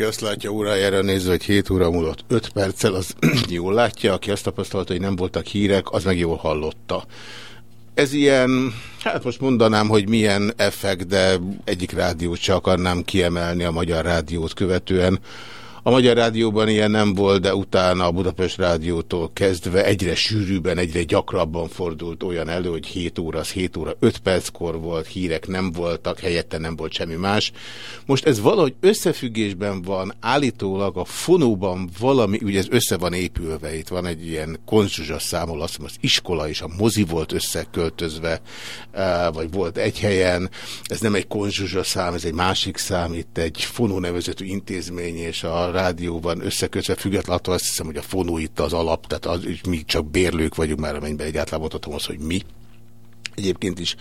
Aki azt látja órájára nézve, hogy 7 óra múlott 5 perccel, az jól látja. Aki azt tapasztalta, hogy nem voltak hírek, az meg jól hallotta. Ez ilyen, hát most mondanám, hogy milyen effekt, de egyik rádiót se akarnám kiemelni a magyar rádiót követően. A Magyar Rádióban ilyen nem volt, de utána a Budapest Rádiótól kezdve egyre sűrűbben, egyre gyakrabban fordult olyan elő, hogy 7 óra, az 7 óra 5 perckor volt, hírek nem voltak, helyette nem volt semmi más. Most ez valahogy összefüggésben van, állítólag a fonóban valami, ugye ez össze van épülve, itt van egy ilyen konzsuzsas számol, azt mondom, az iskola és a mozi volt összeköltözve, vagy volt egy helyen, ez nem egy konzsuzsas szám, ez egy másik szám, itt egy fonó nevezetű intézmény és a rádióban összekötve, függetlenül attól azt hiszem, hogy a fonó itt az alap, tehát az, mi csak bérlők vagyunk már, amennyiben egyáltalán mondhatom azt, hogy mi. Egyébként is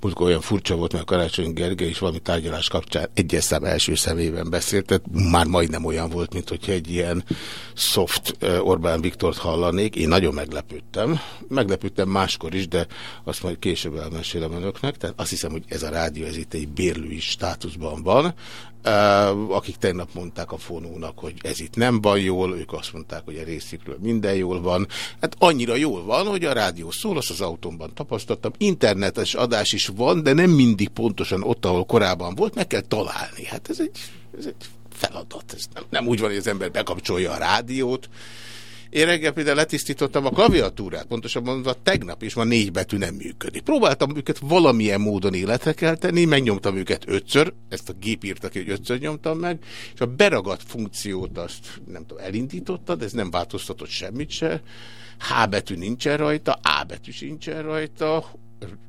múltkor olyan furcsa volt, mert Karácsony Gergely is valami tárgyalás kapcsán egyes szám első szemében beszélt, tehát már majdnem olyan volt, mint hogyha egy ilyen soft Orbán Viktort hallanék. Én nagyon meglepődtem. Meglepődtem máskor is, de azt majd később elmesélem önöknek. Tehát azt hiszem, hogy ez a rádió, ez itt egy bérlői státuszban van. Akik tegnap mondták a fonónak, hogy ez itt nem van jól, ők azt mondták, hogy a részükről minden jól van. Hát annyira jól van, hogy a rádió szól, azt az autómban tapasztaltam. Internetes adás is van, de nem mindig pontosan ott, ahol korábban volt, meg kell találni. Hát ez egy, ez egy feladat. Ez nem, nem úgy van, hogy az ember bekapcsolja a rádiót, én reggel például letisztítottam a klaviatúrát, pontosabban mondva tegnap is ma négy betű nem működik. Próbáltam őket valamilyen módon életre kell tenni, megnyomtam őket ötször, ezt a gép írta ki, hogy ötször nyomtam meg, és a beragadt funkciót azt nem tudom, elindítottad, ez nem változtatott semmit se. H betű nincsen rajta, A betű sincsen rajta,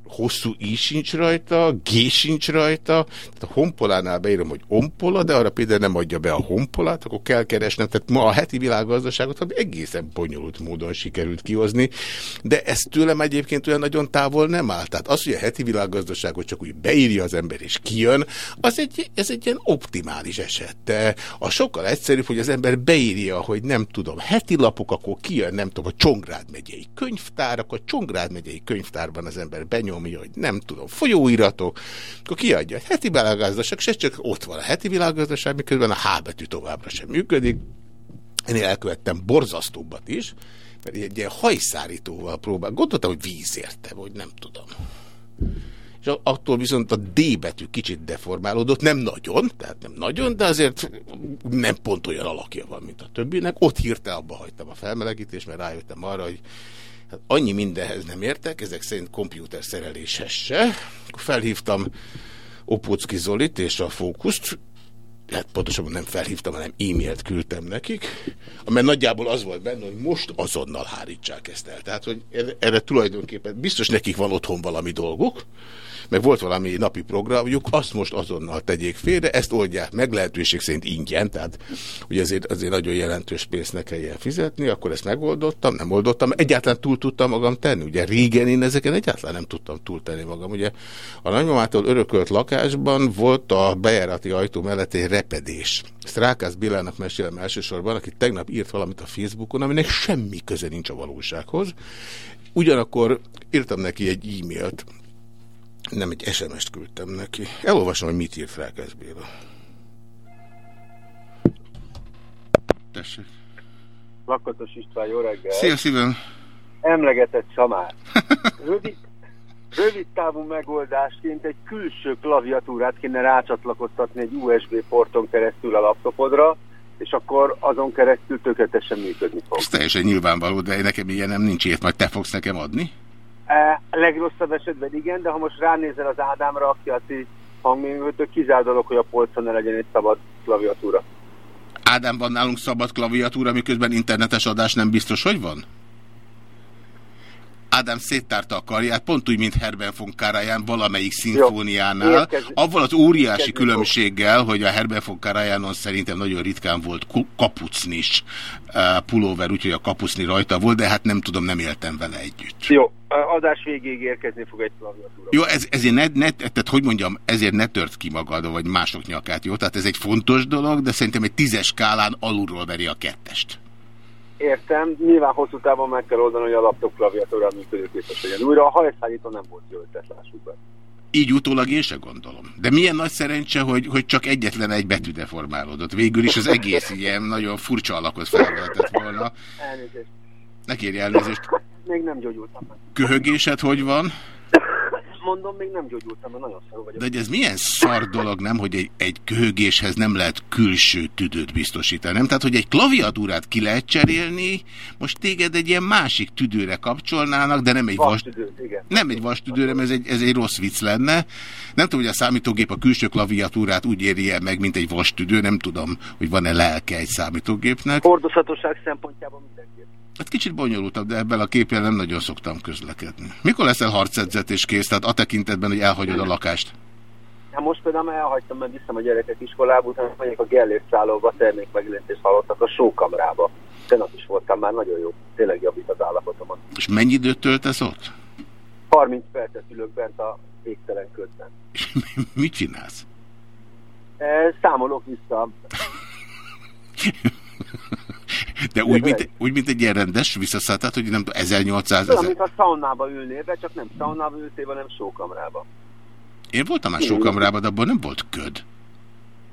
hosszú I sincs rajta, G sincs rajta, tehát a honpolánál beírom, hogy honpola, de arra például nem adja be a honpolát, akkor kell keresnem, tehát ma a heti világgazdaságot ami egészen bonyolult módon sikerült kihozni, de ez tőlem egyébként olyan nagyon távol nem áll. Tehát az, hogy a heti világgazdaságot csak úgy beírja az ember és kijön, az egy, ez egy ilyen optimális eset. De a sokkal egyszerűbb, hogy az ember beírja, hogy nem tudom, heti lapok, akkor kijön, nem tudom, a Csongrád megyei könyvtár, akkor a Csongrád megyei könyvtárban az ember benyomja, hogy nem tudom, folyóiratok, akkor kiadja egy heti világgazdaság, és csak ott van a heti világgazdaság, miközben a H betű továbbra sem működik. Én elkövettem borzasztóbbat is, mert egy ilyen hajszárítóval próbál. Gondoltam, hogy víz érte, vagy nem tudom. És attól viszont a D betű kicsit deformálódott, nem nagyon, tehát nem nagyon, de azért nem pont olyan alakja van, mint a többinek. Ott hirtelen abba hagytam a felmelegítést, mert rájöttem arra, hogy Hát annyi mindenhez nem értek, ezek szerint komputer szereléshez se. Felhívtam Opocki Zolit és a Fókuszt, hát pontosabban nem felhívtam, hanem e-mailt küldtem nekik, amely nagyjából az volt benne, hogy most azonnal hárítsák ezt el. Tehát, hogy erre, erre tulajdonképpen biztos nekik van otthon valami dolguk, meg volt valami napi programjuk, azt most azonnal tegyék félre, ezt oldják meg, lehetőség szerint ingyen, tehát ugye azért, azért nagyon jelentős pénzt ne kelljen fizetni, akkor ezt megoldottam, nem oldottam, egyáltalán túl tudtam magam tenni, ugye régen én ezeken egyáltalán nem tudtam túltenni magam, ugye a nagymamától örökölt lakásban volt a bejárati ajtó mellett egy repedés. Ezt Rákász Bélának mesélem elsősorban, aki tegnap írt valamit a Facebookon, aminek semmi köze nincs a valósághoz. Ugyanakkor írtam neki egy e-mailt, nem egy SMS-t küldtem neki. Elolvasom, hogy mit írt Rákász Béla. Tessék. Lakatos István, jó reggel. Szia szívem. Emlegetett Samár. Rövid, rövid távú megoldásként egy külső klaviatúrát kéne rácsatlakoztatni egy USB porton keresztül a laptopodra, és akkor azon keresztül tökéletesen működni fog. Ez teljesen nyilvánvaló, de nekem ilyen nem nincs ilyet, majd te fogsz nekem adni? E, legrosszabb esetben igen, de ha most ránézel az Ádámra, aki a ti hangművőtől, kizár hogy a polcon ne legyen egy szabad klaviatúra. Ádám, van nálunk szabad klaviatúra, miközben internetes adás nem biztos, hogy van? Ádám széttárta a karját, pont úgy, mint Herben von Karajan valamelyik szimfóniánál, avval az óriási Érkez... különbséggel, hogy a Herben von Karajanon szerintem nagyon ritkán volt kapucnis uh, pulóver, úgyhogy a kapucni rajta volt, de hát nem tudom, nem éltem vele együtt. Jó, adás végéig érkezni fog egy klaviatúra. Jó, ez, ezért ne, ne, tehát hogy mondjam, ezért ne tört ki magad, vagy mások nyakát, jó? Tehát ez egy fontos dolog, de szerintem egy tízes skálán alulról veri a kettest. Értem, nyilván hosszú távon meg kell oldani, hogy a laptop klaviatúra működőképes legyen. Újra a hajszállító nem volt jó ötlet, lássuk be. Így utólag én se gondolom. De milyen nagy szerencse, hogy, hogy csak egyetlen egy betű deformálódott. Végül is az egész ilyen nagyon furcsa alakot felvehetett volna. Elnézést. Ne kérj elnézést. Még nem gyógyultam. Köhögésed hogy van? Mondom, még nem gyógyultam, mert nagyon szar vagyok. De ez milyen szar dolog, nem, hogy egy, egy köhögéshez nem lehet külső tüdőt biztosítani, nem? Tehát, hogy egy klaviatúrát ki lehet cserélni, most téged egy ilyen másik tüdőre kapcsolnának, de nem egy vas, tüdő, igen. Nem egy vas tüdőre, mert ez egy, ez egy rossz vicc lenne. Nem tudom, hogy a számítógép a külső klaviatúrát úgy éri -e meg, mint egy vas tüdő, nem tudom, hogy van-e lelke egy számítógépnek. Hordozhatóság szempontjából mindenképp. Hát kicsit bonyolultabb, de ebben a képen nem nagyon szoktam közlekedni. Mikor leszel harcedzet és kész? Tehát a tekintetben, hogy elhagyod a lakást? Hát most például elhagytam, mert viszem a gyerekek iskolába, utána megyek a Gellért szállóba, termékmegjelentést hallottak a sókamrába. Tegnap is voltam már, nagyon jó. Tényleg javít az állapotomat. És mennyi időt töltesz ott? 30 percet ülök bent a végtelen közben. És mit csinálsz? E, számolok vissza. De úgy, mint, úgy, mint egy ilyen rendes visszaszállt, hogy nem 1800 ezer. mint a szaunába ülnél be, csak nem szaunába ültél, hanem sókamrába. Én voltam már sókamrában, de abban nem volt köd.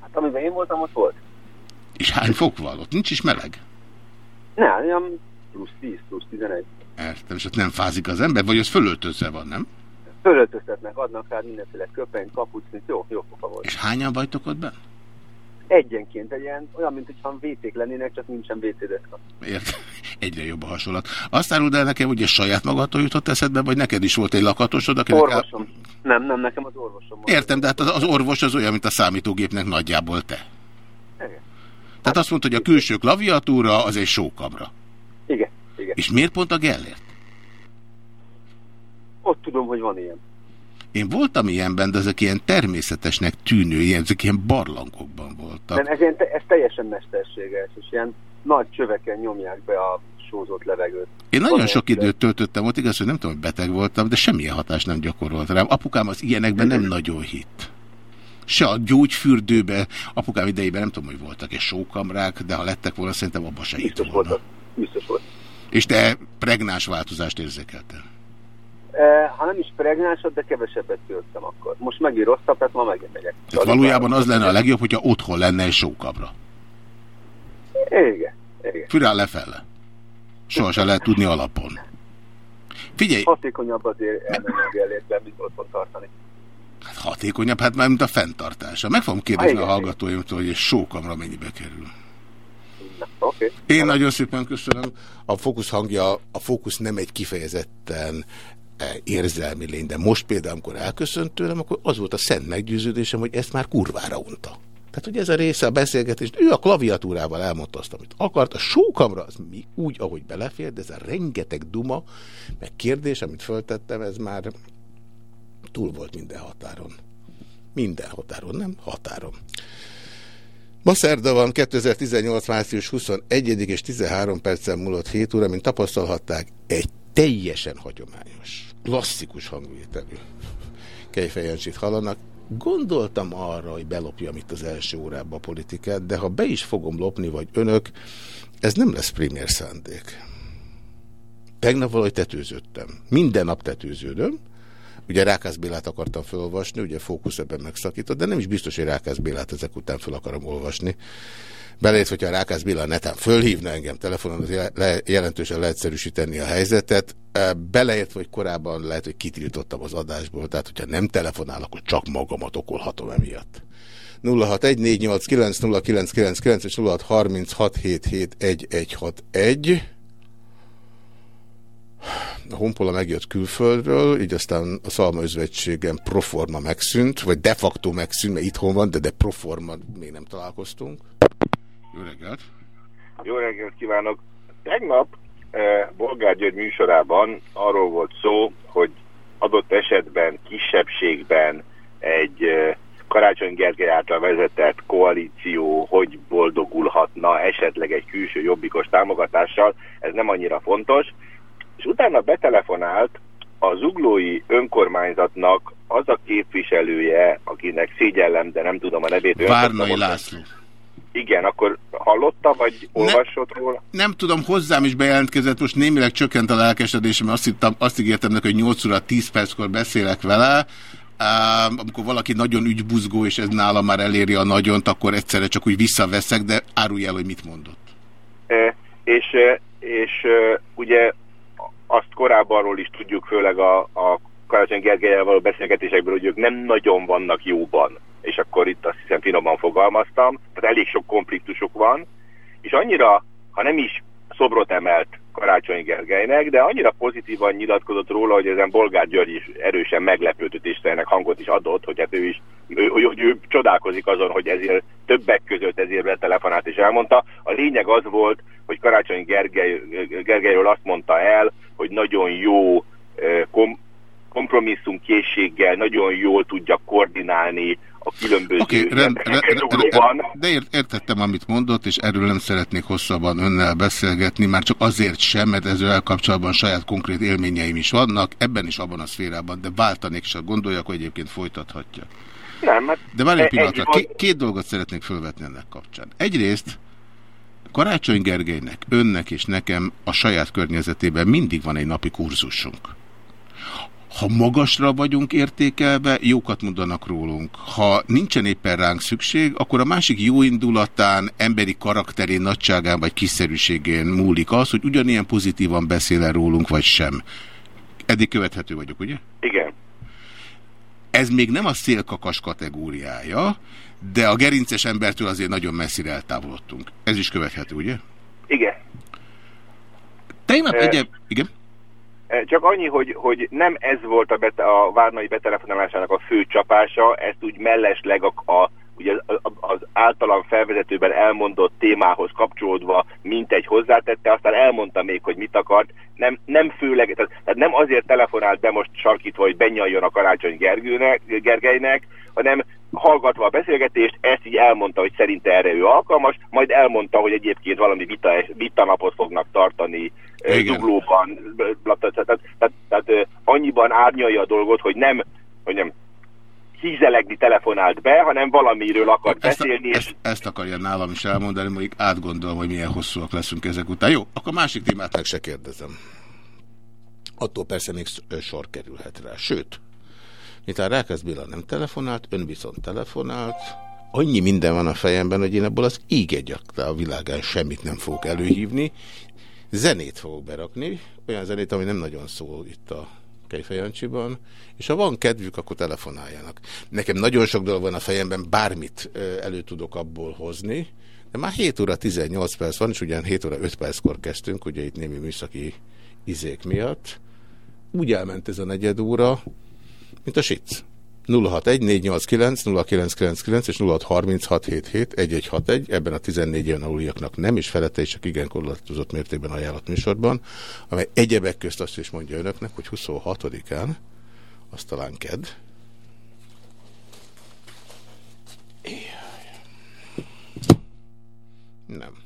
Hát amiben én voltam, ott volt. És hány fok van ott? Nincs is meleg? Ne, olyan plusz 10, plusz 11. Értem, és ott nem fázik az ember, vagy az fölöltözve van, nem? Fölöltöztetnek, adnak rá mindenféle köpeny, kapucnit, jó, jó foka volt. És hányan vagytok ott benne? Egyenként, egy ilyen, olyan, mint hogyha véték lennének, csak nincsen vécédeszka. Ért. Egyre jobb a hasonlat. Azt áruld el nekem, hogy ez saját magadtól jutott eszedbe, vagy neked is volt egy lakatosod? Akinek orvosom. El... Nem, nem, nekem az orvosom. Volt. Értem, de hát az orvos az olyan, mint a számítógépnek nagyjából te. Igen. Tehát azt mondta, hogy a külső klaviatúra az egy sókamra. Igen, igen. És miért pont a Gellért? Ott tudom, hogy van ilyen. Én voltam ilyenben, de ezek ilyen természetesnek tűnő, ilyen, ezek ilyen barlangokban voltak. De ez, ilyen, ez teljesen mesterséges, és ilyen nagy csöveken nyomják be a sózott levegőt. Én nagyon Van sok időt töltöttem ott, igaz, hogy nem tudom, hogy beteg voltam, de semmilyen hatást nem gyakorolt rám. Apukám az ilyenekben nem nagyon hit. Se a gyógyfürdőbe, apukám idejében nem tudom, hogy voltak-e sókamrák, de ha lettek volna, szerintem abba se Biztos volna. Biztos volt. És te pregnás változást érzékeltél? Eh, ha nem is pregnásod, de kevesebbet költem akkor. Most megint rosszabb, tehát ma megint megyek. Tehát valójában az lenne a legjobb, hogyha otthon lenne egy sókabra. Igen, igen. Lefele. Soha se lehet tudni alapon. Figyelj! Hatékonyabb azért elmenni elérben, mint otthon tartani. Hát hatékonyabb, hát már mint a fenntartása. Meg fogom kérdezni a hallgatóimtól, hogy egy sókamra mennyibe kerül. Okay. Én nagyon szépen köszönöm. A fókusz hangja, a fókusz nem egy kifejezetten érzelmi lény, de most például, amikor elköszönt tőlem, akkor az volt a szent meggyőződésem, hogy ezt már kurvára unta. Tehát, hogy ez a része a beszélgetés, ő a klaviatúrával elmondta azt, amit akart, a sókamra az mi úgy, ahogy belefér, de ez a rengeteg duma, meg kérdés, amit föltettem, ez már túl volt minden határon. Minden határon, nem határon. Ma szerda van, 2018. március 21. és 13 percen múlott 7 óra, mint tapasztalhatták, egy teljesen hagyományos, klasszikus hangvételű Kejfejancsit hallanak. Gondoltam arra, hogy belopjam itt az első órába a politikát, de ha be is fogom lopni, vagy önök, ez nem lesz primér szándék. Tegnap valahogy tetőzöttem. Minden nap tetőződöm. Ugye Rákász Bélát akartam felolvasni, ugye Fókusz ebben megszakított, de nem is biztos, hogy Rákász Bélát ezek után fel akarom olvasni. Belét, hogyha Rákász Béla netán fölhívna engem telefonon, az jelentősen leegyszerűsíteni a helyzetet. Beleért, hogy korábban lehet, hogy kitiltottam az adásból, tehát hogyha nem telefonál, akkor csak magamat okolhatom emiatt. 0614890999 és 0636771161. A honpola megjött külföldről, így aztán a szalmaözvegységem proforma megszűnt, vagy de facto megszűnt, mert itthon van, de de proforma még nem találkoztunk. Jó reggelt! Jó reggelt kívánok! Tegnap Bolgár György műsorában arról volt szó, hogy adott esetben, kisebbségben egy Karácsony Gergely által vezetett koalíció hogy boldogulhatna esetleg egy külső jobbikos támogatással, ez nem annyira fontos. És utána betelefonált a zuglói önkormányzatnak az a képviselője, akinek szégyellem, de nem tudom a nevét. Várnai László. Igen, akkor hallotta, vagy olvasott róla? Nem tudom, hozzám is bejelentkezett, most némileg csökkent a lelkesedésem, azt, hittem, azt ígértem neki, hogy 8 óra 10 perckor beszélek vele, amikor valaki nagyon ügybuzgó, és ez nála már eléri a nagyont, akkor egyszerre csak úgy visszaveszek, de árulj el, hogy mit mondott. E, és, és ugye azt korábbanról is tudjuk, főleg a, a Karácsony Gergelyel való beszélgetésekből, hogy ők nem nagyon vannak jóban. És akkor itt azt hiszem finoman fogalmaztam, tehát elég sok konfliktusuk van, és annyira, ha nem is szobrot emelt Karácsony Gergelynek, de annyira pozitívan nyilatkozott róla, hogy ezen Bolgár György is erősen meglepődött, és ennek hangot is adott, hogy hát ő is ő, ő, ő, ő csodálkozik azon, hogy ezért többek között ezért betelefonált és elmondta. A lényeg az volt, hogy Karácsony Gergely, Gergelyről azt mondta el, hogy nagyon jó kom, kompromisszumkészséggel, nagyon jól tudja koordinálni a különböző okay, rend, rend, rend, De ért, értettem, amit mondott, és erről nem szeretnék hosszabban önnel beszélgetni, már csak azért sem, mert ezzel kapcsolatban saját konkrét élményeim is vannak, ebben is abban a szférában, de váltanék, és gondoljak, hogy egyébként folytathatja. Nem, hát de várj egy pillanatra, két, két dolgot szeretnék felvetni ennek kapcsán. Egyrészt Karácsony Gergelynek, önnek és nekem a saját környezetében mindig van egy napi kurzusunk. Ha magasra vagyunk értékelve, jókat mondanak rólunk. Ha nincsen éppen ránk szükség, akkor a másik jó indulatán, emberi karakterén, nagyságán vagy kiszerűségén múlik az, hogy ugyanilyen pozitívan beszél -e rólunk, vagy sem. Eddig követhető vagyok, ugye? Igen. Ez még nem a szélkakas kategóriája, de a gerinces embertől azért nagyon messzire eltávolodtunk. Ez is követhető, ugye? Igen. Tegnap egyéb... Igen? Csak annyi, hogy, hogy nem ez volt a, bete, a Várnai betelefonálásának a fő csapása, ezt úgy mellesleg a, a ugye az általam felvezetőben elmondott témához kapcsolódva mint egy hozzátette, aztán elmondta még, hogy mit akart, nem, nem főleg, tehát, tehát nem azért telefonált be most sarkítva, hogy benyaljon a Karácsony Gergőnek, Gergelynek, hanem hallgatva a beszélgetést, ezt így elmondta, hogy szerinte erre ő alkalmas, majd elmondta, hogy egyébként valami vita, vita napot fognak tartani zuglóban, tehát, tehát, tehát, tehát annyiban árnyalja a dolgot, hogy nem, hogy nem hízelegni telefonált be, hanem valamiről akart ezt beszélni. A, és... ezt, ezt akarja nálam is elmondani, mondjuk átgondolom, hogy milyen hosszúak leszünk ezek után. Jó, akkor másik témát meg se kérdezem. Attól persze még sor kerülhet rá. Sőt, Miután Rákez Béla nem telefonált, ön viszont telefonált, annyi minden van a fejemben, hogy én ebből az íg a világán semmit nem fogok előhívni. Zenét fogok berakni, olyan zenét, ami nem nagyon szól itt a Kejfejancsiban, és ha van kedvük, akkor telefonáljanak. Nekem nagyon sok dolog van a fejemben, bármit elő tudok abból hozni, de már 7 óra 18 perc van, és ugyan 7 óra 5 perckor kezdtünk, ugye itt némi műszaki izék miatt. Úgy elment ez a negyed óra, mint a SIC. 061 0999 és 0636771161, ebben a 14 éven aluliaknak nem, és felette is csak igen korlátozott mértékben ajánlott műsorban, amely egyebek közt azt is mondja önöknek, hogy 26-án, az talán ked, nem.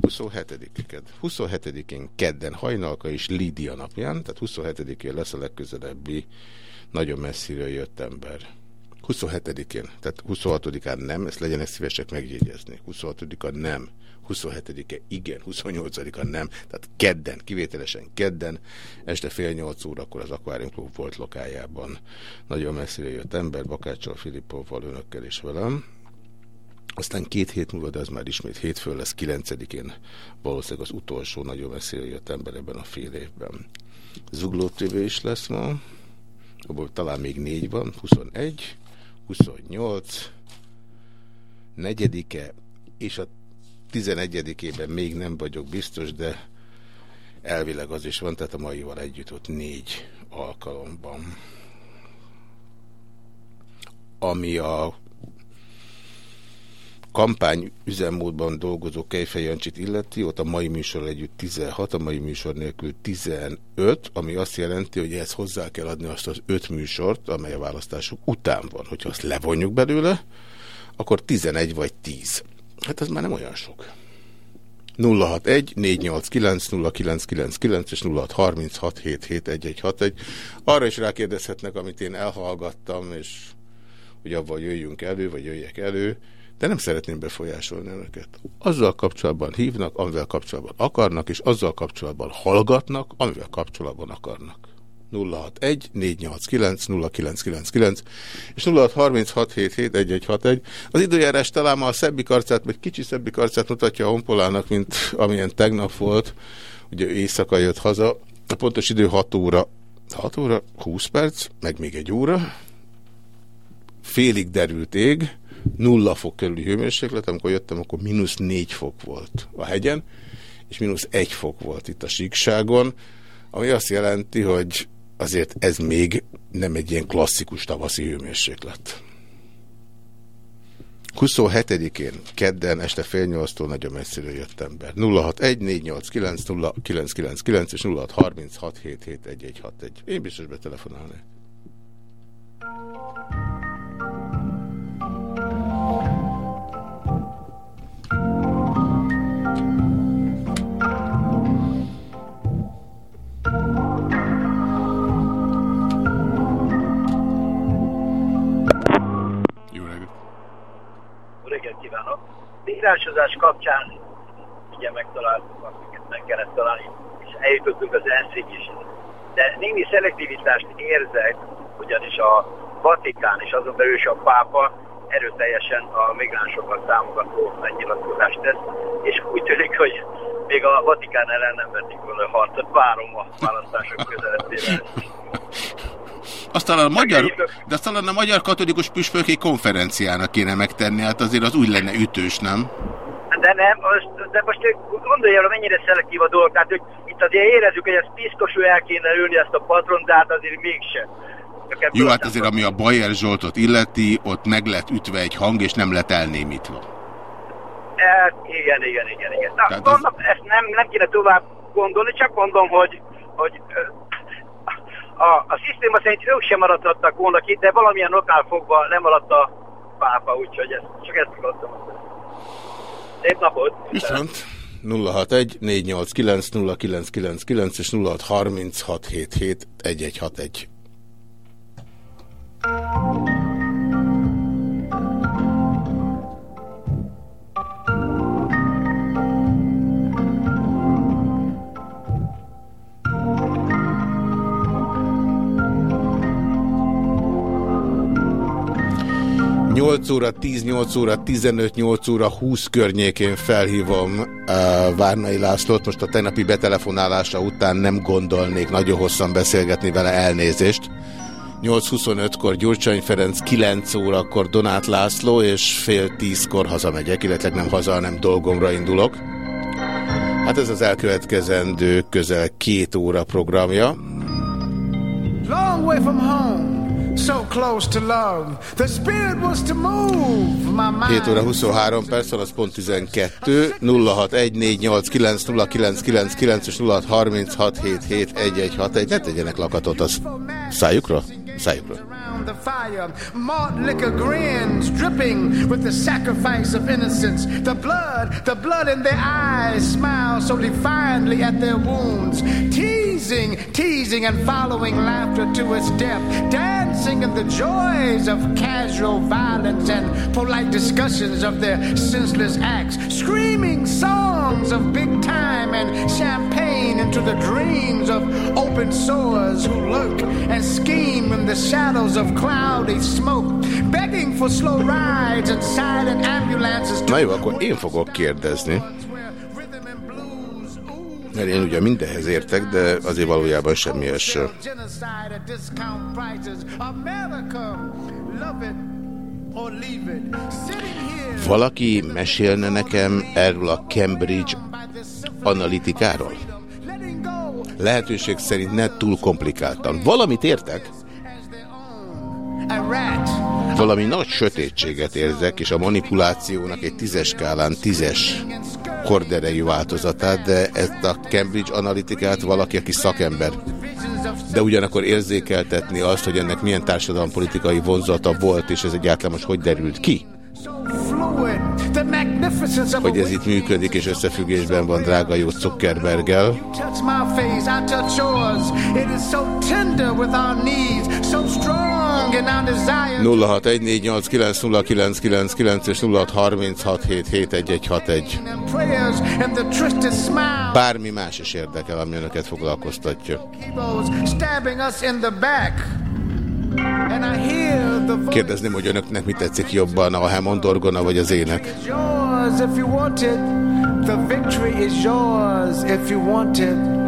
27 ked. 27-én kedden hajnalka és Lídia napján, tehát 27-én lesz a legközelebbi nagyon messziről jött ember. 27-én, tehát 26-án nem, ezt legyenek szívesek megjegyezni. 26-án nem, 27-e igen, 28-a nem, tehát kedden, kivételesen kedden, este fél nyolc órakor az Aquarium Club volt lokájában. Nagyon messzire jött ember, Bakáccsal, Filippovval, önökkel és velem. Aztán két hét múlva, de az már ismét hétfő lesz, 9-én valószínűleg az utolsó nagyon messzire jött ember ebben a fél évben. Zugló TV is lesz ma, abból talán még négy van, 21, 28, negyedike, és a 11-ében még nem vagyok biztos, de elvileg az is van, tehát a maival együtt ott négy alkalomban. Ami a kampány üzemmódban dolgozó Kejfej Jancsit illeti, ott a mai műsor együtt 16, a mai műsor nélkül 15, ami azt jelenti, hogy ehhez hozzá kell adni azt az 5 műsort, amely a választások után van. Hogyha azt levonjuk belőle, akkor 11 vagy 10. Hát ez már nem olyan sok. 061 489 0999 és 0636771161. Arra is rákérdezhetnek, amit én elhallgattam, és hogy avval jöjjünk elő, vagy jöjjek elő, de nem szeretném befolyásolni önöket. Azzal kapcsolatban hívnak, amivel kapcsolatban akarnak, és azzal kapcsolatban hallgatnak, amivel kapcsolatban akarnak. 061 489 0999 és 0636771161. Az időjárás talán a szebbik arcát, vagy kicsi szebbik arcát mutatja a honpolának, mint amilyen tegnap volt. Ugye éjszaka jött haza. A pontos idő 6 óra, 6 óra, 20 perc, meg még egy óra. Félig derült ég, nulla fok körüli hőmérséklet, amikor jöttem, akkor mínusz 4 fok volt a hegyen, és mínusz 1 fok volt itt a síkságon, ami azt jelenti, hogy azért ez még nem egy ilyen klasszikus tavaszi hőmérséklet. 27-én, kedden este fél nyolctól nagyon messzire jött ember. 061-489-0999 és 0636771161. Én biztos betelefonálnék. Reggelt kívánok! Írásozás kapcsán ugye megtaláltuk, amiket meg kellett találni, és eljutottunk az ensz is. De némi szelektivitást érzek, ugyanis a Vatikán és azon belül is a pápa erőteljesen a migránsokat támogató megnyilatkozást tesz, és úgy tűnik, hogy még a Vatikán ellen nem vették volna a harcot, várom a választások közeletére. Aztán a magyar, de aztán a magyar katolikus püspöki konferenciának kéne megtenni, hát azért az úgy lenne ütős, nem? De nem, most, de most gondolja arra, mennyire szelektív a dolog. Tehát, hogy itt azért érezzük, hogy ez piszkosul el kéne ülni ezt a patron, de hát azért mégsem. Jó, hát azért ami a Bayer Zsoltot illeti, ott meg lett ütve egy hang, és nem lett elnémítva. E, igen, igen, igen, igen. Na, Tehát ez... ezt nem, nem kéne tovább gondolni, csak mondom, hogy, hogy a, a szisztéma szerint ők sem maradhattak volna ki, de valamilyen oknál fogva lemaradt a pápa, úgyhogy ezt, csak ezt akartam Szép napot! Viszont 061 489 0999 és 0636771161. 8 óra 10, 8 óra 15, 8 óra 20 környékén felhívom uh, Várnai Lászlót. Most a tegnapi betelefonálása után nem gondolnék nagyon hosszan beszélgetni vele elnézést. 8.25-kor Gyurcsány Ferenc, 9 órakor Donát László, és fél 10-kor hazamegyek, illetve nem haza, hanem dolgomra indulok. Hát ez az elkövetkezendő közel két óra programja. Long way from home. So close to love. The spirit was to move my mind. 7 óra 23 perc, az pont 12, 0614890999 és 0636771161. Ne tegyenek lakatot az szájukra? Szájukra. The fire. Malt liquor grins, dripping with the sacrifice of innocence. The blood, the blood in their eyes smile so defiantly at their wounds. Teasing, teasing, and following laughter to its depth. Dancing in the joys of casual violence and polite discussions of their senseless acts. Screaming songs of big time and champagne into the dreams of open sores who lurk and scheme in the shadows of cloudy smoke, begging for slow rides and silent ambulances. Na jó, akkor én fogok kérdezni. Mert én ugye mindenhez értek, de azért valójában semmi sem. Valaki mesélne nekem erről a Cambridge analitikáról? Lehetőség szerint ne túl komplikáltan. Valamit értek? Valami nagy sötétséget érzek, és a manipulációnak egy tízes skálán tízes korderejű változatát, de ezt a Cambridge analitikát valaki, aki szakember, de ugyanakkor érzékeltetni azt, hogy ennek milyen társadalompolitikai vonzata volt, és ez egyáltalán most hogy derült ki? Hogy ez itt működik, és összefüggésben van drága jó Zuckerberggel. 0614890999 és 0636771161. Bármi más is érdekel, ami önöket foglalkoztatja. Kérdezném, hogy önöknek mi tetszik jobban, a Hammond orgona vagy az ének? The victory is yours if you want it.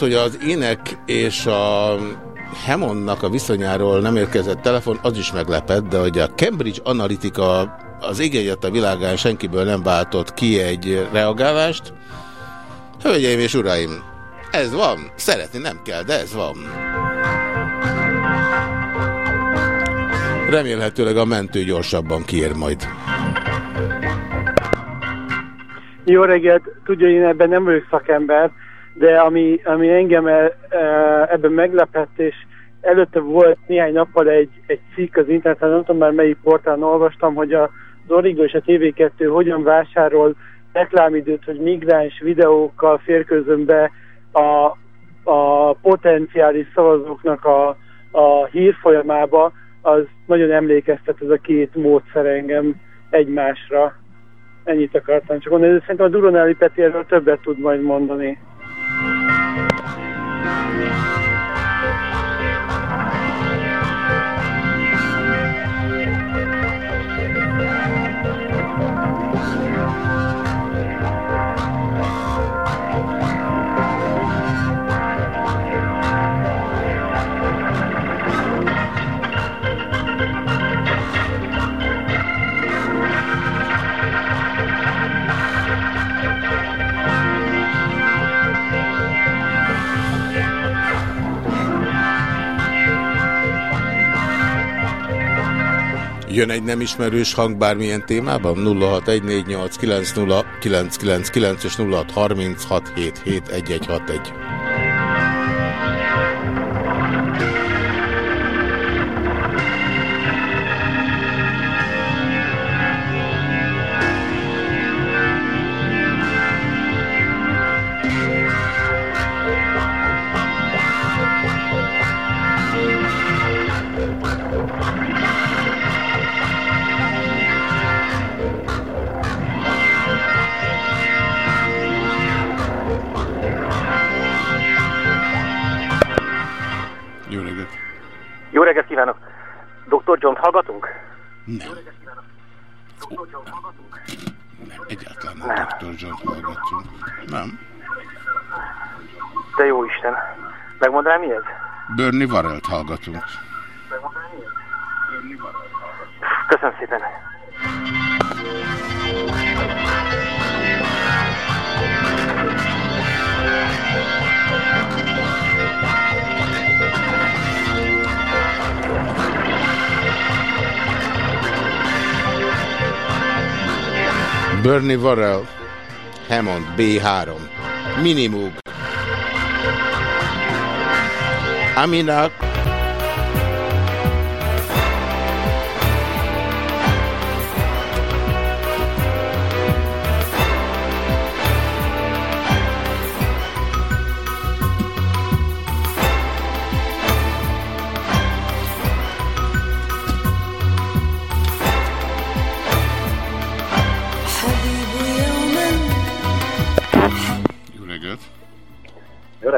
Hogy az ének és a Hammondnak a viszonyáról nem érkezett telefon, az is meglepett, de hogy a Cambridge Analytica az égegyet a világán senkiből nem váltott ki egy reagálást. Hölgyeim és uraim, ez van. Szeretni nem kell, de ez van. Remélhetőleg a mentő gyorsabban kiér majd. Jó reggelt! Tudja, én ebben nem vagyok szakember, de ami, ami engem e, ebben meglepett, és előtte volt néhány nappal egy, egy cikk az interneten, nem tudom már melyik portálon olvastam, hogy az Origo és a TV2 hogyan vásárol reklámidőt, hogy migráns videókkal férkőzön be a, a potenciális szavazóknak a, a hírfolyamába, az nagyon emlékeztet ez a két módszer engem egymásra. Ennyit akartam csak mondani, de szerintem a Duronelli Peti erről többet tud majd mondani. Thank you. Jön egy nem ismerős hang bármilyen témában? 0614890999 és 0636771161. John-t hallgatunk? Nem. Nem, egyáltalán nem, nem. Dr. John-t hallgatunk. Nem. De jó Isten. Megmondanál mi ez? Bernie Varelt hallgatunk. Köszönöm szépen. Bernie Varel, Hammond, B3, Minimoog, Aminak,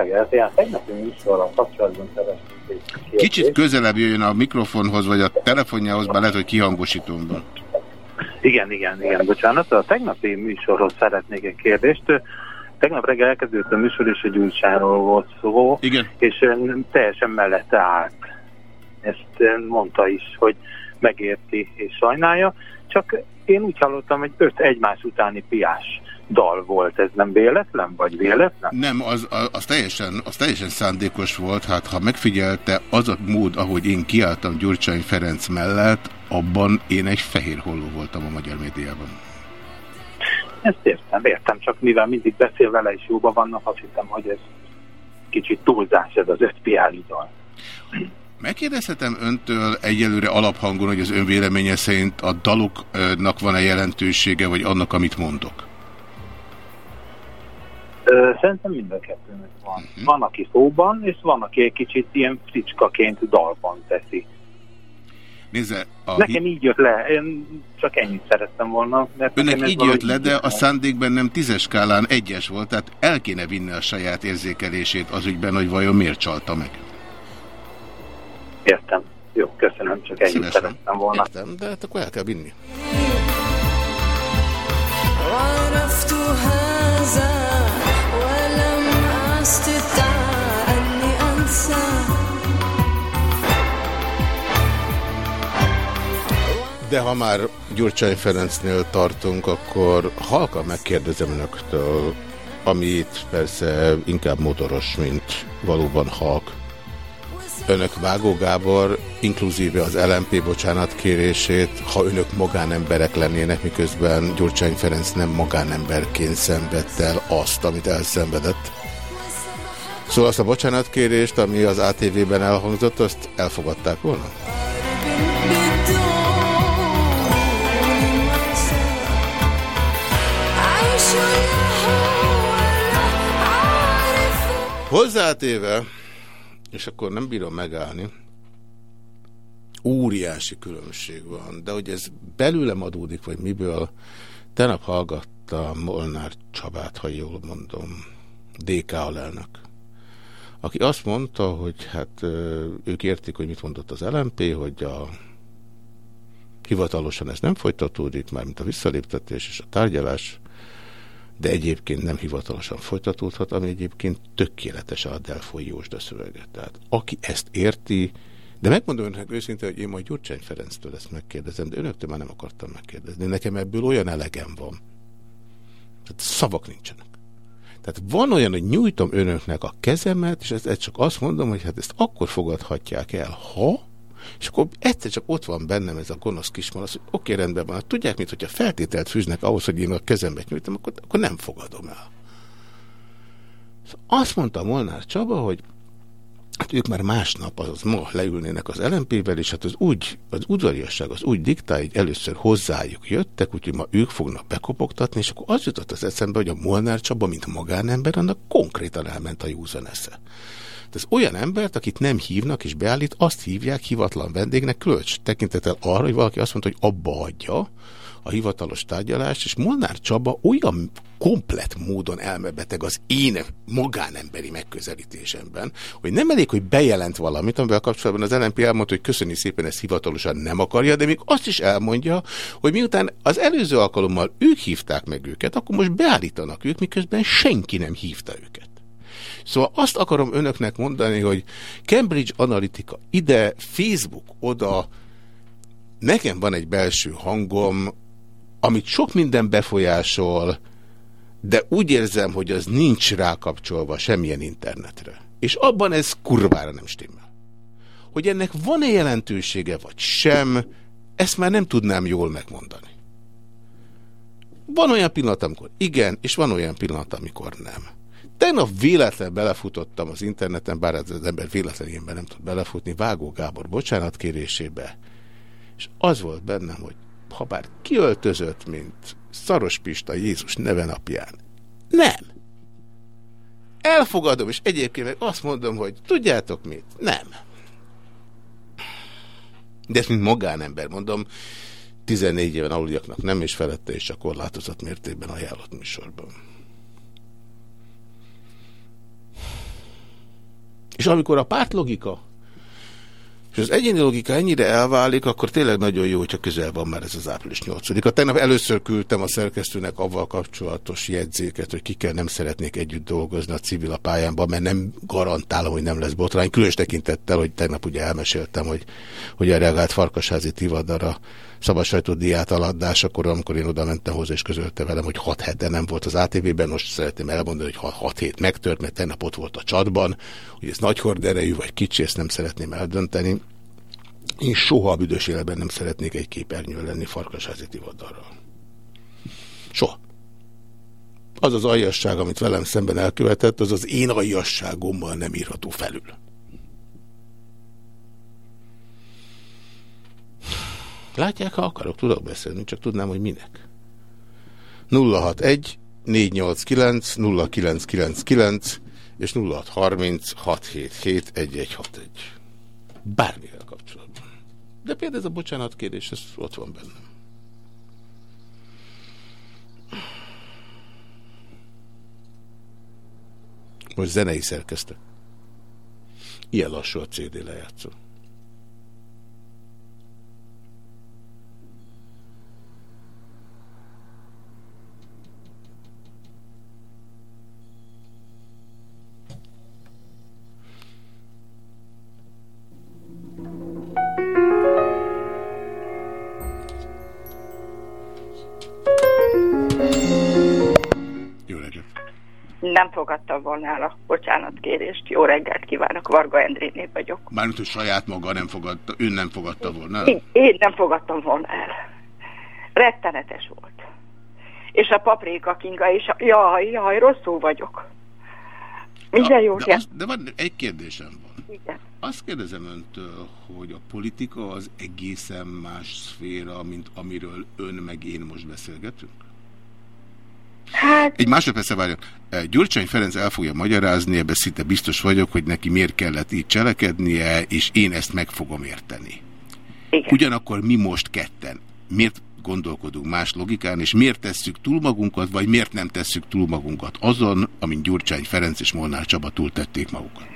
reggelt, ilyen tegnapi műsorral kapcsolatban szeretnék egy kérdést. Kicsit közelebb jöjjön a mikrofonhoz, vagy a telefonjához, bár lehet, hogy kihangosítom van. Igen, igen, igen, bocsánat. A tegnapi műsorhoz szeretnék egy kérdést. Tegnap reggel elkezdődött a műsor, és a gyújtsáról volt szó, Igen. és teljesen mellette állt. Ezt mondta is, hogy megérti és sajnálja. Csak én úgy hallottam, hogy öt egymás utáni piás dal volt. Ez nem véletlen, vagy véletlen? Nem, az, az, teljesen, az teljesen szándékos volt, hát ha megfigyelte az a mód, ahogy én kiálltam Gyurcsány Ferenc mellett, abban én egy fehér holló voltam a magyar médiában. Ezt értem, értem, csak mivel mindig beszél vele és jóban vannak, azt hittem, hogy ez kicsit túlzás ez az öt piás dal. Megkérdezhetem öntől egyelőre alaphangon, hogy az ön véleménye szerint a daloknak van-e jelentősége, vagy annak, amit mondok? Szerintem mind a kettőnek van. Uh-huh. Van, aki szóban, és van, aki egy kicsit ilyen fricskaként dalban teszi. Nézze, a nekem így jött le, én csak ennyit szerettem volna. Mert Önnek így jött le, de a szándékben nem tízes skálán egyes volt, tehát el kéne vinni a saját érzékelését az ügyben, hogy vajon miért csalta meg. Értem. Jó, köszönöm, csak ennyit Szívesen. szerettem volna. Értem, de hát akkor el kell vinni. One أستطع أني أنسى De ha már Gyurcsány Ferencnél tartunk, akkor halkan megkérdezem önöktől, amit persze inkább motoros, mint valóban halk. Önök Vágó Gábor, inkluzíve az LMP bocsánat kérését, ha önök magánemberek lennének, miközben Gyurcsány Ferenc nem magánemberként szenvedte el azt, amit elszenvedett. Szóval azt a bocsánatkérést, ami az ATV-ben elhangzott, azt elfogadták volna? Hozzátéve, és akkor nem bírom megállni, óriási különbség van, de hogy ez belőlem adódik, vagy miből, tenap hallgattam Molnár Csabát, ha jól mondom, DK alelnök aki azt mondta, hogy hát ők értik, hogy mit mondott az LMP, hogy a hivatalosan ez nem folytatódik, mármint a visszaléptetés és a tárgyalás, de egyébként nem hivatalosan folytatódhat, ami egyébként tökéletes a Delfoi Jósda szövege. Tehát aki ezt érti, de megmondom önnek őszintén, hogy én majd Gyurcsány Ferenctől ezt megkérdezem, de önöktől már nem akartam megkérdezni. Nekem ebből olyan elegem van. Tehát szavak nincsenek. Tehát van olyan, hogy nyújtom önöknek a kezemet, és ezt, ezt csak azt mondom, hogy hát ezt akkor fogadhatják el, ha, és akkor egyszer csak ott van bennem ez a gonosz kismalasz, hogy oké, rendben van, hát tudják, mint hogyha feltételt fűznek ahhoz, hogy én a kezembe nyújtom, akkor, akkor nem fogadom el. Szóval azt mondta Molnár Csaba, hogy hát ők már másnap, azaz ma leülnének az LMP-vel, és hát az úgy, az udvariasság az úgy diktál, hogy először hozzájuk jöttek, úgyhogy ma ők fognak bekopogtatni, és akkor az jutott az eszembe, hogy a Molnár Csaba, mint magánember, annak konkrétan elment a józan esze. Ez olyan embert, akit nem hívnak és beállít, azt hívják hivatlan vendégnek, kölcs tekintettel arra, hogy valaki azt mondta, hogy abba adja a hivatalos tárgyalást, és Molnár Csaba olyan komplet módon elmebeteg az én magánemberi megközelítésemben, hogy nem elég, hogy bejelent valamit, amivel kapcsolatban az LNP elmondta, hogy köszöni szépen, ezt hivatalosan nem akarja, de még azt is elmondja, hogy miután az előző alkalommal ők hívták meg őket, akkor most beállítanak ők, miközben senki nem hívta őket. Szóval azt akarom önöknek mondani, hogy Cambridge Analytica ide, Facebook oda, nekem van egy belső hangom, amit sok minden befolyásol, de úgy érzem, hogy az nincs rákapcsolva semmilyen internetre. És abban ez kurvára nem stimmel. Hogy ennek van-e jelentősége, vagy sem, ezt már nem tudnám jól megmondani. Van olyan pillanat, amikor igen, és van olyan pillanat, amikor nem. Tegnap véletlen belefutottam az interneten, bár az ember véletlen ilyenben nem tud belefutni, Vágó Gábor bocsánatkérésébe, és az volt bennem, hogy ha bár kiöltözött, mint Szaros Pista Jézus neve napján, nem. Elfogadom, és egyébként meg azt mondom, hogy tudjátok mit? Nem. De ezt mint magánember mondom, 14 éven aluliaknak nem és felette és a korlátozott mértékben ajánlott műsorban. És amikor a pártlogika és az egyéni logika ennyire elválik, akkor tényleg nagyon jó, hogyha közel van már ez az április 8-a. Tegnap először küldtem a szerkesztőnek avval kapcsolatos jegyzéket, hogy kikkel nem szeretnék együtt dolgozni a civil a pályámban, mert nem garantálom, hogy nem lesz botrány. Különös tekintettel, hogy tegnap ugye elmeséltem, hogy hogyan reagált Farkasházi Tivadar a szabadsajtó diát aladásakor, amikor én oda mentem hozzá, és közölte velem, hogy 6 hete nem volt az ATV-ben. Most szeretném elmondani, hogy 6 hét megtört, mert tegnap ott volt a csatban, hogy ez nagy horderejű vagy kicsi, ezt nem szeretném eldönteni. Én soha a büdös életben nem szeretnék egy képernyőn lenni Farkasházi Tivadarral. Soha. Az az aljasság, amit velem szemben elkövetett, az az én aljasságommal nem írható felül. Látják, ha akarok, tudok beszélni, csak tudnám, hogy minek. 061 489 0999 és 0630 677 1161. Bármivel kapcsolatban. De például ez a bocsánatkérés, ez ott van bennem. Most zenei szerkeztek. Ilyen lassú a CD lejátszó. Nem fogadtam volna el a bocsánatkérést. Jó reggelt kívánok, Varga Endréné vagyok. Mármint, hogy saját maga nem fogadta, ön nem fogadta volna. Én, én nem fogadtam volna el. Rettenetes volt. És a paprika kinga is, jaj, jaj, rosszul vagyok. Minden jó de, de van egy kérdésem van. Igen. Azt kérdezem öntől, hogy a politika az egészen más szféra, mint amiről ön meg én most beszélgetünk? Hát... Egy másodpercre várjon. Gyurcsány Ferenc el fogja magyarázni, ebben szinte biztos vagyok, hogy neki miért kellett így cselekednie, és én ezt meg fogom érteni. Igen. Ugyanakkor mi most ketten? Miért gondolkodunk más logikán, és miért tesszük túl magunkat, vagy miért nem tesszük túl magunkat azon, amin Gyurcsány Ferenc és Molnár Csaba túltették magukat?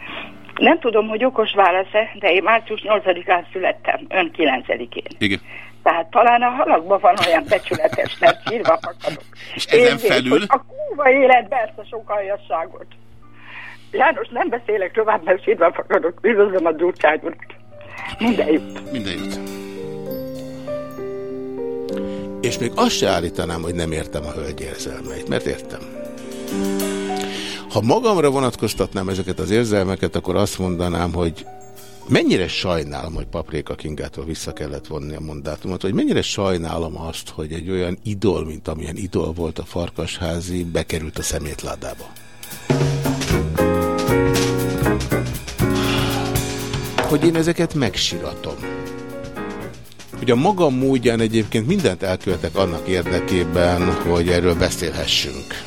Nem tudom, hogy okos válasz-e, de én március 8-án születtem, ön 9-én. Igen. Tehát talán a halakban van olyan becsületes, mert sírva fakadok. És ezen Érzés, felül? A kurva életbe ezt a sok aljasságot. János, nem beszélek tovább, mert sírva fakadok. Üdvözlöm a Gyurcsány urat. Minden jót. Minden jót. És még azt se állítanám, hogy nem értem a hölgy érzelmeit, mert értem. Ha magamra vonatkoztatnám ezeket az érzelmeket, akkor azt mondanám, hogy mennyire sajnálom, hogy Paprika Kingától vissza kellett vonni a mandátumot, hogy mennyire sajnálom azt, hogy egy olyan idol, mint amilyen idol volt a Farkasházi, bekerült a szemétládába. Hogy én ezeket megsiratom. Hogy a magam módján egyébként mindent elkövetek annak érdekében, hogy erről beszélhessünk.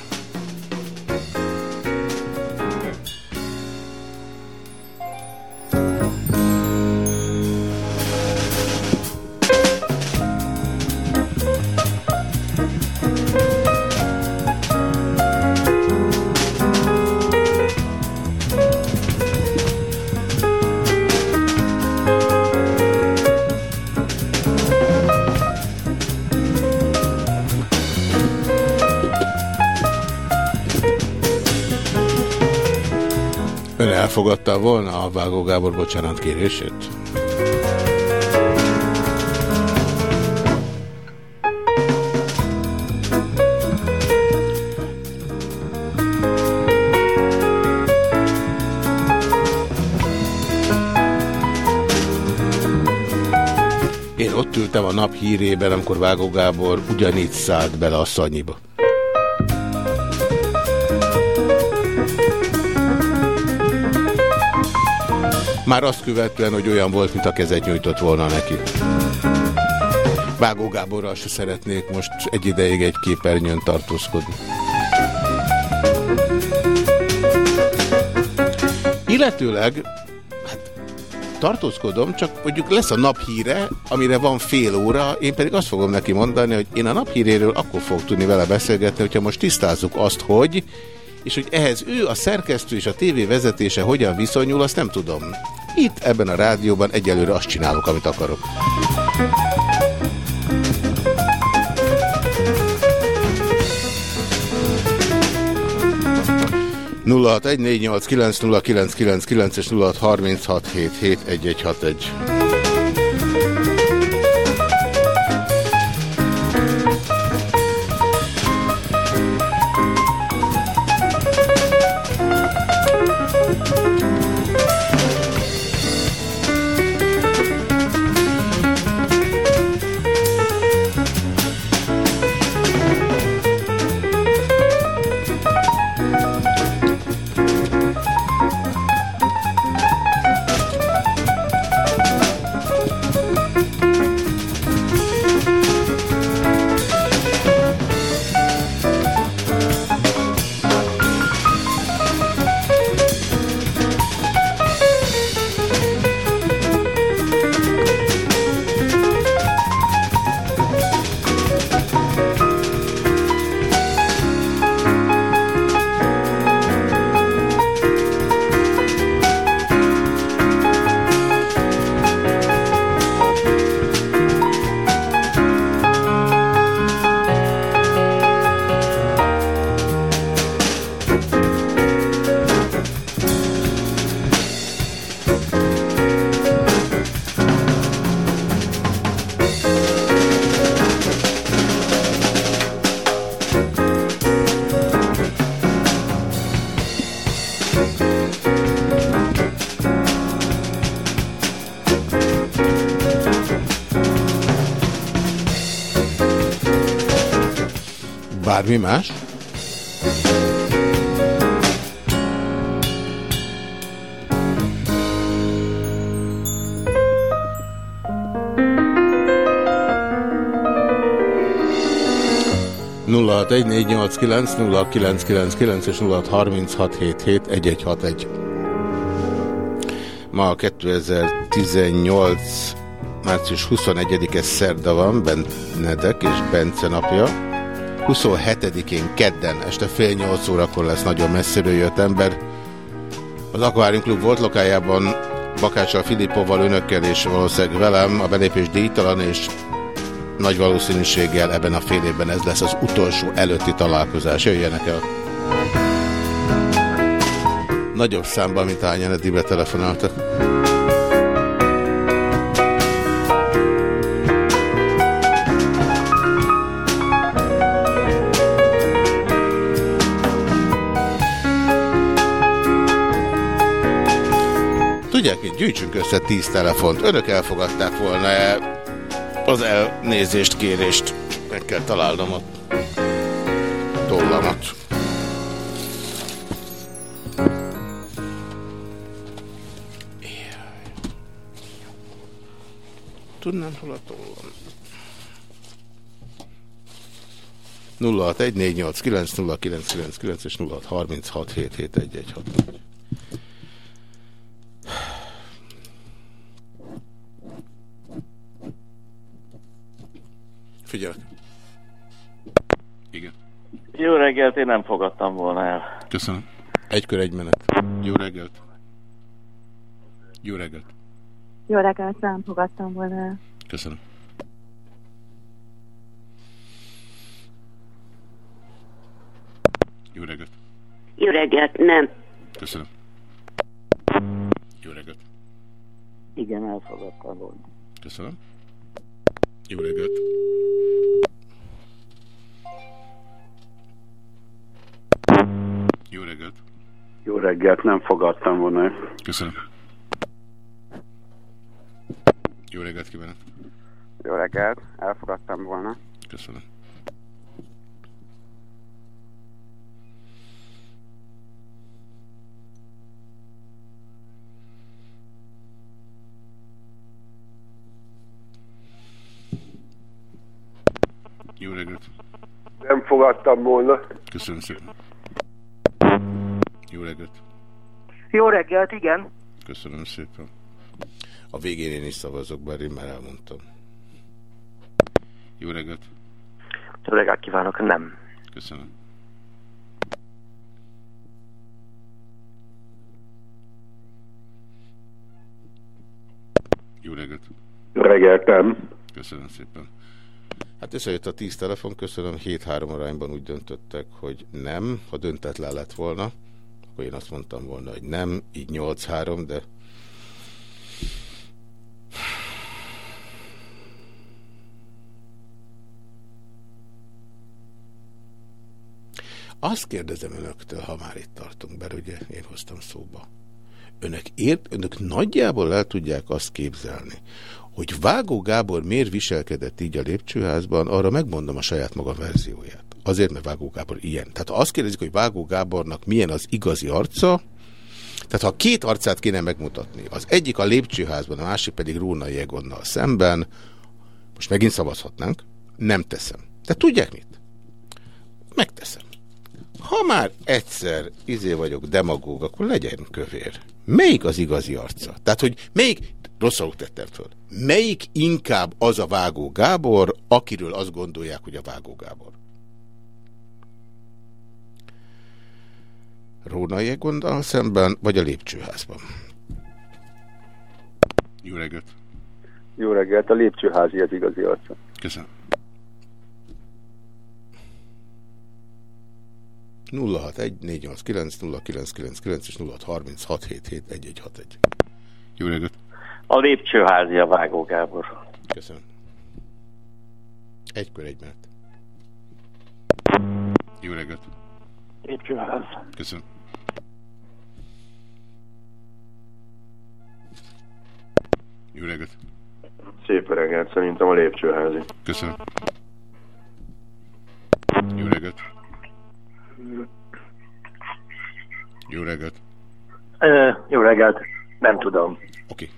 A Vágó Gábor bocsánat kérését? Én ott ültem a nap hírében, amikor Vágó Gábor ugyanígy szállt bele a szanyiba. Már azt követően, hogy olyan volt, mint a kezet nyújtott volna neki. Vágó Gáborral se szeretnék most egy ideig egy képernyőn tartózkodni. Illetőleg, hát tartózkodom, csak mondjuk lesz a naphíre, amire van fél óra, én pedig azt fogom neki mondani, hogy én a naphíréről akkor fogok tudni vele beszélgetni, hogyha most tisztázzuk azt, hogy és hogy ehhez ő, a szerkesztő és a tévé vezetése hogyan viszonyul, azt nem tudom. Itt ebben a rádióban egyelőre azt csinálok, amit akarok. nulla és egy. Hét egy egy hat egy. Ma 2018 március 21-e szerda van, Benedek és Bence napja. 27-én kedden este fél nyolc órakor lesz nagyon messziről jött ember. Az Aquarium Klub volt lokájában Bakáccsal, Filippovval, önökkel és valószínűleg velem a belépés díjtalan és nagy valószínűséggel ebben a fél évben ez lesz az utolsó előtti találkozás. Jöjjenek el! Nagyobb számban, mint hányan eddig betelefonáltak. Tudják mit, gyűjtsünk össze 10 telefont. Önök elfogadták volna -e az elnézést kérést? Meg kell találnom a tollamat. Tudnám, hol a tollam. 0614890999 és 0636771161. Figyelj. Igen. Jó reggelt, én nem fogadtam volna el. Köszönöm. Egy kör, egy menet. Jó reggelt. Jó reggelt. Jó reggelt, nem fogadtam volna el. Köszönöm. Jó reggelt. Jó reggelt, nem. Köszönöm. Jó reggelt. Igen, elfogadtam volna. Köszönöm. Jó reggelt. Jó reggelt. Jó reggelt, nem fogadtam volna. Köszönöm. Jó reggelt kívánok. Jó reggelt, elfogadtam volna. Köszönöm. Jó reggelt. Nem fogadtam volna. Köszönöm szépen. Jó reggelt. Jó reggelt, igen. Köszönöm szépen. A végén én is szavazok, bár én már elmondtam. Jó reggelt. Jó reggelt kívánok, nem. Köszönöm. Jó reggelt. Jó reggelt, nem. Köszönöm szépen. Hát összejött a 10 telefon, köszönöm, 7-3 arányban úgy döntöttek, hogy nem. Ha döntetlen lett volna, akkor én azt mondtam volna, hogy nem, így 8-3, de Azt kérdezem önöktől, ha már itt tartunk, bár ugye én hoztam szóba. Önök, ért, önök nagyjából el tudják azt képzelni, hogy Vágó Gábor miért viselkedett így a lépcsőházban, arra megmondom a saját maga verzióját. Azért, mert Vágó Gábor ilyen. Tehát ha azt kérdezik, hogy Vágó Gábornak milyen az igazi arca, tehát ha két arcát kéne megmutatni, az egyik a lépcsőházban, a másik pedig Rónai Egonnal szemben, most megint szavazhatnánk, nem teszem. De tudják mit? Megteszem. Ha már egyszer izé vagyok demagóg, akkor legyen kövér. Melyik az igazi arca? Tehát, hogy melyik, rosszul tettem föl, melyik inkább az a Vágó Gábor, akiről azt gondolják, hogy a Vágó Gábor? Rónai Egondal szemben, vagy a lépcsőházban? Jó reggelt! Jó reggelt, a lépcsőházi az igazi arca. Köszönöm. 061 489 0999 és 0636771161. Jó reggelt! A lépcsőházi a Vágó Gábor. Köszönöm. Egy kör, egy mert. Jó reggelt! Lépcsőház. Köszönöm. Jó reggelt! Szép reggelt, szerintem a lépcsőházi. Köszönöm. Jó reggelt! Jó reggelt! Ö, jó reggelt. Nem tudom. Oké.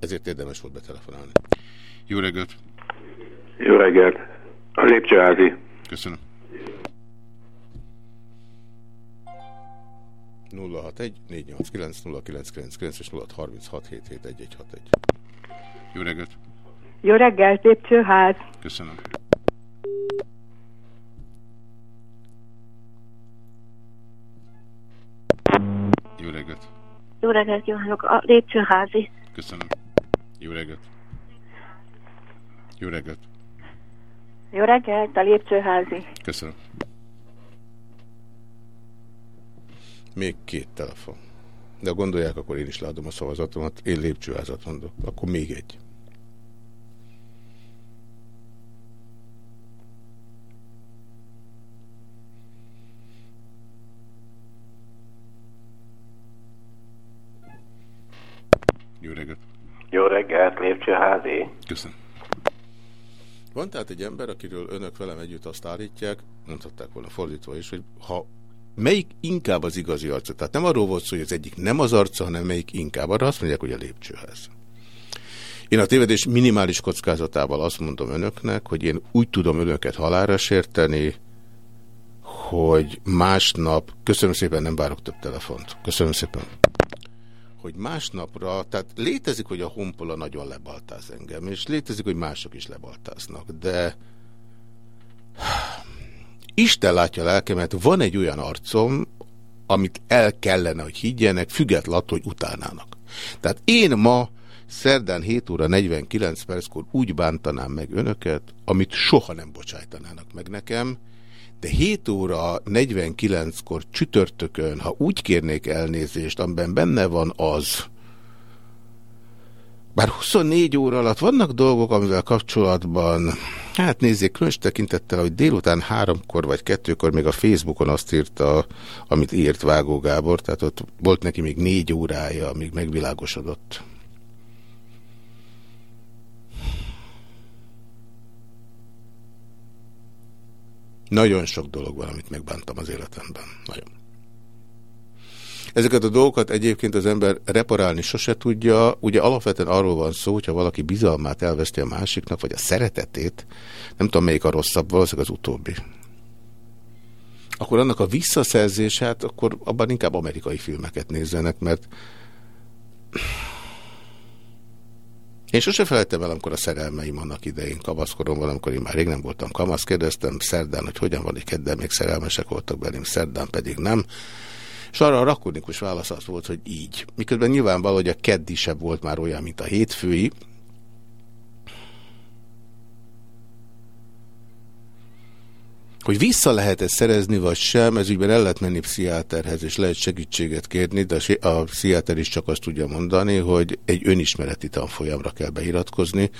Ezért érdemes volt betelefonálni. Jó reggelt! Jó reggelt. A lépcsőházi. Köszönöm. 061 489 0999 és 0636771161. Jó reggelt! Jó reggelt, lépcsőház. Köszönöm. Jó reggelt! Jó reggelt kívánok, a lépcsőházi. Köszönöm. Jó reggelt! Jó reggelt! Jó reggelt, a lépcsőházi. Köszönöm. Még két telefon. De ha gondolják, akkor én is leadom a szavazatomat. Én lépcsőházat mondok. Akkor még egy. Jó reggelt! Jó reggelt, lépcsőházi. Köszönöm. Van tehát egy ember, akiről önök velem együtt azt állítják, mondhatták volna fordítva is, hogy ha melyik inkább az igazi arca, tehát nem arról volt szó, hogy az egyik nem az arca, hanem melyik inkább, arra azt mondják, hogy a lépcsőház. Én a tévedés minimális kockázatával azt mondom önöknek, hogy én úgy tudom önöket halára sérteni, hogy másnap, köszönöm szépen, nem várok több telefont, köszönöm szépen, hogy másnapra, tehát létezik, hogy a honpola nagyon lebaltáz engem, és létezik, hogy mások is lebaltáznak, de Isten látja a lelkemet, van egy olyan arcom, amit el kellene, hogy higgyenek, független attól, hogy utálnának. Tehát én ma szerdán 7 óra 49 perckor úgy bántanám meg önöket, amit soha nem bocsájtanának meg nekem, de 7 óra 49-kor csütörtökön, ha úgy kérnék elnézést, amiben benne van az, bár 24 óra alatt vannak dolgok, amivel kapcsolatban, hát nézzék, különös tekintettel, hogy délután háromkor vagy kettőkor még a Facebookon azt írta, amit írt Vágó Gábor, tehát ott volt neki még négy órája, amíg megvilágosodott. Nagyon sok dolog van, amit megbántam az életemben. Nagyon. Ezeket a dolgokat egyébként az ember reparálni sose tudja. Ugye alapvetően arról van szó, hogyha valaki bizalmát elveszti a másiknak, vagy a szeretetét, nem tudom melyik a rosszabb, valószínűleg az utóbbi. Akkor annak a visszaszerzését, akkor abban inkább amerikai filmeket nézzenek, mert én sose felejtem el, amikor a szerelmeim annak idején kamaszkoromban, amikor én már rég nem voltam kamasz, kérdeztem szerdán, hogy hogyan van, hogy kedden még szerelmesek voltak belém, szerdán pedig nem. És arra a rakonikus válasz az volt, hogy így. Miközben nyilvánvaló, hogy a keddi sem volt már olyan, mint a hétfői. Hogy vissza lehet ezt szerezni, vagy sem, ez ügyben el lehet menni pszichiáterhez, és lehet segítséget kérni, de a pszichiáter is csak azt tudja mondani, hogy egy önismereti tanfolyamra kell beiratkozni,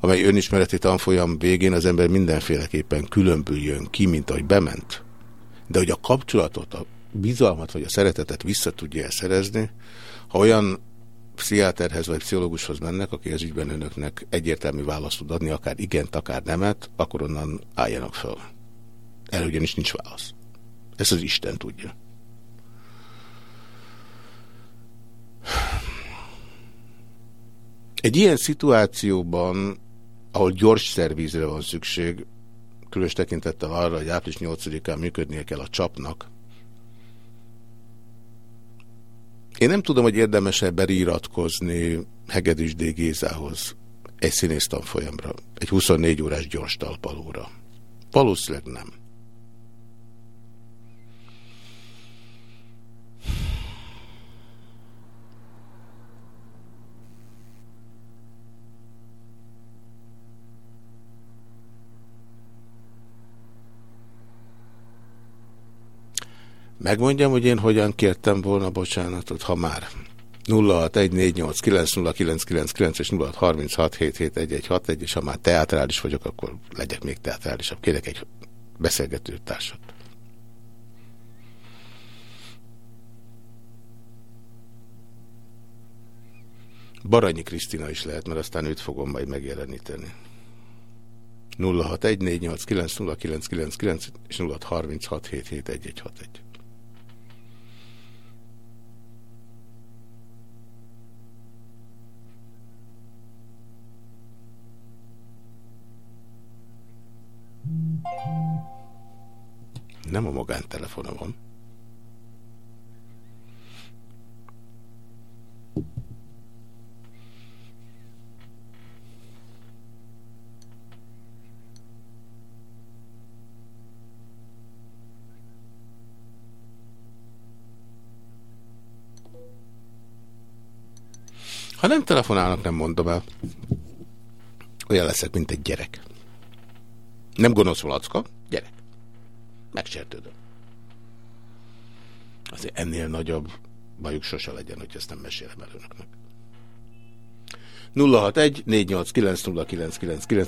amely önismereti tanfolyam végén az ember mindenféleképpen különbüljön ki, mint ahogy bement. De hogy a kapcsolatot, a bizalmat vagy a szeretetet vissza tudja -e szerezni, ha olyan pszichiáterhez vagy pszichológushoz mennek, aki az ügyben önöknek egyértelmű választ tud adni, akár igent, akár nemet, akkor onnan álljanak föl. Erre ugyanis nincs válasz. Ezt az Isten tudja. Egy ilyen szituációban, ahol gyors szervízre van szükség, különös tekintettel arra, hogy április 8-án működnie kell a csapnak, Én nem tudom, hogy érdemes-e beriratkozni Hegedűs D. Gézához egy színésztanfolyamra, egy 24 órás gyors talpalóra. Valószínűleg nem. Megmondjam, hogy én hogyan kértem volna bocsánatot, ha már. 0614890999 és 0636771161, és ha már teatrális vagyok, akkor legyek még teatrálisabb. Kérek egy beszélgető társat. Baranyi Krisztina is lehet, mert aztán őt fogom majd megjeleníteni. 0614890999 és 0636771161. Nem a magántelefonomon. Ha nem telefonálnak, nem mondom el. Olyan leszek, mint egy gyerek. Nem gonosz valacka, gyerek. Megsértődöm. Azért ennél nagyobb bajuk sose legyen, hogy ezt nem mesélem el önöknek. 061 489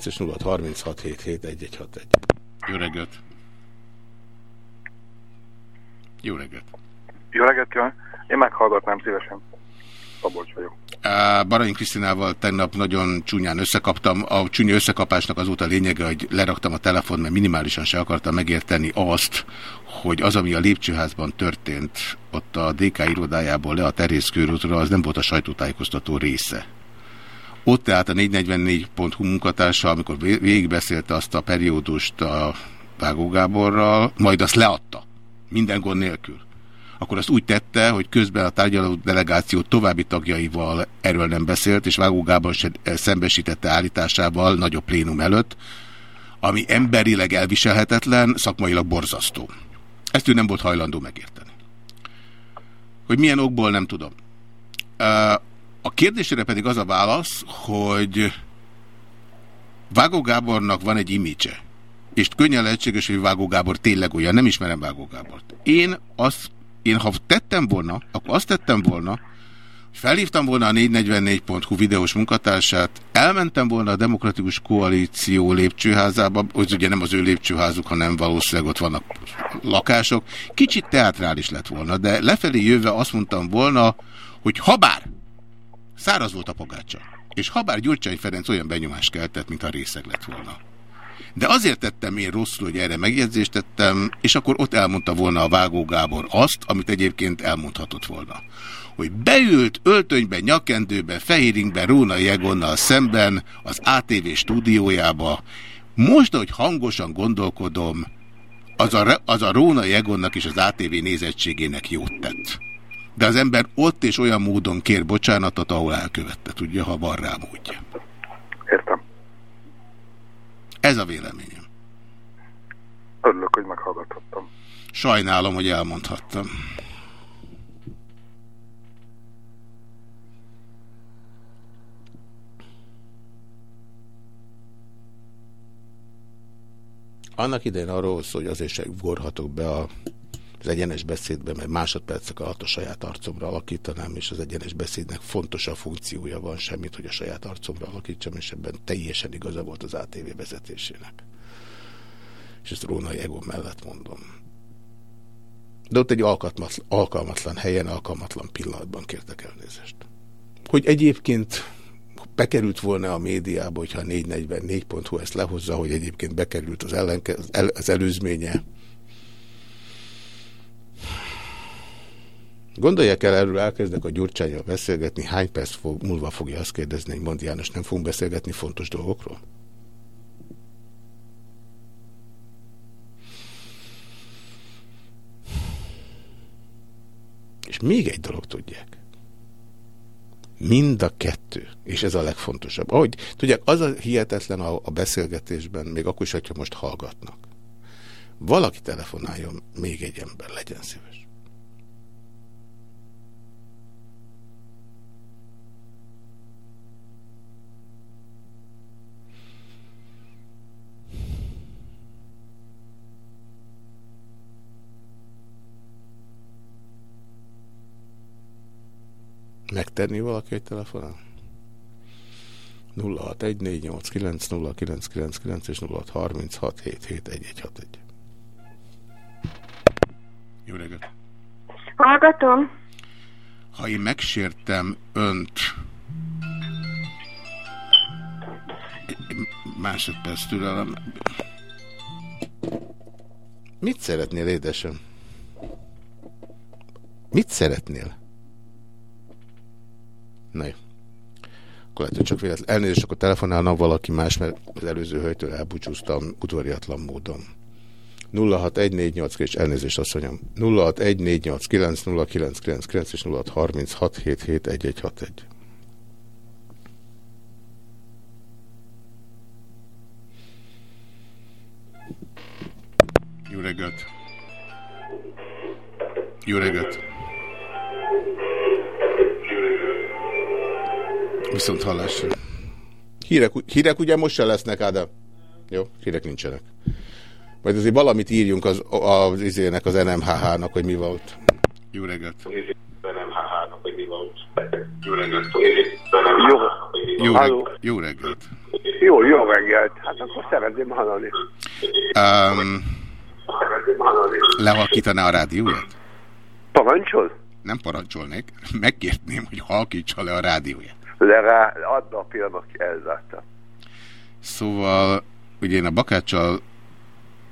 és 0636771161. Jó reggelt! Jó reggelt! Jó reggelt kívánok! Én meghallgatnám szívesen. Szabolcs vagyok. Baranyi Krisztinával tegnap nagyon csúnyán összekaptam. A csúnya összekapásnak az volt a lényege, hogy leraktam a telefon, mert minimálisan se akartam megérteni azt, hogy az, ami a lépcsőházban történt, ott a DK irodájából le a Terész az nem volt a sajtótájékoztató része. Ott tehát a 444.hu munkatársa, amikor végigbeszélte azt a periódust a Vágó Gáborral, majd azt leadta. Minden gond nélkül akkor azt úgy tette, hogy közben a tárgyaló delegáció további tagjaival erről nem beszélt, és Vágó Gábor se szembesítette állításával nagyobb plénum előtt, ami emberileg elviselhetetlen, szakmailag borzasztó. Ezt ő nem volt hajlandó megérteni. Hogy milyen okból, nem tudom. A kérdésére pedig az a válasz, hogy Vágó Gábornak van egy imidzse, és könnyen lehetséges, hogy Vágó Gábor tényleg olyan, nem ismerem Vágó Gábort. Én azt én ha tettem volna, akkor azt tettem volna, felhívtam volna a 444.hu videós munkatársát, elmentem volna a Demokratikus Koalíció lépcsőházába, hogy ugye nem az ő lépcsőházuk, hanem valószínűleg ott vannak lakások, kicsit teatrális lett volna, de lefelé jöve azt mondtam volna, hogy habár száraz volt a pogácsa, és habár Gyurcsány Ferenc olyan benyomást keltett, mintha részeg lett volna. De azért tettem én rosszul, hogy erre megjegyzést tettem, és akkor ott elmondta volna a Vágó Gábor azt, amit egyébként elmondhatott volna. Hogy beült öltönyben, nyakendőben, fehéringben Róna Jegonnal szemben az ATV stúdiójába. Most, hogy hangosan gondolkodom, az a, az a Róna Jegonnak és az ATV nézettségének jót tett. De az ember ott és olyan módon kér bocsánatot, ahol elkövette, tudja, ha van rá módja. Ez a véleményem. Örülök, hogy meghallgathattam. Sajnálom, hogy elmondhattam. Annak idején arról szól, hogy azért se gorhatok be a, az egyenes beszédbe, mert másodpercek alatt a saját arcomra alakítanám, és az egyenes beszédnek fontosabb funkciója van semmit, hogy a saját arcomra alakítsam, és ebben teljesen igaza volt az ATV vezetésének. És ezt Róna Ego mellett mondom. De ott egy alkalmatlan, helyen, alkalmatlan pillanatban kértek elnézést. Hogy egyébként bekerült volna a médiába, hogyha a 444.hu ezt lehozza, hogy egyébként bekerült az, ellenke, az, el, az előzménye. Gondolják el, erről elkezdek a Gyurcsányjal beszélgetni, hány perc fog, múlva fogja azt kérdezni, hogy Mond János, nem fogunk beszélgetni fontos dolgokról? És még egy dolog tudják. Mind a kettő, és ez a legfontosabb. Ahogy tudják, az a hihetetlen a, a beszélgetésben, még akkor is, hogyha most hallgatnak. Valaki telefonáljon, még egy ember, legyen szíves. Megtenni valaki egy telefonál? 0614890999 és 0636771161. Jó reggelt! Hallgatom. Ha én megsértem önt másodperc türelem. Mit szeretnél, édesem? Mit szeretnél? Jó. Akkor lehet, hogy csak véletlen. Elnézést, akkor telefonálna valaki más, mert az előző hölgytől elbúcsúztam udvariatlan módon. 061489 és elnézést asszonyom. 0614890999 és 0636771161. Jó reggelt! Jó reggelt! Viszont hallásra. Hírek, hírek ugye most se lesznek, Ádám? Jó, hírek nincsenek. Majd azért valamit írjunk az, az izének, az NMHH-nak, hogy mi volt. Jó reggelt! Jó reggelt. Jó, Jó, reg jó reggelt! jó, jó reggelt. Hát akkor szeretném hallani. Um, lehalkítaná a rádióját? Parancsol? Nem parancsolnék, megkérném, hogy halkítsa le a rádióját. Le rá, add a pillanat, elzárta. Szóval, ugye én a Bakáccsal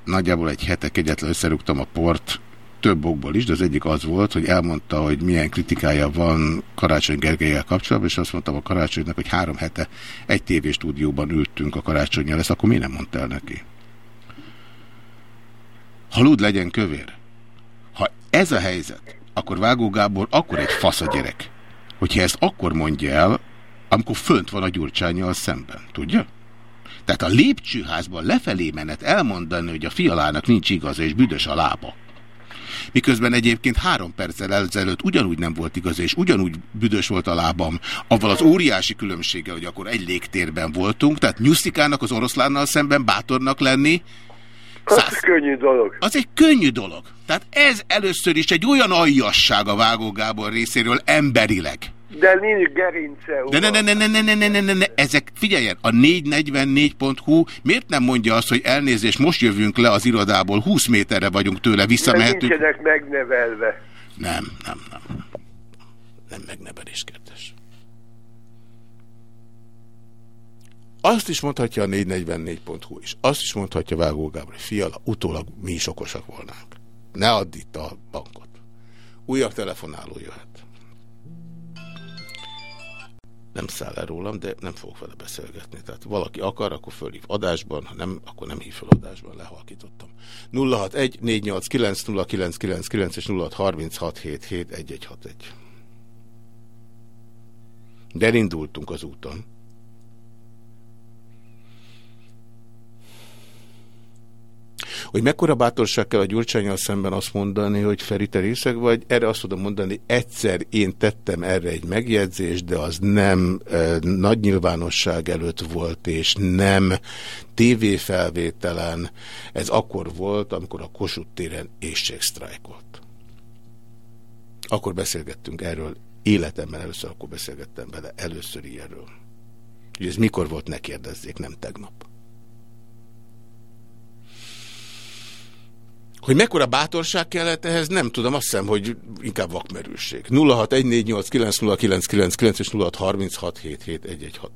nagyjából egy hete kegyetlen összerúgtam a port, több okból is, de az egyik az volt, hogy elmondta, hogy milyen kritikája van Karácsony Gergelyel kapcsolatban, és azt mondtam a Karácsonynak, hogy három hete egy tévéstúdióban ültünk a Karácsonyjal, ezt akkor mi nem mondta el neki? Ha lúd legyen kövér. Ha ez a helyzet, akkor Vágó Gábor akkor egy fasz a gyerek. Hogyha ezt akkor mondja el, amikor fönt van a gyurcsányjal szemben, tudja? Tehát a lépcsőházban lefelé menet elmondani, hogy a fialának nincs igaza és büdös a lába. Miközben egyébként három perccel ezelőtt ugyanúgy nem volt igaz, és ugyanúgy büdös volt a lábam, avval az óriási különbséggel, hogy akkor egy légtérben voltunk, tehát Nyuszikának az oroszlánnal szemben bátornak lenni, Az könnyű dolog. az egy könnyű dolog. Tehát ez először is egy olyan aljasság a Vágó Gábor részéről emberileg. De nincs gerince. De ne, ne, ne, ne, ne, ne, ne, ne, ne, ezek, figyeljen, a 444.hu miért nem mondja azt, hogy elnézést, most jövünk le az irodából, 20 méterre vagyunk tőle, visszamehetünk. nincsenek megnevelve. Nem, nem, nem. Nem megnevelés kérdés. Azt is mondhatja a 444.hu is. Azt is mondhatja Vágó Gábor, fiala, utólag mi is okosak volnánk. Ne add itt a bankot. Újabb telefonáló jöhet. Nem száll el rólam, de nem fogok vele beszélgetni. Tehát valaki akar, akkor fölhív adásban, ha nem, akkor nem hív fel adásban, lehalkítottam. 061 489 0999 és 0636771161. De elindultunk az úton. Hogy mekkora bátorság kell a Gyurcsányal szemben azt mondani, hogy Feri, te részeg vagy, erre azt tudom mondani, egyszer én tettem erre egy megjegyzést, de az nem e, nagy nyilvánosság előtt volt, és nem tévéfelvételen. Ez akkor volt, amikor a Kossuth téren éjségsztrájkolt. Akkor beszélgettünk erről, életemben először akkor beszélgettem vele, először ilyenről. Ugye ez mikor volt, ne kérdezzék, nem tegnap. Hogy mekkora bátorság kellett ehhez, nem tudom, azt hiszem, hogy inkább vakmerőség. 0614890999 és 0636771161.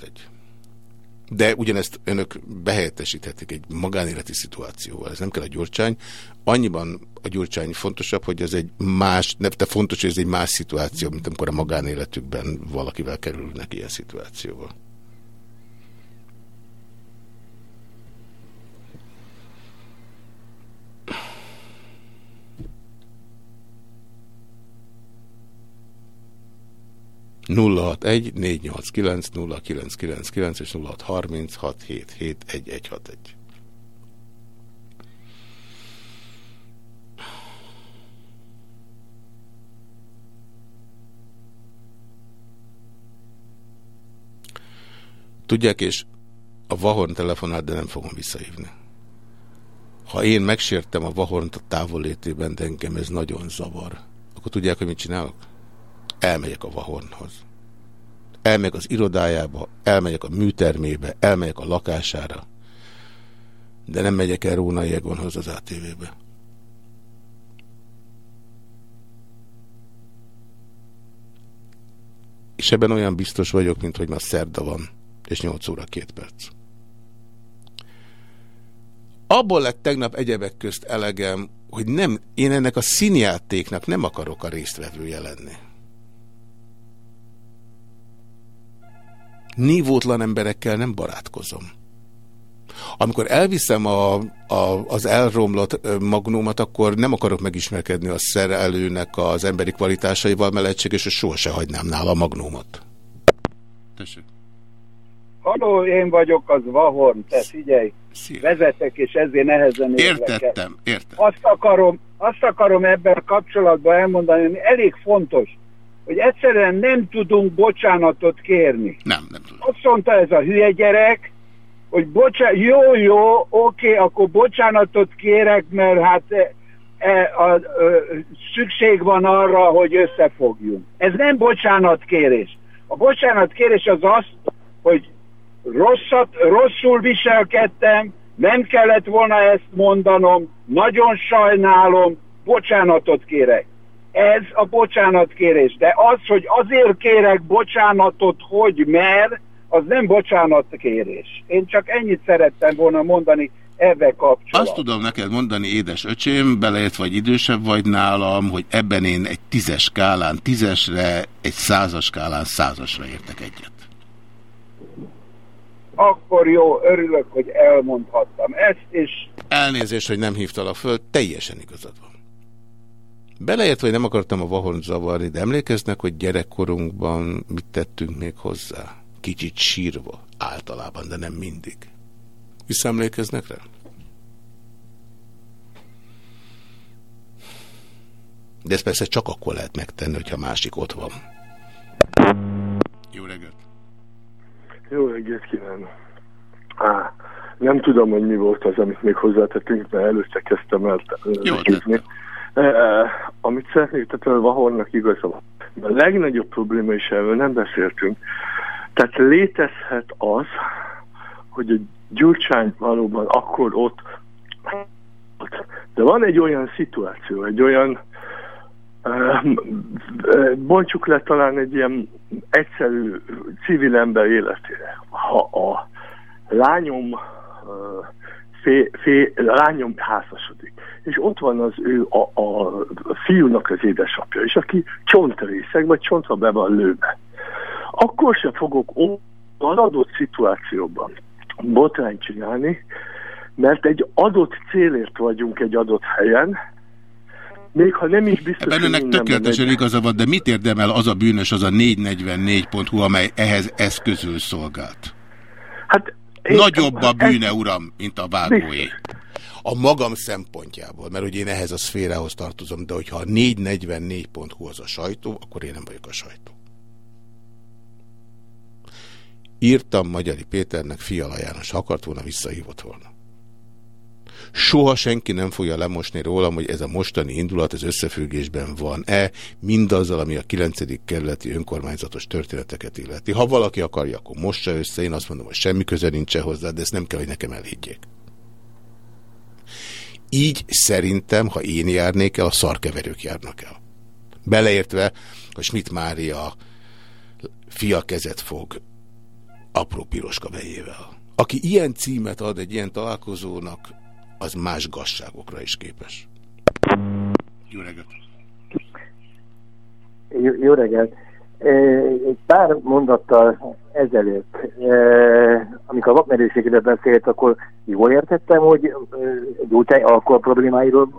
De ugyanezt önök behelyettesíthetik egy magánéleti szituációval. Ez nem kell a gyurcsány. Annyiban a gyurcsány fontosabb, hogy ez egy más, nem te fontos, hogy ez egy más szituáció, mint amikor a magánéletükben valakivel kerülnek ilyen szituációval. 061 489 0999 és 0636771161. Tudják, és a Vahorn telefonát, de nem fogom visszahívni. Ha én megsértem a Vahornt a távolétében, de engem ez nagyon zavar, akkor tudják, hogy mit csinálok? Elmegyek a Vahornhoz. Elmegyek az irodájába, elmegyek a műtermébe, elmegyek a lakására, de nem megyek el Róna Jegonhoz az ATV-be. És ebben olyan biztos vagyok, mint hogy ma szerda van, és 8 óra 2 perc. Abból lett tegnap egyebek közt elegem, hogy nem, én ennek a színjátéknak nem akarok a résztvevője lenni. Nívótlan emberekkel nem barátkozom. Amikor elviszem a, a, az elromlott magnómat, akkor nem akarok megismerkedni a szerelőnek az emberi kvalitásaival, mert lehetséges, hogy soha se hagynám nála a magnómat. Tessék. Haló, én vagyok az Vahorn, te figyelj, vezetek, és ezért nehezen. Értettem, értettem. Azt akarom, azt akarom ebben kapcsolatban elmondani, hogy elég fontos, hogy egyszerűen nem tudunk bocsánatot kérni. Nem, nem tudom. Azt mondta ez a hülye gyerek, hogy bocsá jó, jó, oké, akkor bocsánatot kérek, mert hát e, e, a, a, szükség van arra, hogy összefogjunk. Ez nem bocsánatkérés. A bocsánatkérés az az, hogy rosszat, rosszul viselkedtem, nem kellett volna ezt mondanom, nagyon sajnálom, bocsánatot kérek. Ez a bocsánatkérés. De az, hogy azért kérek bocsánatot, hogy mert, az nem bocsánatkérés. Én csak ennyit szerettem volna mondani ebben kapcsolatban. Azt tudom neked mondani, édes öcsém, beleért vagy idősebb vagy nálam, hogy ebben én egy tízes skálán tízesre, egy százas skálán százasra értek egyet. Akkor jó, örülök, hogy elmondhattam ezt, és Elnézést, hogy nem hívtalak föl, teljesen igazad van. Beleért, hogy nem akartam a vahon zavarni, de emlékeznek, hogy gyerekkorunkban mit tettünk még hozzá? Kicsit sírva, általában, de nem mindig. Visszaemlékeznek rá? De ezt persze csak akkor lehet megtenni, hogyha másik ott van. Jó reggelt! Jó reggelt kívánok! Á, nem tudom, hogy mi volt az, amit még hozzátettünk, mert előtte kezdtem el nézni. Amit szeretnék, tehát Vahornak igaza van. A legnagyobb probléma is erről nem beszéltünk. Tehát létezhet az, hogy a Gyurcsány valóban akkor ott de van egy olyan szituáció, egy olyan bontsuk le talán egy ilyen egyszerű civil ember életére. Ha a lányom, fé, fé, lányom házasodik, és ott van az ő a, a fiúnak az édesapja, és aki csontrészeg, vagy csontra be van lőve. Akkor se fogok az adott szituációban botrányt csinálni, mert egy adott célért vagyunk egy adott helyen, még ha nem is biztos, Ebben önnek tökéletesen egy- igaza van, de mit érdemel az a bűnös, az a 444.hu, amely ehhez eszközül szolgált? Hát Nagyobb a bűne, uram, mint a vágóé. Biztos. A magam szempontjából, mert hogy én ehhez a szférához tartozom, de hogyha a 444.hu az a sajtó, akkor én nem vagyok a sajtó. Írtam Magyari Péternek, Fiala János, ha akart volna, visszahívott volna. Soha senki nem fogja lemosni rólam, hogy ez a mostani indulat az összefüggésben van-e mindazzal, ami a 9. kerületi önkormányzatos történeteket illeti. Ha valaki akarja, akkor mossa össze, én azt mondom, hogy semmi köze nincs hozzá, de ezt nem kell, hogy nekem elhiggyék. Így szerintem, ha én járnék el, a szarkeverők járnak el. Beleértve, hogy Schmidt Mária fia kezet fog apró piroska vejével. Aki ilyen címet ad egy ilyen találkozónak, az más gazságokra is képes. Jó reggelt! Jó, jó reggelt! Egy pár mondattal ezelőtt, amikor a vakmerőségről beszélt, akkor jól értettem, hogy gyógytáj alkohol problémáiról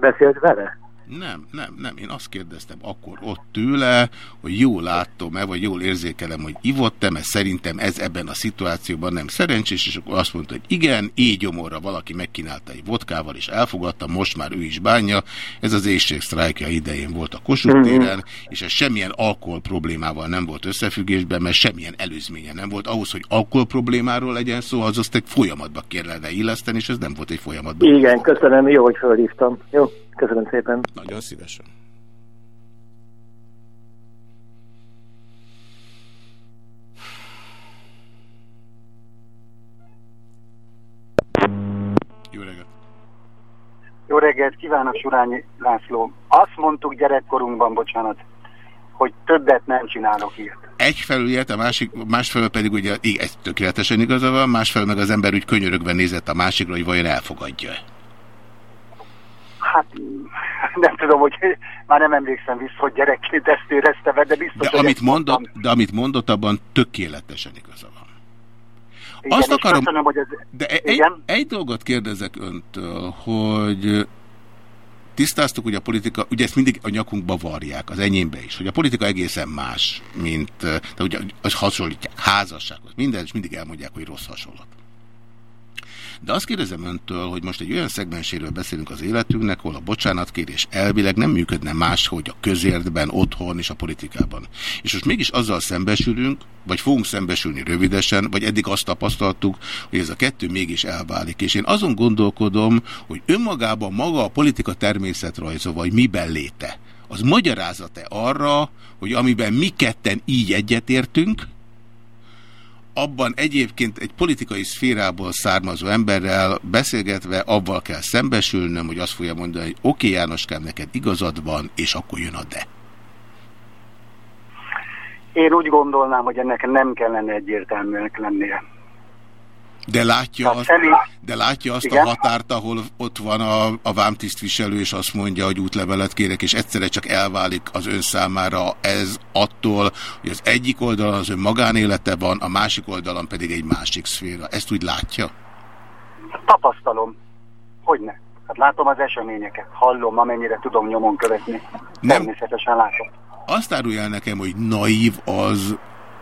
beszélt vele? Nem, nem, nem. Én azt kérdeztem akkor ott tőle, hogy jól látom-e, vagy jól érzékelem, hogy ivottam, mert szerintem ez ebben a szituációban nem szerencsés, és akkor azt mondta, hogy igen, így gyomorra valaki megkínálta egy vodkával, és elfogadta, most már ő is bánja. Ez az éjségsztrájkja idején volt a Kossuth téren, és ez semmilyen alkohol problémával nem volt összefüggésben, mert semmilyen előzménye nem volt. Ahhoz, hogy alkohol problémáról legyen szó, az azt egy folyamatba kellene illeszteni, és ez nem volt egy folyamatban. Igen, köszönöm, jó, hogy felhívtam. Jó, köszönöm szépen. Nagyon szívesen. Jó reggelt! Jó reggelt, kívánok, Surányi László. Azt mondtuk gyerekkorunkban, bocsánat, hogy többet nem csinálok ilyet. Egyfelől ilyet, a másik, másfelől pedig ugye így, egy tökéletesen igaza van, másfelől meg az ember úgy könyörögve nézett a másikra, hogy vajon elfogadja. Hát nem tudom, hogy már nem emlékszem vissza, hogy gyerekként ezt érezte be, de biztos, De amit, ezt mondtam. mondott, de amit mondott, abban tökéletesen igaza van. Igen, Azt akarom, köszönöm, hogy ez... de e- egy, egy dolgot kérdezek öntől, hogy tisztáztuk, hogy a politika, ugye ezt mindig a nyakunkba varják, az enyémbe is, hogy a politika egészen más, mint, de ugye az hasonlítják, házassághoz, minden, és mindig elmondják, hogy rossz hasonlat. De azt kérdezem öntől, hogy most egy olyan szegmenséről beszélünk az életünknek, ahol a bocsánatkérés elvileg nem működne máshogy a közértben, otthon és a politikában. És most mégis azzal szembesülünk, vagy fogunk szembesülni rövidesen, vagy eddig azt tapasztaltuk, hogy ez a kettő mégis elválik. És én azon gondolkodom, hogy önmagában maga a politika természetrajza, vagy miben léte, az magyarázat-e arra, hogy amiben mi ketten így egyetértünk, abban egyébként egy politikai szférából származó emberrel beszélgetve avval kell szembesülnöm, hogy azt fogja mondani, hogy oké okay, Jánoskám, neked igazad van, és akkor jön a de. Én úgy gondolnám, hogy ennek nem kellene egyértelműnek lennie. De látja azt, de látja azt a Igen? határt, ahol ott van a, a vámtisztviselő, és azt mondja, hogy útlevelet kérek, és egyszerre csak elválik az ön számára ez attól, hogy az egyik oldalon az ön magánélete van, a másik oldalon pedig egy másik szféra. Ezt úgy látja? Tapasztalom. Hogyne? Hát látom az eseményeket, hallom, amennyire tudom nyomon követni. Nem. Természetesen látom. Azt árulja el nekem, hogy naív az,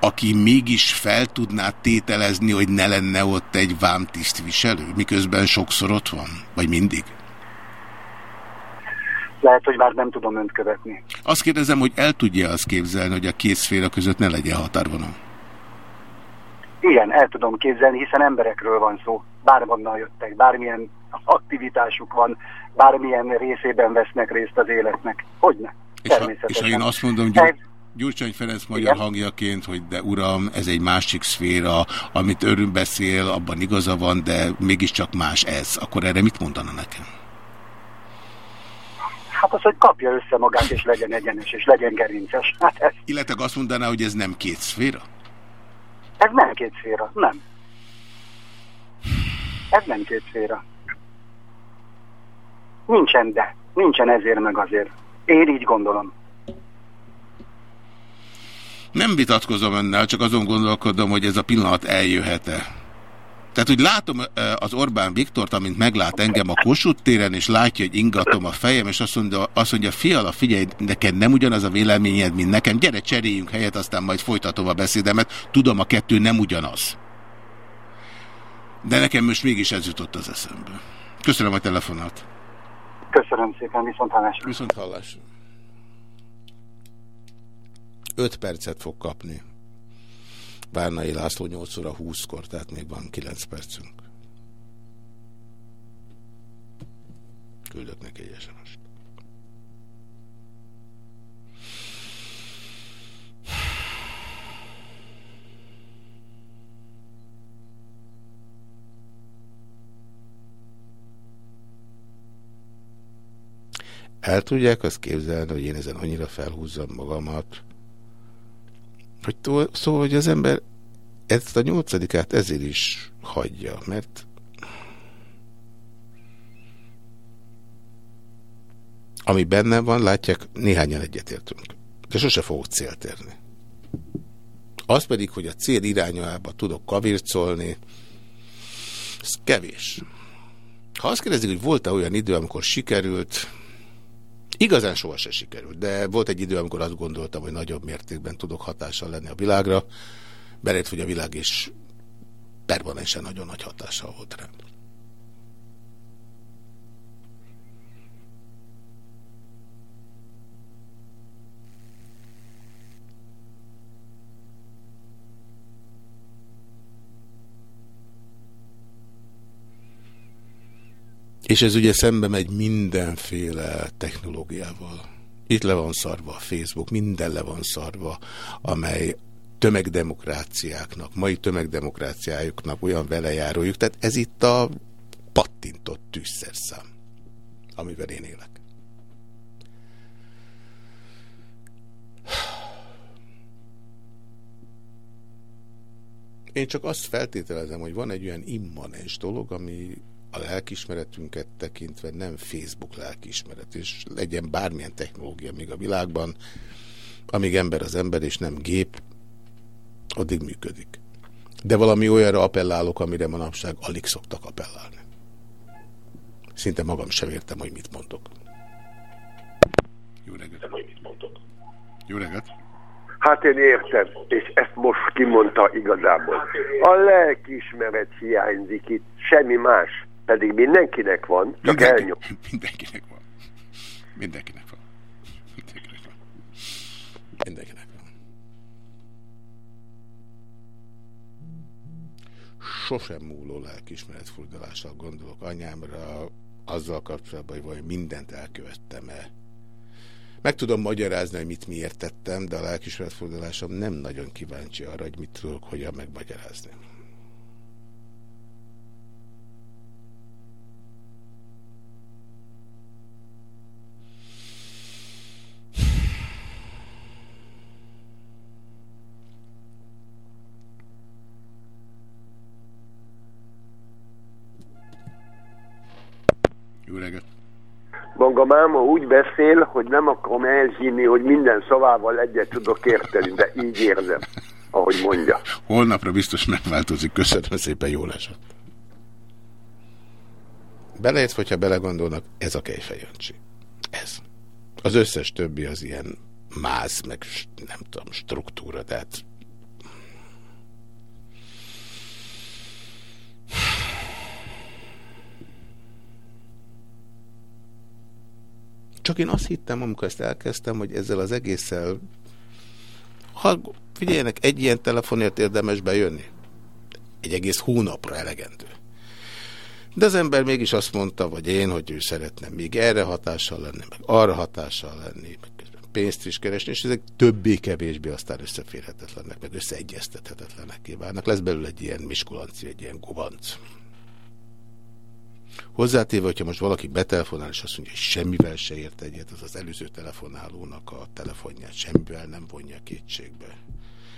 aki mégis fel tudná tételezni, hogy ne lenne ott egy vámtisztviselő, miközben sokszor ott van? Vagy mindig? Lehet, hogy már nem tudom önt követni. Azt kérdezem, hogy el tudja azt képzelni, hogy a két szféra között ne legyen határvonal? Igen, el tudom képzelni, hiszen emberekről van szó. Bárhonnan jöttek, bármilyen aktivitásuk van, bármilyen részében vesznek részt az életnek. Hogyne? És ha, és ha én azt mondom, Gyur, Gyurcsány Ferenc magyar hangjaként, hogy de uram, ez egy másik szféra, amit örül beszél, abban igaza van, de mégiscsak más ez, akkor erre mit mondana nekem? Hát az, hogy kapja össze magát, és legyen egyenes, és legyen gerinces. Hát ez, Illetve azt mondaná, hogy ez nem két szféra? ez nem két szféra, nem. Ez nem két szféra. Nincsen de. Nincsen ezért meg azért. Én így gondolom. Nem vitatkozom önnel, csak azon gondolkodom, hogy ez a pillanat eljöhet-e. Tehát, hogy látom az Orbán Viktort, amint meglát engem a Kossuth téren, és látja, hogy ingatom a fejem, és azt mondja, azt mondja fiala, figyelj, neked nem ugyanaz a véleményed, mint nekem, gyere, cseréljünk helyet, aztán majd folytatom a beszédemet. Tudom, a kettő nem ugyanaz. De nekem most mégis ez jutott az eszembe. Köszönöm a telefonát. Köszönöm szépen, viszont hallásra. Viszont hallásra. 5 percet fog kapni. Várnai László 8 óra 20-kor, tehát még van 9 percünk. Küldök neki egy SMS-t. El tudják azt képzelni, hogy én ezen annyira felhúzzam magamat, hogy tó, szóval, hogy az ember ezt a nyolcadikát ezért is hagyja, mert ami bennem van, látják, néhányan egyetértünk. De sose fogok célt érni. Az pedig, hogy a cél irányába tudok kavircolni, ez kevés. Ha azt kérdezik, hogy volt-e olyan idő, amikor sikerült, igazán soha se sikerült, de volt egy idő, amikor azt gondoltam, hogy nagyobb mértékben tudok hatással lenni a világra, belét, hogy a világ is permanensen nagyon nagy hatással volt rám. És ez ugye szembe megy mindenféle technológiával. Itt le van szarva a Facebook, minden le van szarva, amely tömegdemokráciáknak, mai tömegdemokráciájuknak olyan velejárójuk. Tehát ez itt a pattintott tűzszerszám, amivel én élek. Én csak azt feltételezem, hogy van egy olyan immanens dolog, ami a lelkismeretünket tekintve nem Facebook lelkismeret, és legyen bármilyen technológia még a világban, amíg ember az ember, és nem gép, addig működik. De valami olyanra appellálok, amire manapság alig szoktak appellálni. Szinte magam sem értem, hogy mit mondok. Jó reggelt. Hogy mit mondok. Jó reggelt. Hát én értem, és ezt most kimondta igazából. A lelkiismeret hiányzik itt, semmi más. Pedig mindenkinek van, csak Mindenki, elnyom. Mindenkinek van. Mindenkinek van. Mindenkinek van. Mindenkinek van. Sosem múló lelkismeretfurdalással gondolok anyámra, azzal kapcsolatban, hogy mindent elkövettem-e. Meg tudom magyarázni, hogy mit miért tettem, de a lelkismeretfordulásom nem nagyon kíváncsi arra, hogy mit tudok, hogyan megmagyarázni. 061 Máma úgy beszél, hogy nem akarom elhinni, hogy minden szavával egyet tudok érteni, de így érzem, ahogy mondja. Holnapra biztos megváltozik. Köszönöm szépen, jól esett. Beleért, hogyha belegondolnak, ez a kejfejöncsi. Ez. Az összes többi az ilyen máz, meg nem tudom, struktúra, tehát Csak én azt hittem, amikor ezt elkezdtem, hogy ezzel az egésszel, ha figyeljenek, egy ilyen telefonért érdemes bejönni. Egy egész hónapra elegendő. De az ember mégis azt mondta, vagy én, hogy ő szeretne még erre hatással lenni, meg arra hatással lenni, meg közben pénzt is keresni, és ezek többé-kevésbé aztán összeférhetetlenek, meg összeegyeztethetetlenek kívánnak. Lesz belőle egy ilyen miskolanci, egy ilyen gubanc. Hozzátéve, hogyha most valaki betelefonál, és azt mondja, hogy semmivel se ért egyet, az az előző telefonálónak a telefonját semmivel nem vonja kétségbe.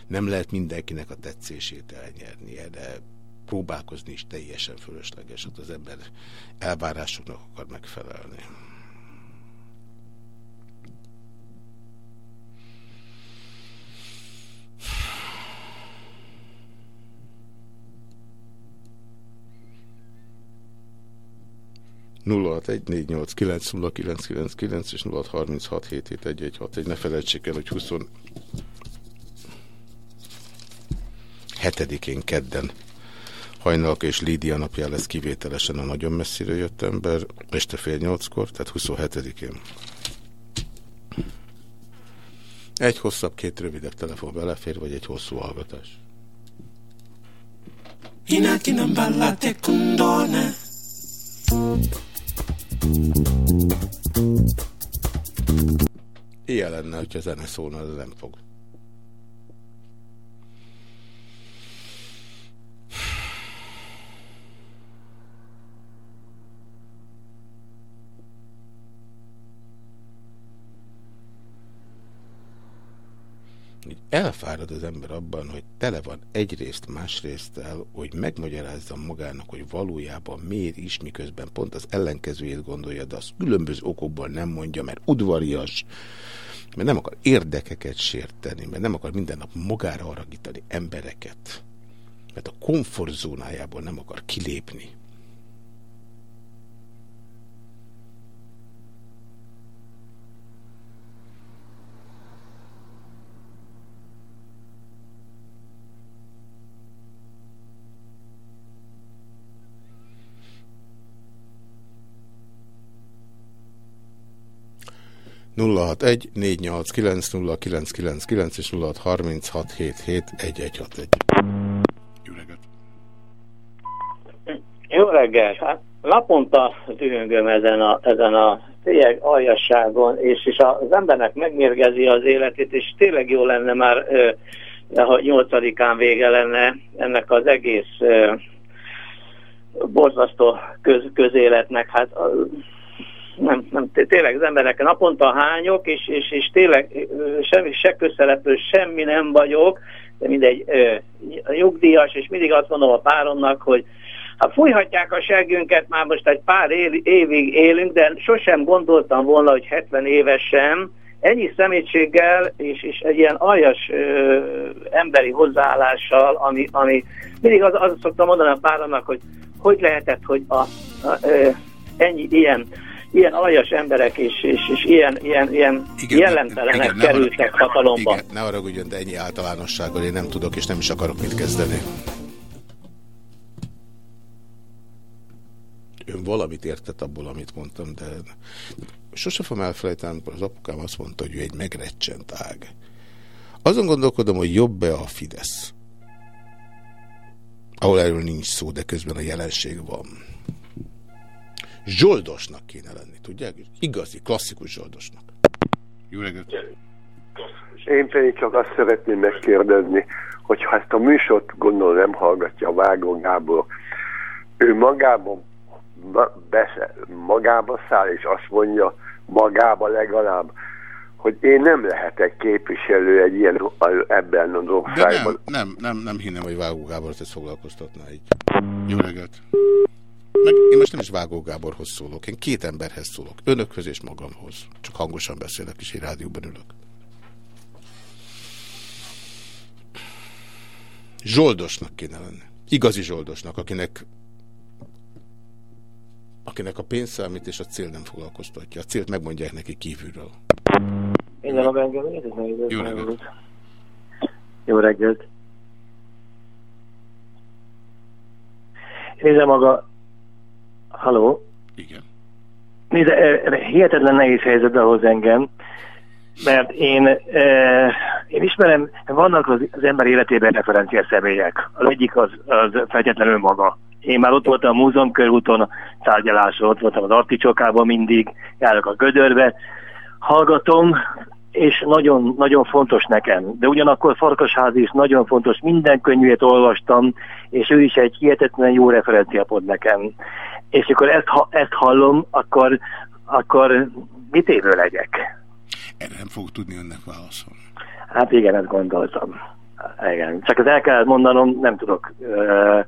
Nem lehet mindenkinek a tetszését elnyernie, de próbálkozni is teljesen fölösleges, hát az ember elvárásoknak akar megfelelni. Nulla és 0636771161. Ne felejtsék el, hogy 20 7-én kedden hajnalka és Lídia napján lesz kivételesen a nagyon messziről jött ember, este fél nyolckor, tehát 27-én. Egy hosszabb, két rövidebb telefon belefér, vagy egy hosszú hallgatás. Inaki nambala te kundona Ilyen lenne, hogyha zene szólna, de nem fog. Így elfárad az ember abban, hogy tele van egyrészt, másrészt el, hogy megmagyarázza magának, hogy valójában miért is, miközben pont az ellenkezőjét gondolja, de az különböző okokból nem mondja, mert udvarias, mert nem akar érdekeket sérteni, mert nem akar minden nap magára haragítani embereket, mert a komfortzónájából nem akar kilépni. Nulla hat egy négy nyolc kilenc nulla kilenc kilenc kilenc és nulla hat harminc hat hét hét egy egy hat egy. Jó reggelt! Hát naponta dühöngöm ezen a, ezen a tényleg aljasságon, és, és az embernek megmérgezi az életét, és tényleg jó lenne már, ha nyolcadikán vége lenne ennek az egész ö, borzasztó köz, közéletnek. Hát ö, nem, nem, té- tényleg az embernek naponta hányok, és, és, és tényleg semmi, se közszereplő, semmi nem vagyok, de mindegy ö, nyugdíjas, és mindig azt mondom a páromnak, hogy Hát fújhatják a seggünket, már most egy pár év, évig élünk, de sosem gondoltam volna, hogy 70 évesen ennyi szemétséggel és, és egy ilyen aljas ö, emberi hozzáállással, ami, ami mindig az, az szoktam mondani a páromnak, hogy hogy lehetett, hogy a, a, ö, ennyi ilyen ilyen aljas emberek és, és, és ilyen, ilyen, ilyen igen, jelentelenek igen, ne kerültek hatalomba. Igen, ne haragudjon, de ennyi általánossággal én nem tudok és nem is akarok mit kezdeni. Ön valamit értett abból, amit mondtam, de sose fogom elfelejteni, amikor az apukám azt mondta, hogy ő egy megrecsent ág. Azon gondolkodom, hogy jobb-e a Fidesz, ahol erről nincs szó, de közben a jelenség van. Zsoldosnak kéne lenni, tudják? Igazi, klasszikus zsoldosnak. Jó reggelt! Én pedig csak azt szeretném megkérdezni, hogy ha ezt a műsort gondolom nem hallgatja a Vágó Gábor, ő magában ma, besze, magába száll, és azt mondja magába legalább, hogy én nem lehetek képviselő egy ilyen ebben az De országban. nem, nem, nem, nem hinnem, hogy Vágó Gábor ezt foglalkoztatná így. Jó reggelt! Meg én most nem is Vágó Gáborhoz szólok, én két emberhez szólok. Önökhöz és magamhoz. Csak hangosan beszélek, és egy rádióban ülök. Zsoldosnak kéne lenni. Igazi zsoldosnak, akinek akinek a pénz számít és a cél nem foglalkoztatja. A célt megmondják neki kívülről. Minden a engem Jó reggelt! Jó reggelt! Nézze maga... Halló? Igen. Eh, hihetetlen nehéz helyzetbe hoz engem, mert én, én ismerem, vannak az, az ember életében referencia személyek. Az egyik az, az feltétlenül maga. Én már ott voltam a múzeum körúton, a tárgyaláson, ott voltam az articsokában mindig, járok a gödörbe, hallgatom, és nagyon, nagyon fontos nekem. De ugyanakkor Farkasházi is nagyon fontos, minden könyvét olvastam, és ő is egy hihetetlen jó referenciapod nekem. És akkor ezt, ha, ezt hallom, akkor, akkor mit évő legyek? Erre nem fog tudni önnek válaszolni. Hát igen, ezt gondoltam. Igen. Csak ezt el kell mondanom, nem tudok. Ö,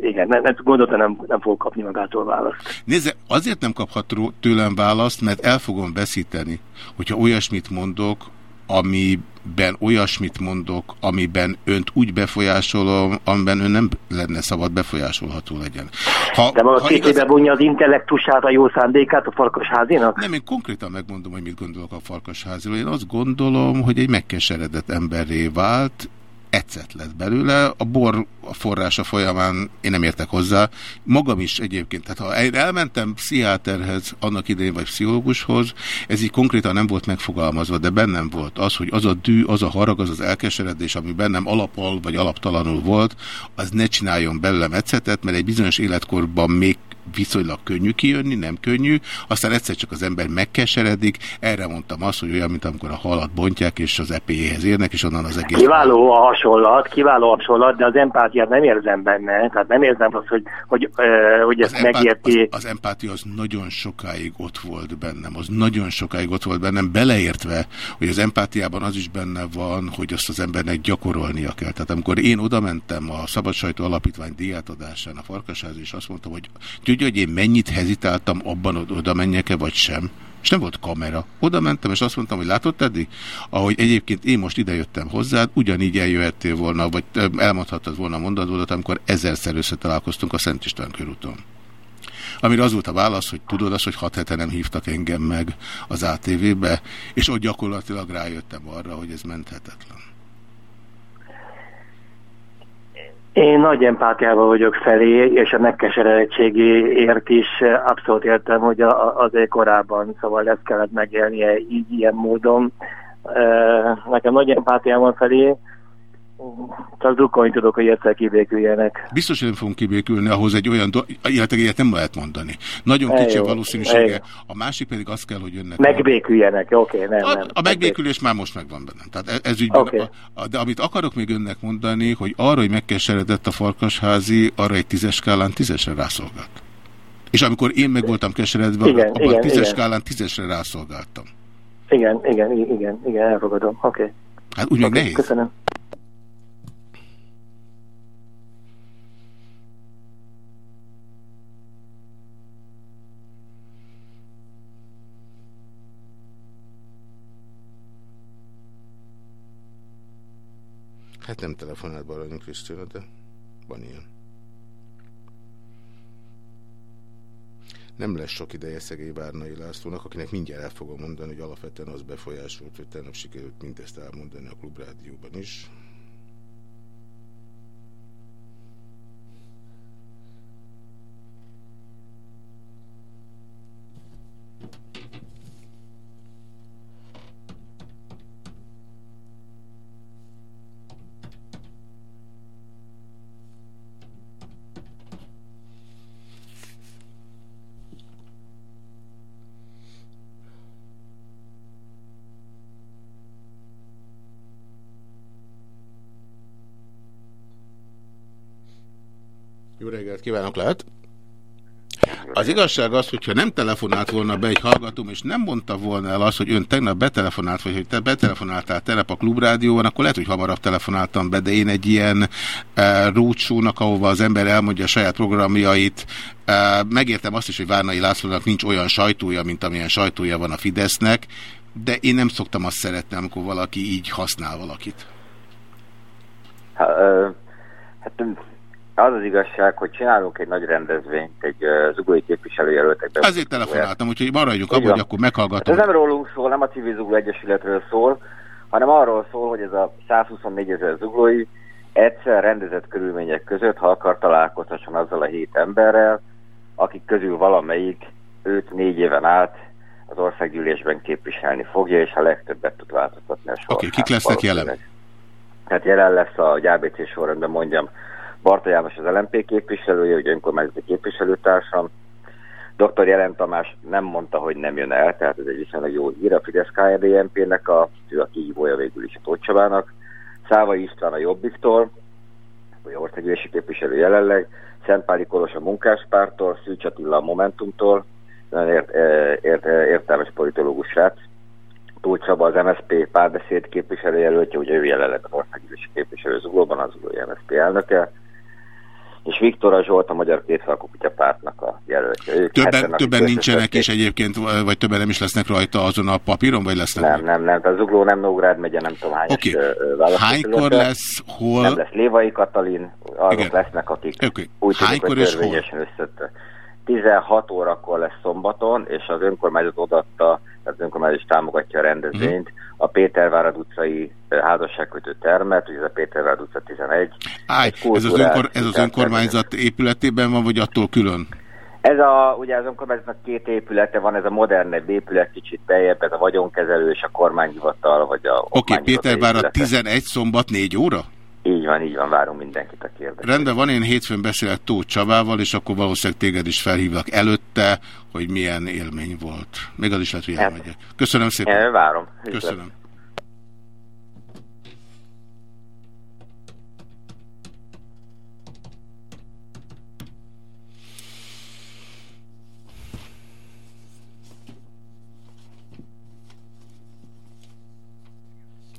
igen, nem, nem gondolta, nem, nem fog kapni magától választ. Nézze, azért nem kaphat tőlem választ, mert el fogom veszíteni, hogyha olyasmit mondok, amiben olyasmit mondok, amiben önt úgy befolyásolom, amiben ön nem lenne szabad befolyásolható legyen. Ha, De maga kétsébe igaz... vonja az intellektusát, a jó szándékát a farkasházinak? Nem, én konkrétan megmondom, hogy mit gondolok a farkasháziról. Én azt gondolom, hogy egy megkeseredett emberré vált, ecet lett belőle, a bor forrása folyamán én nem értek hozzá. Magam is egyébként, tehát ha elmentem pszichiáterhez annak idején, vagy pszichológushoz, ez így konkrétan nem volt megfogalmazva, de bennem volt az, hogy az a dű, az a harag, az az elkeseredés, ami bennem alapal vagy alaptalanul volt, az ne csináljon belőlem ecetet, mert egy bizonyos életkorban még viszonylag könnyű kijönni, nem könnyű, aztán egyszer csak az ember megkeseredik, erre mondtam azt, hogy olyan, mint amikor a halat bontják, és az epéhez érnek, és onnan az egész... Kiváló a hasonlat, kiváló a hasonlat, de az empátiát nem érzem benne, tehát nem érzem azt, hogy, hogy, hogy ezt az megérti. Az, az empátia az nagyon sokáig ott volt bennem, az nagyon sokáig ott volt bennem, beleértve, hogy az empátiában az is benne van, hogy azt az embernek gyakorolnia kell. Tehát amikor én oda mentem a Szabadsajtó Alapítvány díjátadásán a Farkasház, és azt mondtam, hogy tudja, hogy én mennyit hezitáltam abban, hogy oda menjek-e, vagy sem? És nem volt kamera. Oda mentem, és azt mondtam, hogy látod, Teddy? Ahogy egyébként én most idejöttem hozzád, ugyanígy eljöhettél volna, vagy elmondhattad volna a mondatvodat, amikor ezerszer összetalálkoztunk a Szent István körúton. Amire az volt a válasz, hogy tudod azt, hogy hat hete nem hívtak engem meg az ATV-be, és ott gyakorlatilag rájöttem arra, hogy ez menthetetlen. Én nagy empátiával vagyok felé, és a megkeseredettségért is abszolút értem, hogy azért korábban, szóval ezt kellett megélnie így, ilyen módon. Nekem nagy empátiám van felé, csak drukkolni tudok, hogy egyszer kibéküljenek. Biztos, hogy nem fogunk kibékülni ahhoz egy olyan, illetve ilyet nem lehet mondani. Nagyon kicsi a valószínűsége. A másik pedig az kell, hogy önnek... Megbéküljenek, oké, okay, nem, a, nem. A megbékülés már most megvan bennem. Tehát e- ez ügyben, okay. a, a, de amit akarok még önnek mondani, hogy arra, hogy megkeseredett a farkasházi, arra egy tízes skálán tízesre rászolgált. És amikor én meg voltam keseredve, igen, abban igen, tízes igen. skálán tízesre rászolgáltam. Igen, igen, igen, igen, elfogadom. Oké. Okay. Hát úgy okay, meg nehéz. Köszönöm. Hát nem telefonált Baranyi Krisztina, de van ilyen. Nem lesz sok ideje szegély Várnai Lászlónak, akinek mindjárt el fogom mondani, hogy alapvetően az befolyásolt, hogy tegnap sikerült mindezt elmondani a klubrádióban is. Jó reggelt kívánok, lehet? Az igazság az, hogyha nem telefonált volna be egy hallgatóm, és nem mondta volna el azt, hogy ön tegnap betelefonált, vagy hogy te betelefonáltál telep a klubrádióban, akkor lehet, hogy hamarabb telefonáltam be, de én egy ilyen e, rócsónak, ahova az ember elmondja a saját programjait, e, megértem azt is, hogy Várnai Lászlónak nincs olyan sajtója, mint amilyen sajtója van a Fidesznek, de én nem szoktam azt szeretni, amikor valaki így használ valakit. Hát, hát az az igazság, hogy csinálunk egy nagy rendezvényt, egy uh, zugói képviselőjelöltekben. Azért telefonáltam, úgyhogy maradjunk abban, hogy akkor meghallgatom. Hát ez nem rólunk szól, nem a Civil Zugló Egyesületről szól, hanem arról szól, hogy ez a 124 ezer zuglói egyszer rendezett körülmények között, ha akar találkozhasson azzal a hét emberrel, akik közül valamelyik őt négy éven át az országgyűlésben képviselni fogja, és a legtöbbet tud változtatni a. Oké, okay, kik lesznek jelen? Tehát jelen lesz a gyábécés sorrendben mondjam Barta János az LMP képviselője, ugye önkormányzati képviselőtársam. Dr. Jelen Tamás nem mondta, hogy nem jön el, tehát ez egy viszonylag jó hír a fidesz krdmp nek a, ő a kihívója végül is a Tóth Csabának. Szávai István a Jobbiktól, vagy országgyűlési képviselő jelenleg, Szentpáli Kolos a Munkáspártól, Szűcs Attila a Momentumtól, nagyon ért, ért, értelmes politológus srác. Tóth Csaba az MSZP párbeszéd képviselőjelöltje, ugye ő jelenleg az országgyűlési képviselő Zuglóban, az Zuglói MSZP elnöke és Viktor Zsolt a Magyar Kétfalkú Kutya Pártnak a jelöltje. Ők többen, többen nincsenek, és egyébként, vagy többen nem is lesznek rajta azon a papíron, vagy lesznek? Nem, nem, nem. Tehát Zugló nem Nógrád megye, nem tudom hányos okay. Hánykor lesz, hol? Nem lesz Lévai Katalin, azok Igen. lesznek, akik okay. úgy Hánykor tudjuk, hogy törvényesen összött. 16 órakor lesz szombaton, és az önkormányzat odatta, az önkormányzat is támogatja a rendezvényt, mm. a Pétervárad utcai házasságkötő termet, ugye ez a Pétervárad utca 11. Áj, ez az, önkor, ez az önkormányzat épületében van, vagy attól külön? Ez a, ugye az önkormányzatnak két épülete van, ez a modernebb épület, kicsit beljebb, ez a vagyonkezelő és a kormányhivatal, vagy a Oké, okay, Pétervárad 11 szombat 4 óra? Így van, így van, várunk mindenkit a kérdést. Rendben van, én hétfőn beszélek Tóth Csabával, és akkor valószínűleg téged is felhívlak előtte, hogy milyen élmény volt. Még az is lehet, hogy elmegyek. Köszönöm szépen. Én várom. Köszönöm.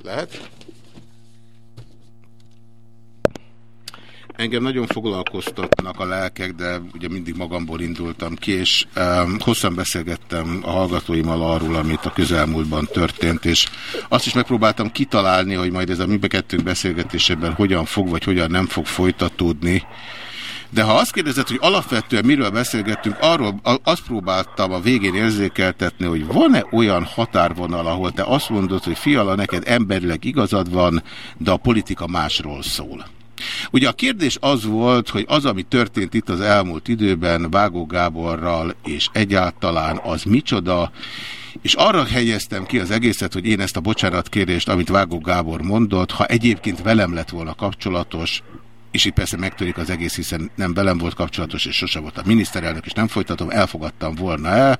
Lehet? Engem nagyon foglalkoztatnak a lelkek, de ugye mindig magamból indultam ki, és um, hosszan beszélgettem a hallgatóimmal arról, amit a közelmúltban történt, és azt is megpróbáltam kitalálni, hogy majd ez a mi kettőnk beszélgetésében hogyan fog, vagy hogyan nem fog folytatódni. De ha azt kérdezed, hogy alapvetően miről beszélgettünk, arról azt próbáltam a végén érzékeltetni, hogy van-e olyan határvonal, ahol te azt mondod, hogy fiala, neked emberileg igazad van, de a politika másról szól. Ugye a kérdés az volt, hogy az, ami történt itt az elmúlt időben Vágó Gáborral, és egyáltalán az micsoda, és arra helyeztem ki az egészet, hogy én ezt a bocsánatkérést, amit Vágó Gábor mondott, ha egyébként velem lett volna kapcsolatos, és itt persze megtörik az egész, hiszen nem velem volt kapcsolatos, és sose volt a miniszterelnök, és nem folytatom, elfogadtam volna el,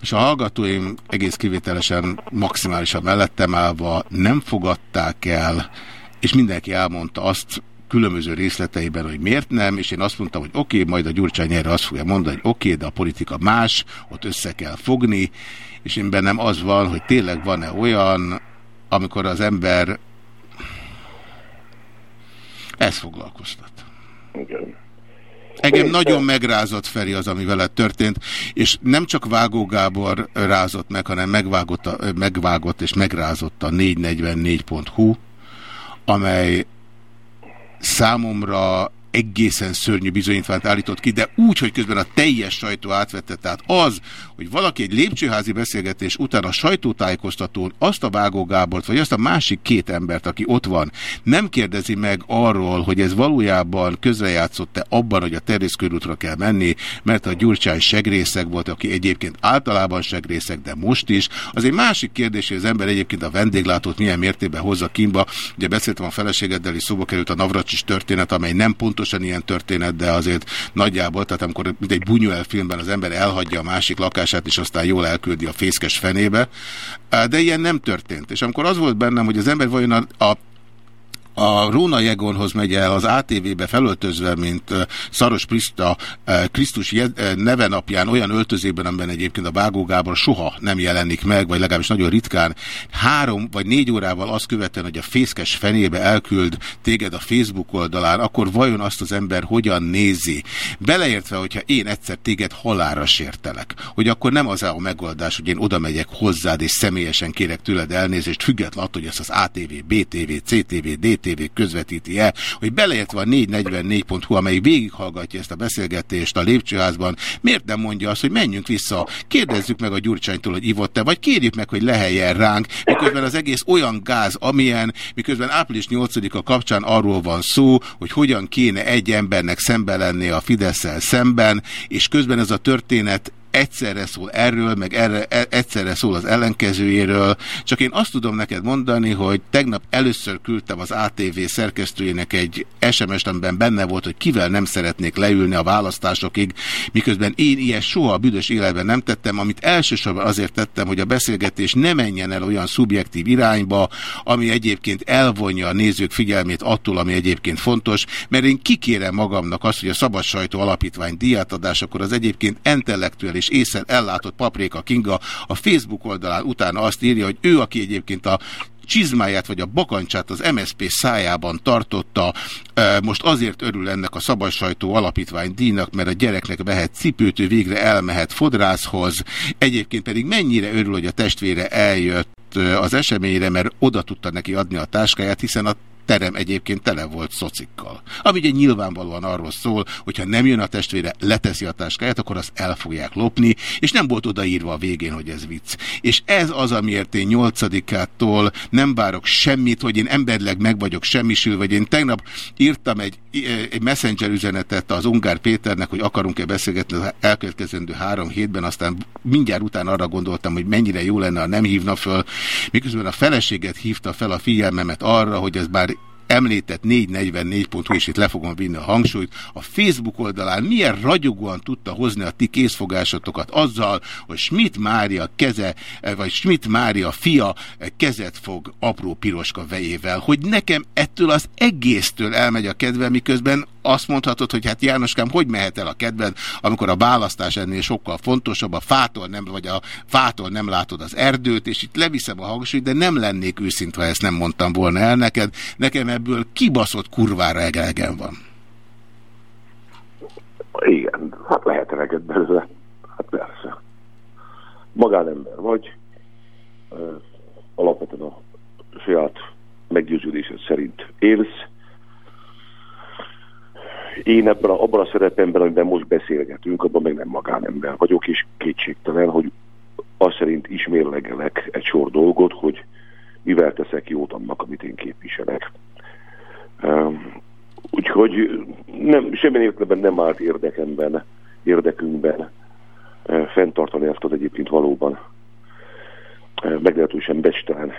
és a hallgatóim egész kivételesen maximálisan mellettem állva nem fogadták el, és mindenki elmondta azt különböző részleteiben, hogy miért nem, és én azt mondtam, hogy oké, okay, majd a Gyurcsány erre azt fogja mondani, hogy oké, okay, de a politika más, ott össze kell fogni, és én bennem az van, hogy tényleg van-e olyan, amikor az ember ez foglalkoztat. Igen. Engem Én nagyon megrázott Feri az, ami veled történt, és nem csak Vágó Gábor rázott meg, hanem megvágott, a, megvágott és megrázott a 444.hu, amely számomra egészen szörnyű bizonyítványt állított ki, de úgy, hogy közben a teljes sajtó átvette. Tehát az, hogy valaki egy lépcsőházi beszélgetés után a sajtótájékoztatón azt a Vágó Gábort, vagy azt a másik két embert, aki ott van, nem kérdezi meg arról, hogy ez valójában közrejátszott-e abban, hogy a terrészkörútra kell menni, mert a Gyurcsány segrészek volt, aki egyébként általában segrészek, de most is. Az egy másik kérdés, hogy az ember egyébként a vendéglátót milyen mértékben hozza kimba. Ugye beszéltem a feleségeddel, és szóba került a Navracsis történet, amely nem pont pontosan ilyen történet, de azért nagyjából, tehát amikor mint egy Buñuel filmben az ember elhagyja a másik lakását, és aztán jól elküldi a fészkes fenébe, de ilyen nem történt. És amikor az volt bennem, hogy az ember vajon a, a a Róna Jegonhoz megy el az ATV-be felöltözve, mint Szaros Prista Krisztus nevenapján olyan öltözében, amiben egyébként a Vágó Gábor soha nem jelenik meg, vagy legalábbis nagyon ritkán, három vagy négy órával azt követően, hogy a fészkes fenébe elküld téged a Facebook oldalán, akkor vajon azt az ember hogyan nézi? Beleértve, hogyha én egyszer téged halára sértelek, hogy akkor nem az a megoldás, hogy én oda megyek hozzád, és személyesen kérek tőled elnézést, függetlenül attól, hogy ezt az ATV, BTV, CTV, DTV, TV közvetíti el, hogy beleértve a 444.hu, amely végighallgatja ezt a beszélgetést a lépcsőházban, miért nem mondja azt, hogy menjünk vissza, kérdezzük meg a Gyurcsánytól, hogy ivott-e, vagy kérjük meg, hogy leheljen ránk, miközben az egész olyan gáz, amilyen, miközben április 8-a kapcsán arról van szó, hogy hogyan kéne egy embernek szembe lenni a fidesz szemben, és közben ez a történet egyszerre szól erről, meg erre, e, egyszerre szól az ellenkezőjéről. Csak én azt tudom neked mondani, hogy tegnap először küldtem az ATV szerkesztőjének egy SMS-t, amiben benne volt, hogy kivel nem szeretnék leülni a választásokig, miközben én ilyen soha a büdös életben nem tettem, amit elsősorban azért tettem, hogy a beszélgetés ne menjen el olyan szubjektív irányba, ami egyébként elvonja a nézők figyelmét attól, ami egyébként fontos, mert én kikérem magamnak azt, hogy a Szabad Sajtó Alapítvány díjátadásakor az egyébként intellektuális és észen ellátott Paprika Kinga a Facebook oldalán utána azt írja, hogy ő, aki egyébként a csizmáját vagy a bakancsát az MSP szájában tartotta, most azért örül ennek a Szabadsajtó Alapítvány díjnak, mert a gyereknek vehet cipőt, ő végre elmehet fodrászhoz, egyébként pedig mennyire örül, hogy a testvére eljött az eseményre, mert oda tudta neki adni a táskáját, hiszen a terem egyébként tele volt szocikkal. Ami ugye nyilvánvalóan arról szól, hogyha nem jön a testvére, leteszi a táskáját, akkor azt el fogják lopni, és nem volt odaírva a végén, hogy ez vicc. És ez az, amiért én nyolcadikától nem várok semmit, hogy én emberleg meg vagyok semmisül, vagy én tegnap írtam egy, egy messenger üzenetet az Ungár Péternek, hogy akarunk-e beszélgetni az elkövetkezendő három hétben, aztán mindjárt után arra gondoltam, hogy mennyire jó lenne, ha nem hívna föl, miközben a feleséget hívta fel a figyelmemet arra, hogy ez bár említett 444.hu, és itt le fogom vinni a hangsúlyt, a Facebook oldalán milyen ragyogóan tudta hozni a ti készfogásotokat azzal, hogy Schmidt Mária keze, vagy Schmidt Mária fia kezet fog apró piroska vejével, hogy nekem ettől az egésztől elmegy a kedve, miközben azt mondhatod, hogy hát Jánoskám, hogy mehet el a kedved, amikor a választás ennél sokkal fontosabb, a fától nem, vagy a fától nem látod az erdőt, és itt leviszem a hangsúlyt, de nem lennék őszint, ha ezt nem mondtam volna el neked. Nekem ebből kibaszott kurvára egelegen van. Igen, hát lehet eleged belőle. Hát persze. Magánember vagy, alapvetően a saját meggyőződésed szerint élsz, én ebben a, abban a szerepemben, amiben most beszélgetünk, abban meg nem magánember vagyok, és kétségtelen, hogy azt szerint ismérlegelek egy sor dolgot, hogy mivel teszek jót annak, amit én képviselek. Um, úgyhogy nem, semmilyen értelemben nem állt érdekemben, érdekünkben uh, fenntartani ezt az egyébként valóban uh, meglehetősen bestelen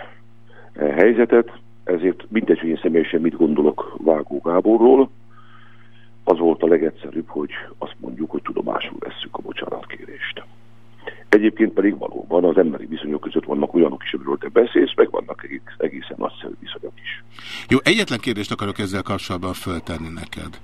uh, helyzetet, ezért mindegy, hogy én személyesen mit gondolok Vágó Gáborról, az volt a legegyszerűbb, hogy azt mondjuk, hogy tudomásul vesszük a bocsánatkérést. Egyébként pedig valóban az emberi viszonyok között vannak olyanok is, amiről te beszélsz, meg vannak egészen nagyszerű viszonyok is. Jó, egyetlen kérdést akarok ezzel kapcsolatban föltenni neked.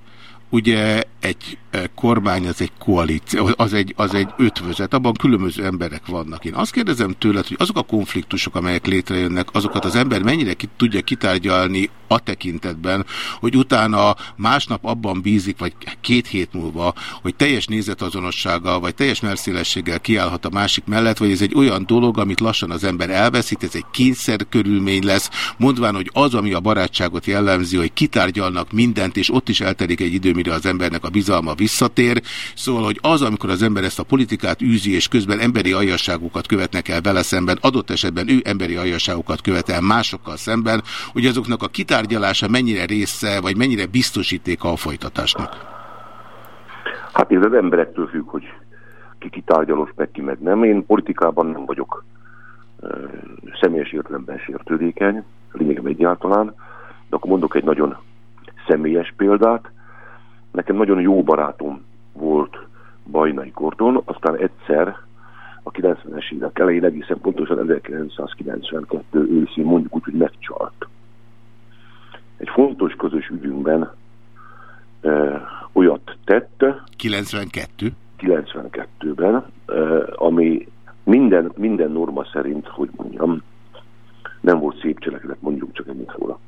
Ugye egy eh, kormány az egy koalíció, az egy, az egy ötvözet, abban különböző emberek vannak. Én azt kérdezem tőled, hogy azok a konfliktusok, amelyek létrejönnek, azokat az ember mennyire ki, tudja kitárgyalni a tekintetben, hogy utána másnap abban bízik, vagy két hét múlva, hogy teljes nézetazonossággal, vagy teljes merszélességgel kiállhat a másik mellett, vagy ez egy olyan dolog, amit lassan az ember elveszít, ez egy kényszer körülmény lesz, mondván, hogy az, ami a barátságot jellemzi, hogy kitárgyalnak mindent, és ott is eltelik egy idő, mire az embernek a bizalma visszatér. Szóval, hogy az, amikor az ember ezt a politikát űzi, és közben emberi aljasságokat követnek el vele szemben, adott esetben ő emberi aljasságokat követel másokkal szemben, hogy azoknak a kitárgyalása mennyire része, vagy mennyire biztosítéka a folytatásnak? Hát ez az emberektől függ, hogy ki kitárgyalos, meg ki meg nem. Én politikában nem vagyok személyes értelemben sértődékeny, lényegem egyáltalán, de akkor mondok egy nagyon személyes példát. Nekem nagyon jó barátom volt Bajnai Gordon, aztán egyszer a 90-es évek elején egészen pontosan 1992 őszén mondjuk úgy, hogy megcsalt. Egy fontos közös ügyünkben e, olyat tett. 92? 92-ben, e, ami minden, minden norma szerint, hogy mondjam, nem volt szép cselekedet, mondjuk csak ennyit róla.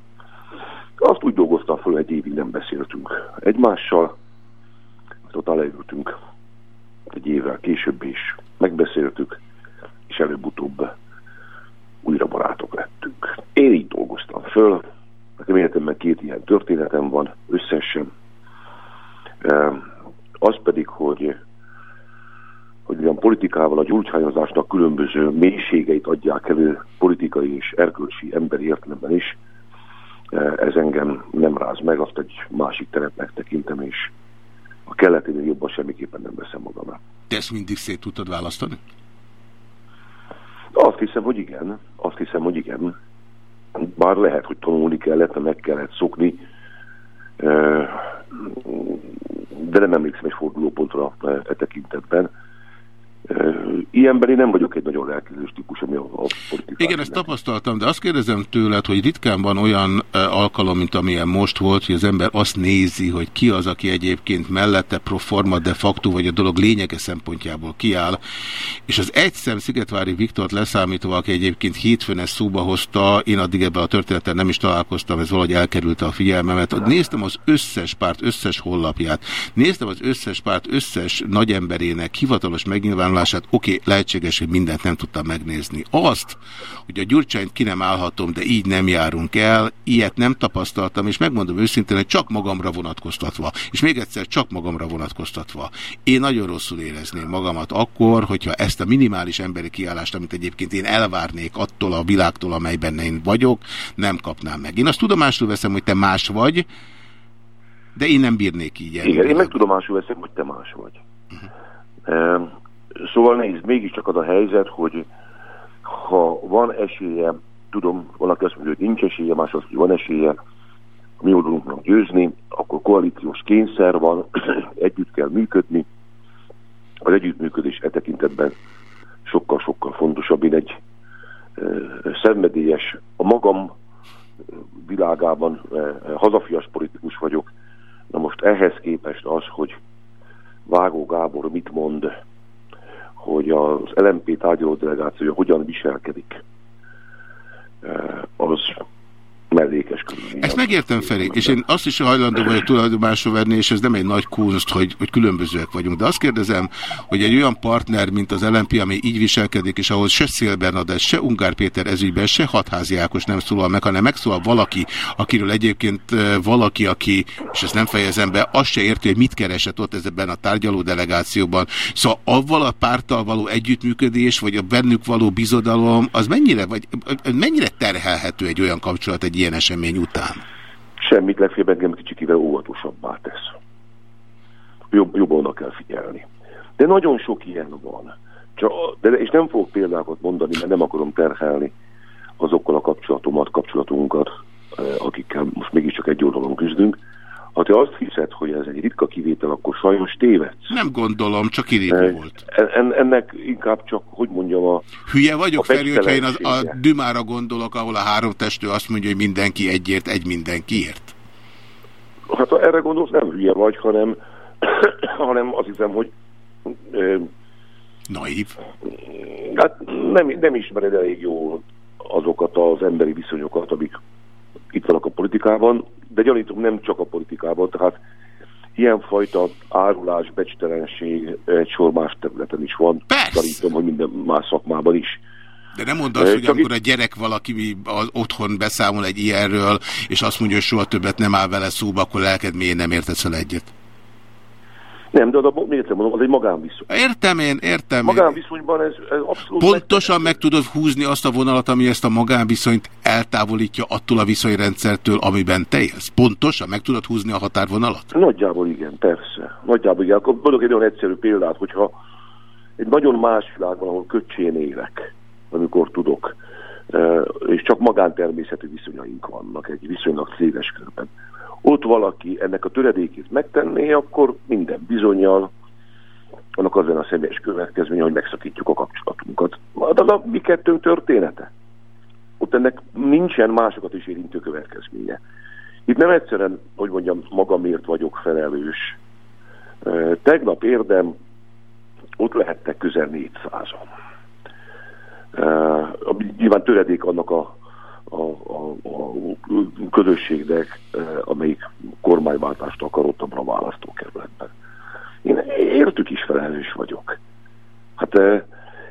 Azt úgy dolgoztam föl, egy évig nem beszéltünk egymással, ott leültünk egy évvel később is, megbeszéltük, és előbb-utóbb újra barátok lettünk. Én így dolgoztam föl, nekem életemben két ilyen történetem van összesen. Az pedig, hogy hogy olyan politikával a gyurcsányozásnak különböző mélységeit adják elő politikai és erkölcsi emberi értelemben is, ez engem nem ráz meg, azt egy másik terepnek tekintem, és a keleténél jobban semmiképpen nem veszem magamra. Te ezt mindig szét tudtad választani? Azt hiszem, hogy igen. Azt hiszem, hogy igen. Bár lehet, hogy tanulni kellett, meg kellett szokni, de nem emlékszem egy fordulópontra e tekintetben. Ilyenben én nem vagyok egy nagyon lelkezős típus, ami a, a politikát. Igen, ezt tapasztaltam, de azt kérdezem tőled, hogy ritkán van olyan alkalom, mint amilyen most volt, hogy az ember azt nézi, hogy ki az, aki egyébként mellette pro forma de facto, vagy a dolog lényege szempontjából kiáll, és az egyszem Szigetvári Viktort leszámítva, aki egyébként hétfőn ezt szóba hozta, én addig ebben a történeten nem is találkoztam, ez valahogy elkerülte a figyelmemet. Néztem az összes párt összes hollapját, néztem az összes párt összes nagyemberének hivatalos megnyilvánulását, oké, okay, lehetséges, hogy mindent nem tudtam megnézni. Azt, hogy a Gyurcsányt ki nem állhatom, de így nem járunk el, ilyet nem tapasztaltam, és megmondom őszintén, hogy csak magamra vonatkoztatva, és még egyszer csak magamra vonatkoztatva. Én nagyon rosszul érezném magamat akkor, hogyha ezt a minimális emberi kiállást, amit egyébként én elvárnék attól a világtól, amelyben én vagyok, nem kapnám meg. Én azt tudomásul veszem, hogy te más vagy, de én nem bírnék így. Igen, én meg tudomásul veszem, hogy te más vagy. Uh -huh. Szóval nézd, mégiscsak az a helyzet, hogy ha van esélye, tudom, valaki azt mondja, hogy nincs esélye, más azt, hogy van esélye, mi oldalunknak győzni, akkor koalíciós kényszer van, együtt kell működni. Az együttműködés e tekintetben sokkal-sokkal fontosabb. Én egy e, szenvedélyes, a magam világában e, hazafias politikus vagyok. Na most ehhez képest az, hogy Vágó Gábor mit mond hogy az LMP tárgyaló delegációja hogyan viselkedik, eh, az mellékes körülmények. Ezt megértem, Feri, és én azt is hajlandó vagyok tulajdonásra venni, és ez nem egy nagy kunst, hogy, hogy különbözőek vagyunk. De azt kérdezem, hogy egy olyan partner, mint az LNP, ami így viselkedik, és ahhoz se Szél Bernadett, se Ungár Péter ezügyben, se Hatházi Ákos nem szólal meg, hanem megszólal valaki, akiről egyébként valaki, aki, és ezt nem fejezem be, azt se érti, hogy mit keresett ott ebben a tárgyaló delegációban. Szóval avval a párttal való együttműködés, vagy a bennük való bizodalom, az mennyire, vagy mennyire terhelhető egy olyan kapcsolat egy ilyen esemény után? Semmit, legfeljebb engem kicsikivel óvatosabbá tesz. Jobb, jobban kell figyelni. De nagyon sok ilyen van. Csak, de, és nem fogok példákat mondani, mert nem akarom terhelni azokkal a kapcsolatomat, kapcsolatunkat, eh, akikkel most mégiscsak egy oldalon küzdünk, ha te azt hiszed, hogy ez egy ritka kivétel, akkor sajnos tévedsz. Nem gondolom, csak irító volt. En, ennek inkább csak, hogy mondjam, a Hülye vagyok, Feri, hogyha én az, a Dümára gondolok, ahol a három testő azt mondja, hogy mindenki egyért, egy mindenkiért. Hát ha erre gondolsz, nem hülye vagy, hanem, hanem azt hiszem, hogy... E, Naív. Hát nem, nem ismered elég jól azokat az emberi viszonyokat, amik itt vannak a politikában, de gyanítom nem csak a politikában, tehát ilyenfajta árulás, becstelenség egy sor más területen is van. Persze. Gyanítom, hogy minden más szakmában is. De nem mondd azt, hogy amikor a gyerek valaki az otthon beszámol egy ilyenről, és azt mondja, hogy soha többet nem áll vele szóba, akkor lelked miért nem értesz el egyet? Nem, de az, a, mondom, az egy magánviszony. Értem én, értem Magánviszonyban ez, ez abszolút... Pontosan meg tudod húzni azt a vonalat, ami ezt a magánviszonyt eltávolítja attól a viszonyrendszertől, amiben te élsz. Pontosan meg tudod húzni a határvonalat? Nagyjából igen, persze. Nagyjából igen. Akkor mondok egy olyan egyszerű példát, hogyha egy nagyon más világban, ahol köcsén élek, amikor tudok, eh, és csak magántermészetű viszonyaink vannak egy viszonylag széles körben ott valaki ennek a töredékét megtenné, akkor minden bizonyal annak az a személyes következménye, hogy megszakítjuk a kapcsolatunkat. Hát az a mi kettőnk története. Ott ennek nincsen másokat is érintő következménye. Itt nem egyszerűen, hogy mondjam, magamért vagyok felelős. Tegnap érdem, ott lehettek közel 400-an. Nyilván töredék annak a a, a, a közösségnek, eh, amelyik kormányváltást akarott a választókerületben. Én értük is felelős vagyok. Hát eh,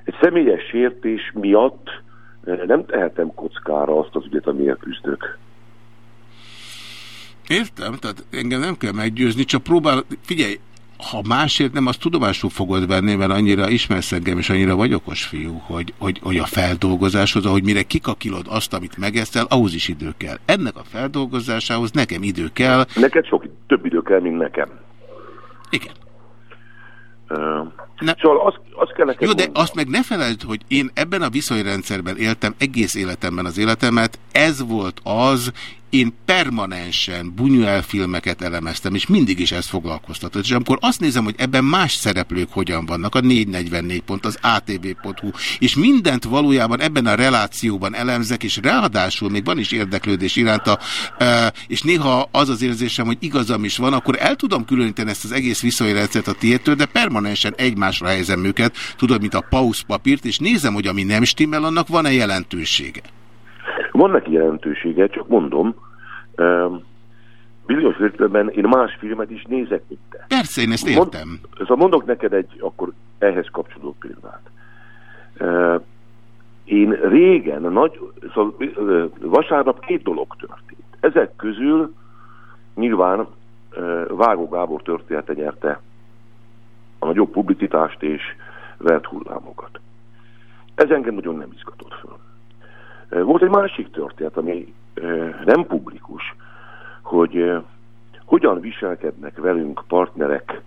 egy személyes sértés miatt eh, nem tehetem kockára azt az ügyet, amiért küzdök. Értem, tehát engem nem kell meggyőzni, csak próbál, figyelj, ha másért nem, azt tudomásul fogod venni, mert annyira ismersz engem, és annyira vagy okos fiú, hogy, hogy, hogy a feldolgozáshoz, ahogy mire kikakilod azt, amit megeszel, ahhoz is idő kell. Ennek a feldolgozásához nekem idő kell. Neked sok több idő kell, mint nekem. Igen. Uh, ne. Szóval az, az kell neked Jó, de mondani. azt meg ne felejtsd, hogy én ebben a viszonyrendszerben éltem egész életemben az életemet, ez volt az, én permanensen Buñuel filmeket elemeztem, és mindig is ezt foglalkoztatott. És amikor azt nézem, hogy ebben más szereplők hogyan vannak, a 444 pont, az atv.hu, és mindent valójában ebben a relációban elemzek, és ráadásul még van is érdeklődés iránta, és néha az az érzésem, hogy igazam is van, akkor el tudom különíteni ezt az egész viszonyrendszert a tiétől, de permanensen egymásra helyezem őket, tudod, mint a pauszpapírt, és nézem, hogy ami nem stimmel, annak van-e jelentősége. Van neki jelentősége, csak mondom, um, bizonyos értelemben én más filmet is nézek, mint te. Persze, én ezt értem. Mond, szóval mondok neked egy akkor ehhez kapcsolódó példát. Uh, én régen, nagy, szóval vasárnap két dolog történt. Ezek közül nyilván Vágó Gábor története nyerte a nagyobb publicitást és vert hullámokat. Ez engem nagyon nem izgatott föl. Volt egy másik történet, ami nem publikus, hogy hogyan viselkednek velünk partnerek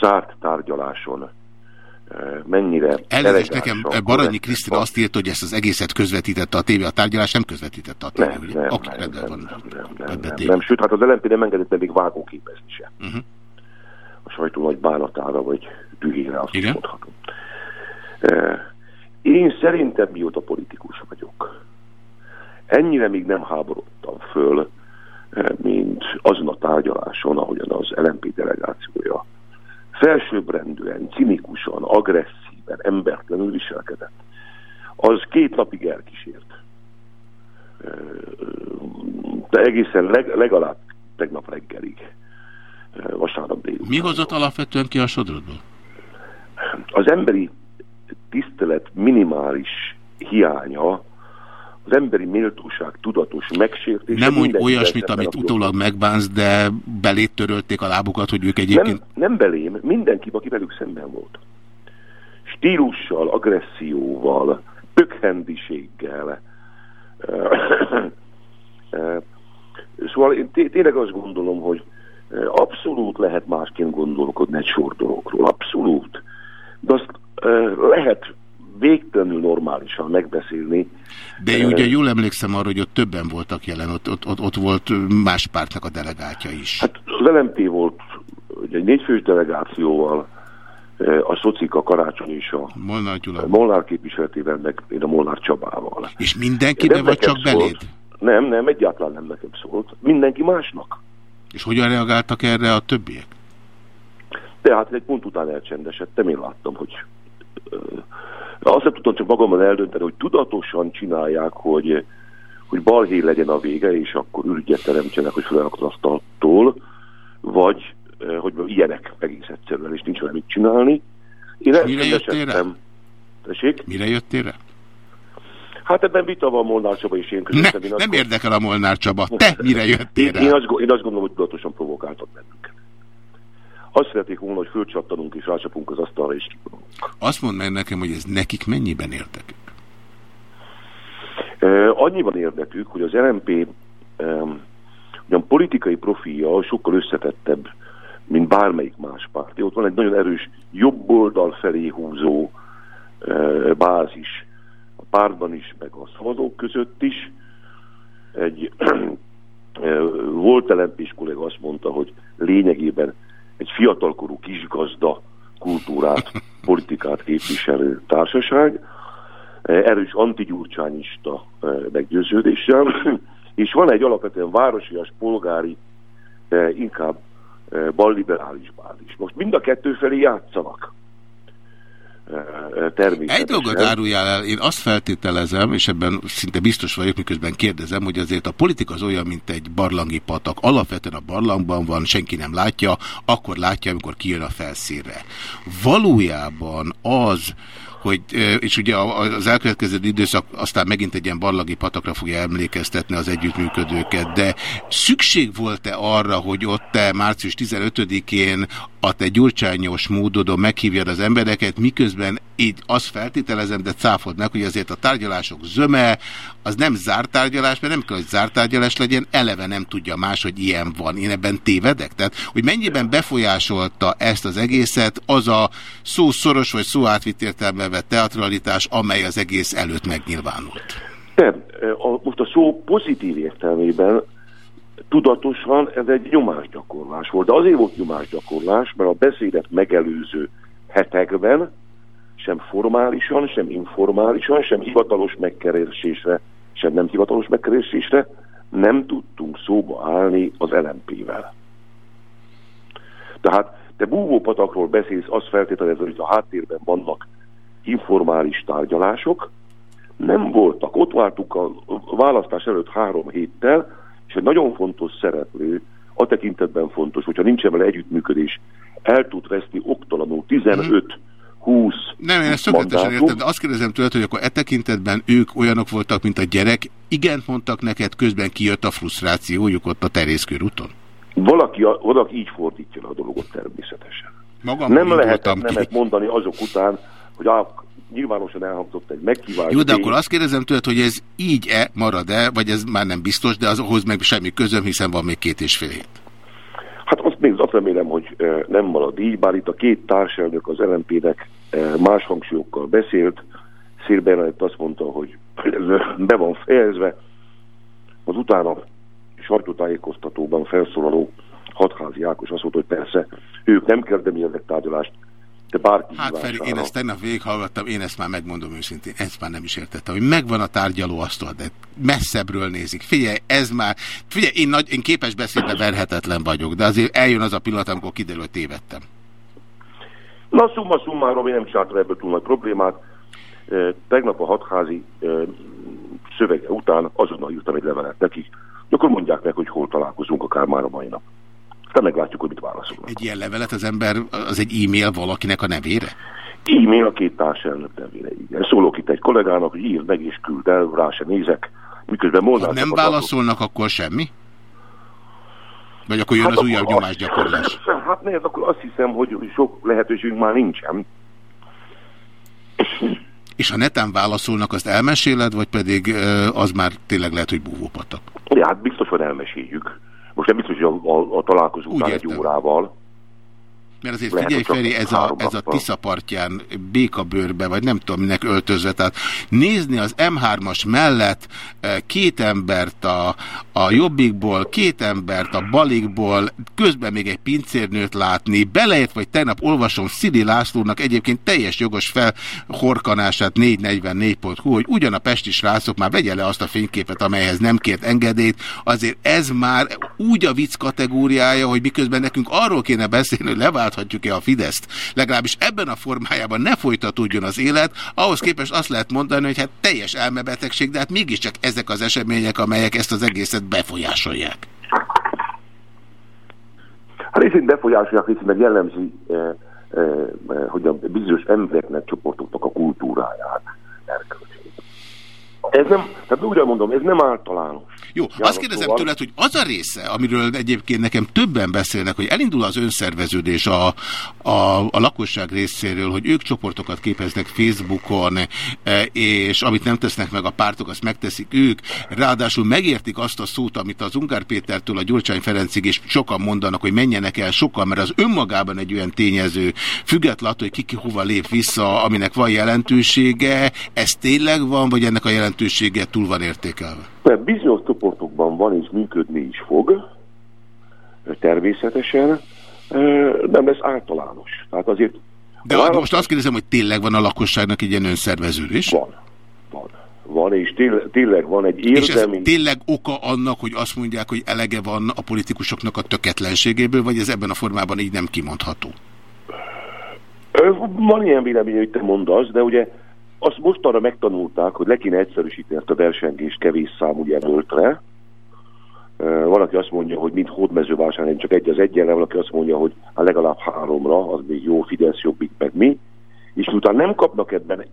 zárt tárgyaláson, mennyire... Elnézést nekem, Baranyi Krisztina azt írta, hogy ezt az egészet közvetítette a tévé, a tárgyalás nem közvetítette a tévé. Nem, nem, okay, nem, nem, nem, nem, nem, nem, nem, sőt, hát az LNP nem engedett még vágóképezni se. Uh -huh. A sajtó nagy bánatára, vagy dühére azt Igen? mondhatom. Én szerintem mióta politikus vagyok, ennyire még nem háborodtam föl, eh, mint azon a tárgyaláson, ahogyan az LMP delegációja felsőbbrendűen, cinikusan, agresszíven, embertlenül viselkedett. Az két napig elkísért. Eh, de egészen leg, legalább tegnap reggelig, eh, vasárnap délután. Mi hozott alapvetően ki a sodrodból? Az emberi tisztelet minimális hiánya, az emberi méltóság tudatos megsértés. Nem mondj olyasmit, amit utólag megbánsz, de belét törölték a lábukat, hogy ők egyébként... Nem, nem belém, mindenki, aki velük szemben volt. Stílussal, agresszióval, pökhendiséggel. szóval én tényleg azt gondolom, hogy abszolút lehet másként gondolkodni egy sor dologról, abszolút. De azt lehet végtelenül normálisan megbeszélni. De én ugye jól emlékszem arra, hogy ott többen voltak jelen, ott, ott, ott, ott volt más pártnak a delegátja is. Hát az LMP volt egy négyfős delegációval, a Szocika Karácsony és a Molnár, Gyula. Molnár képviseletével, meg én a Molnár Csabával. És mindenki vagy csak beléd? Szólt. Nem, nem, egyáltalán nem nekem szólt. Mindenki másnak. És hogyan reagáltak erre a többiek? Tehát egy pont után elcsendesedtem, én láttam, hogy azt nem tudtam csak magamban eldönteni, hogy tudatosan csinálják, hogy, hogy balhé legyen a vége, és akkor ürügyet teremtsenek, hogy felelnek az asztaltól, vagy hogy ilyenek egész egyszerűen, és nincs olyan mit csinálni. Én Mire jöttél rá? Tessék? Mire jöttél rá? Hát ebben vita van Molnár Csaba és én közöttem. Ne, nem érdekel a Molnár Csaba. Te mire jöttél rá? Én, én, azt, én azt gondolom, hogy tudatosan provokáltak bennünket. Azt szeretnék volna, hogy fölcsattanunk és rácsapunk az asztalra kipolunk. Azt mondd meg nekem, hogy ez nekik mennyiben? Uh, annyiban érdekük, hogy az LMP um, ugyan politikai profilja sokkal összetettebb, mint bármelyik más párti. Ott van egy nagyon erős jobb oldal felé húzó bázis a pártban is, meg a szavazók között is. Egy volt lmp kollega azt mondta, hogy lényegében egy fiatalkorú kisgazda kultúrát, politikát képviselő társaság, erős antigyurcsányista eh, meggyőződéssel, és van egy alapvetően városias, polgári, inkább eh, balliberális bázis. Most mind a kettő felé játszanak természetesen. Egy dolgot áruljál el, én azt feltételezem, és ebben szinte biztos vagyok, miközben kérdezem, hogy azért a politika az olyan, mint egy barlangi patak. Alapvetően a barlangban van, senki nem látja, akkor látja, amikor kijön a felszínre. Valójában az, hogy, és ugye az elkövetkező időszak aztán megint egy ilyen barlagi patakra fogja emlékeztetni az együttműködőket, de szükség volt-e arra, hogy ott te március 15-én a te gyurcsányos módodon meghívjad az embereket, miközben így azt feltételezem, de cáfod meg, hogy azért a tárgyalások zöme, az nem zárt tárgyalás, mert nem kell, hogy zárt tárgyalás legyen, eleve nem tudja más, hogy ilyen van. Én ebben tévedek? Tehát, hogy mennyiben befolyásolta ezt az egészet az a szó szoros vagy szó átvitt értelme vett teatralitás, amely az egész előtt megnyilvánult? Nem, a, most a szó pozitív értelmében tudatosan ez egy nyomásgyakorlás volt. De azért volt nyomásgyakorlás, mert a beszédet megelőző hetekben sem formálisan, sem informálisan, sem hivatalos megkeresésre, sem nem hivatalos megkeresésre nem tudtunk szóba állni az LMP-vel. Tehát te búvópatakról beszélsz, azt feltételező, hogy a háttérben vannak informális tárgyalások, nem voltak. Ott vártuk a választás előtt három héttel, és egy nagyon fontos szereplő, a tekintetben fontos, hogyha nincsen vele együttműködés, el tud veszni oktalanul 15 20 Nem, én ezt tökéletesen értem, de azt kérdezem tőled, hogy akkor e tekintetben ők olyanok voltak, mint a gyerek, igent mondtak neked, közben kijött a frusztrációjuk ott a terészkörúton? Valaki, valaki így fordítja a dolgot természetesen. Magam nem lehet nemet mondani azok után, hogy á, nyilvánosan elhangzott egy megkívánt. Jó, de akkor azt kérdezem tőled, hogy ez így-e marad-e, vagy ez már nem biztos, de az ahhoz meg semmi közöm, hiszen van még két és fél hét. Hát azt még azt remélem, hogy nem marad így, bár itt a két társelnök az LNP-nek más hangsúlyokkal beszélt. Szél Bernadett azt mondta, hogy be van fejezve. Az utána sajtótájékoztatóban felszólaló hatházi Ákos azt mondta, hogy persze, ők nem kezdeményeznek tárgyalást, de bárki Hát Feri, én ezt tegnap végighallgattam, én ezt már megmondom őszintén, ezt már nem is értettem, hogy megvan a tárgyalóasztal, de messzebbről nézik. Figyelj, ez már, figyelj, én, nagy, én képes beszélni, verhetetlen vagyok, de azért eljön az a pillanat, amikor kiderül, hogy tévedtem. Na, szumma szummáról én nem csináltam ebből túl nagy problémát. Tegnap a hatházi szövege után azonnal írtam egy levelet nekik, akkor mondják meg, hogy hol találkozunk akár már a mai nap. Aztán meglátjuk, hogy mit válaszolnak. Egy ilyen levelet az ember, az egy e-mail valakinek a nevére? E-mail a két társelnök nevére, igen. Szólok itt egy kollégának, hogy írd meg és küld el, rá se nézek. Miközben ha nem válaszolnak, akkor semmi? Vagy akkor jön hát az újabb nyomásgyakorlás? Hát nézd, akkor azt hiszem, hogy sok lehetőségünk már nincsen. És ha netán válaszolnak, azt elmeséled, vagy pedig az már tényleg lehet, hogy búvópatak? Ja, hát biztos, hogy elmeséljük. Most nem biztos, hogy a, a, a találkozó után egy órával. Mert azért Lehet, figyelj Feri, ez a, ez a Tiszapartján békabőrbe, vagy nem tudom minek öltözve, tehát nézni az M3-as mellett eh, két embert a, a jobbikból, két embert a balikból, közben még egy pincérnőt látni, beleért, vagy tegnap olvasom Szili Lászlónak egyébként teljes jogos felhorkanását 444.hu, hogy ugyan a pesti srácok már vegye le azt a fényképet, amelyhez nem kért engedélyt, azért ez már úgy a vicc kategóriája, hogy miközben nekünk arról kéne beszélni, hogy levált válthatjuk-e a Fideszt, legalábbis ebben a formájában ne folytatódjon az élet, ahhoz képest azt lehet mondani, hogy hát teljes elmebetegség, de hát mégiscsak ezek az események, amelyek ezt az egészet befolyásolják. Hát részint befolyásolják, részint meg jellemzi, eh, eh, eh, hogy a bizonyos embereknek, csoportoknak a kultúráját, Ez nem, tehát úgy mondom, ez nem általános. Jó, János, azt kérdezem szóval... tőled, hogy az a része, amiről egyébként nekem többen beszélnek, hogy elindul az önszerveződés a, a, a lakosság részéről, hogy ők csoportokat képeznek Facebookon, e, és amit nem tesznek meg a pártok, azt megteszik ők. Ráadásul megértik azt a szót, amit az Ungár Pétertől a Gyurcsány Ferencig, és sokan mondanak, hogy menjenek el sokan, mert az önmagában egy olyan tényező, függetlenül, hogy ki, ki hova lép vissza, aminek van jelentősége, ez tényleg van, vagy ennek a jelentősége túl van értékelve? Mert bizonyos csoportokban van és működni is fog, természetesen, nem lesz általános. Tehát azért... De válasz... most azt kérdezem, hogy tényleg van a lakosságnak egy ilyen önszerveződés? Van. Van. Van, és tényleg, tényleg van egy érdemi... És ez tényleg oka annak, hogy azt mondják, hogy elege van a politikusoknak a töketlenségéből, vagy ez ebben a formában így nem kimondható? Van ilyen vélemény, hogy te mondasz, de ugye azt most arra megtanulták, hogy le kéne egyszerűsíteni ezt a versengést kevés számú jelöltre. Valaki azt mondja, hogy mint hódmezővásárhelyen csak egy az egyenle, valaki azt mondja, hogy a legalább háromra, az még jó, Fidesz, Jobbik, meg mi. És utána nem kapnak ebben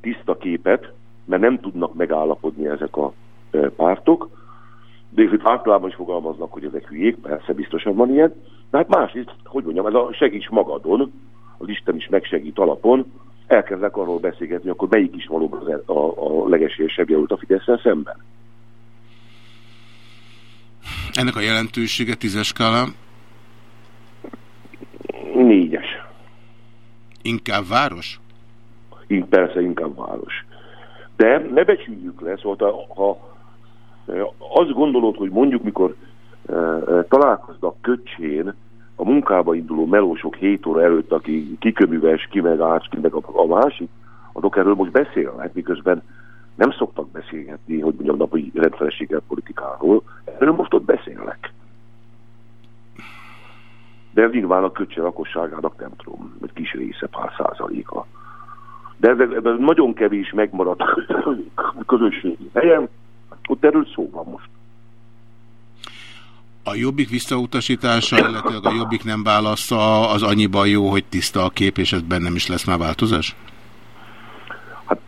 tiszta képet, mert nem tudnak megállapodni ezek a pártok, de itt általában is fogalmaznak, hogy ezek hülyék, persze biztosan van ilyen, de hát másrészt, hogy mondjam, ez a segíts magadon, az Isten is megsegít alapon, elkezdek arról beszélgetni, akkor melyik is valóban az, a, a legesélyesebb jelölt a fidesz szemben. Ennek a jelentősége tízes skálán? Négyes. Inkább város? In, persze, inkább város. De ne becsüljük le, szóval ha, ha azt gondolod, hogy mondjuk mikor e, e, találkoznak köcsén a munkába induló melósok 7 óra előtt, aki kiköműves, ki meg ács, ki meg a, a másik, azok erről most beszélnek, miközben nem szoktak beszélgetni, hogy mondjam, napi rendszerességgel politikáról, erről most ott beszélnek. De ez nyilván a köcse lakosságának nem tudom, egy kis része, pár százaléka. De ez, ez nagyon kevés megmaradt közösségi helyen, ott erről szó van most. A jobbik visszautasítása, illetve a jobbik nem válasza az annyiban jó, hogy tiszta a kép, és ez bennem is lesz már változás? Hát,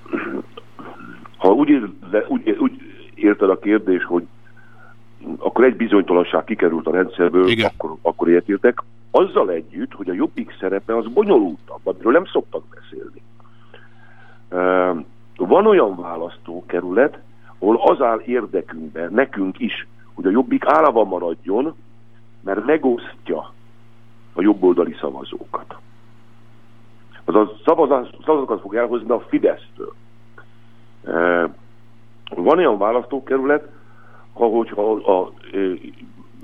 ha úgy, érde, úgy, úgy érted a kérdés, hogy akkor egy bizonytalanság kikerült a rendszerből, Igen. akkor, akkor értek. Azzal együtt, hogy a jobbik szerepe az bonyolultabb, amiről nem szoktak beszélni. Van olyan választókerület, ahol az áll érdekünkben, nekünk is, hogy a jobbik állava maradjon, mert megosztja a jobboldali szavazókat. Azaz szavazás, szavazókat fog elhozni a Fidesztől. Van olyan választókerület, ahogyha a, a, a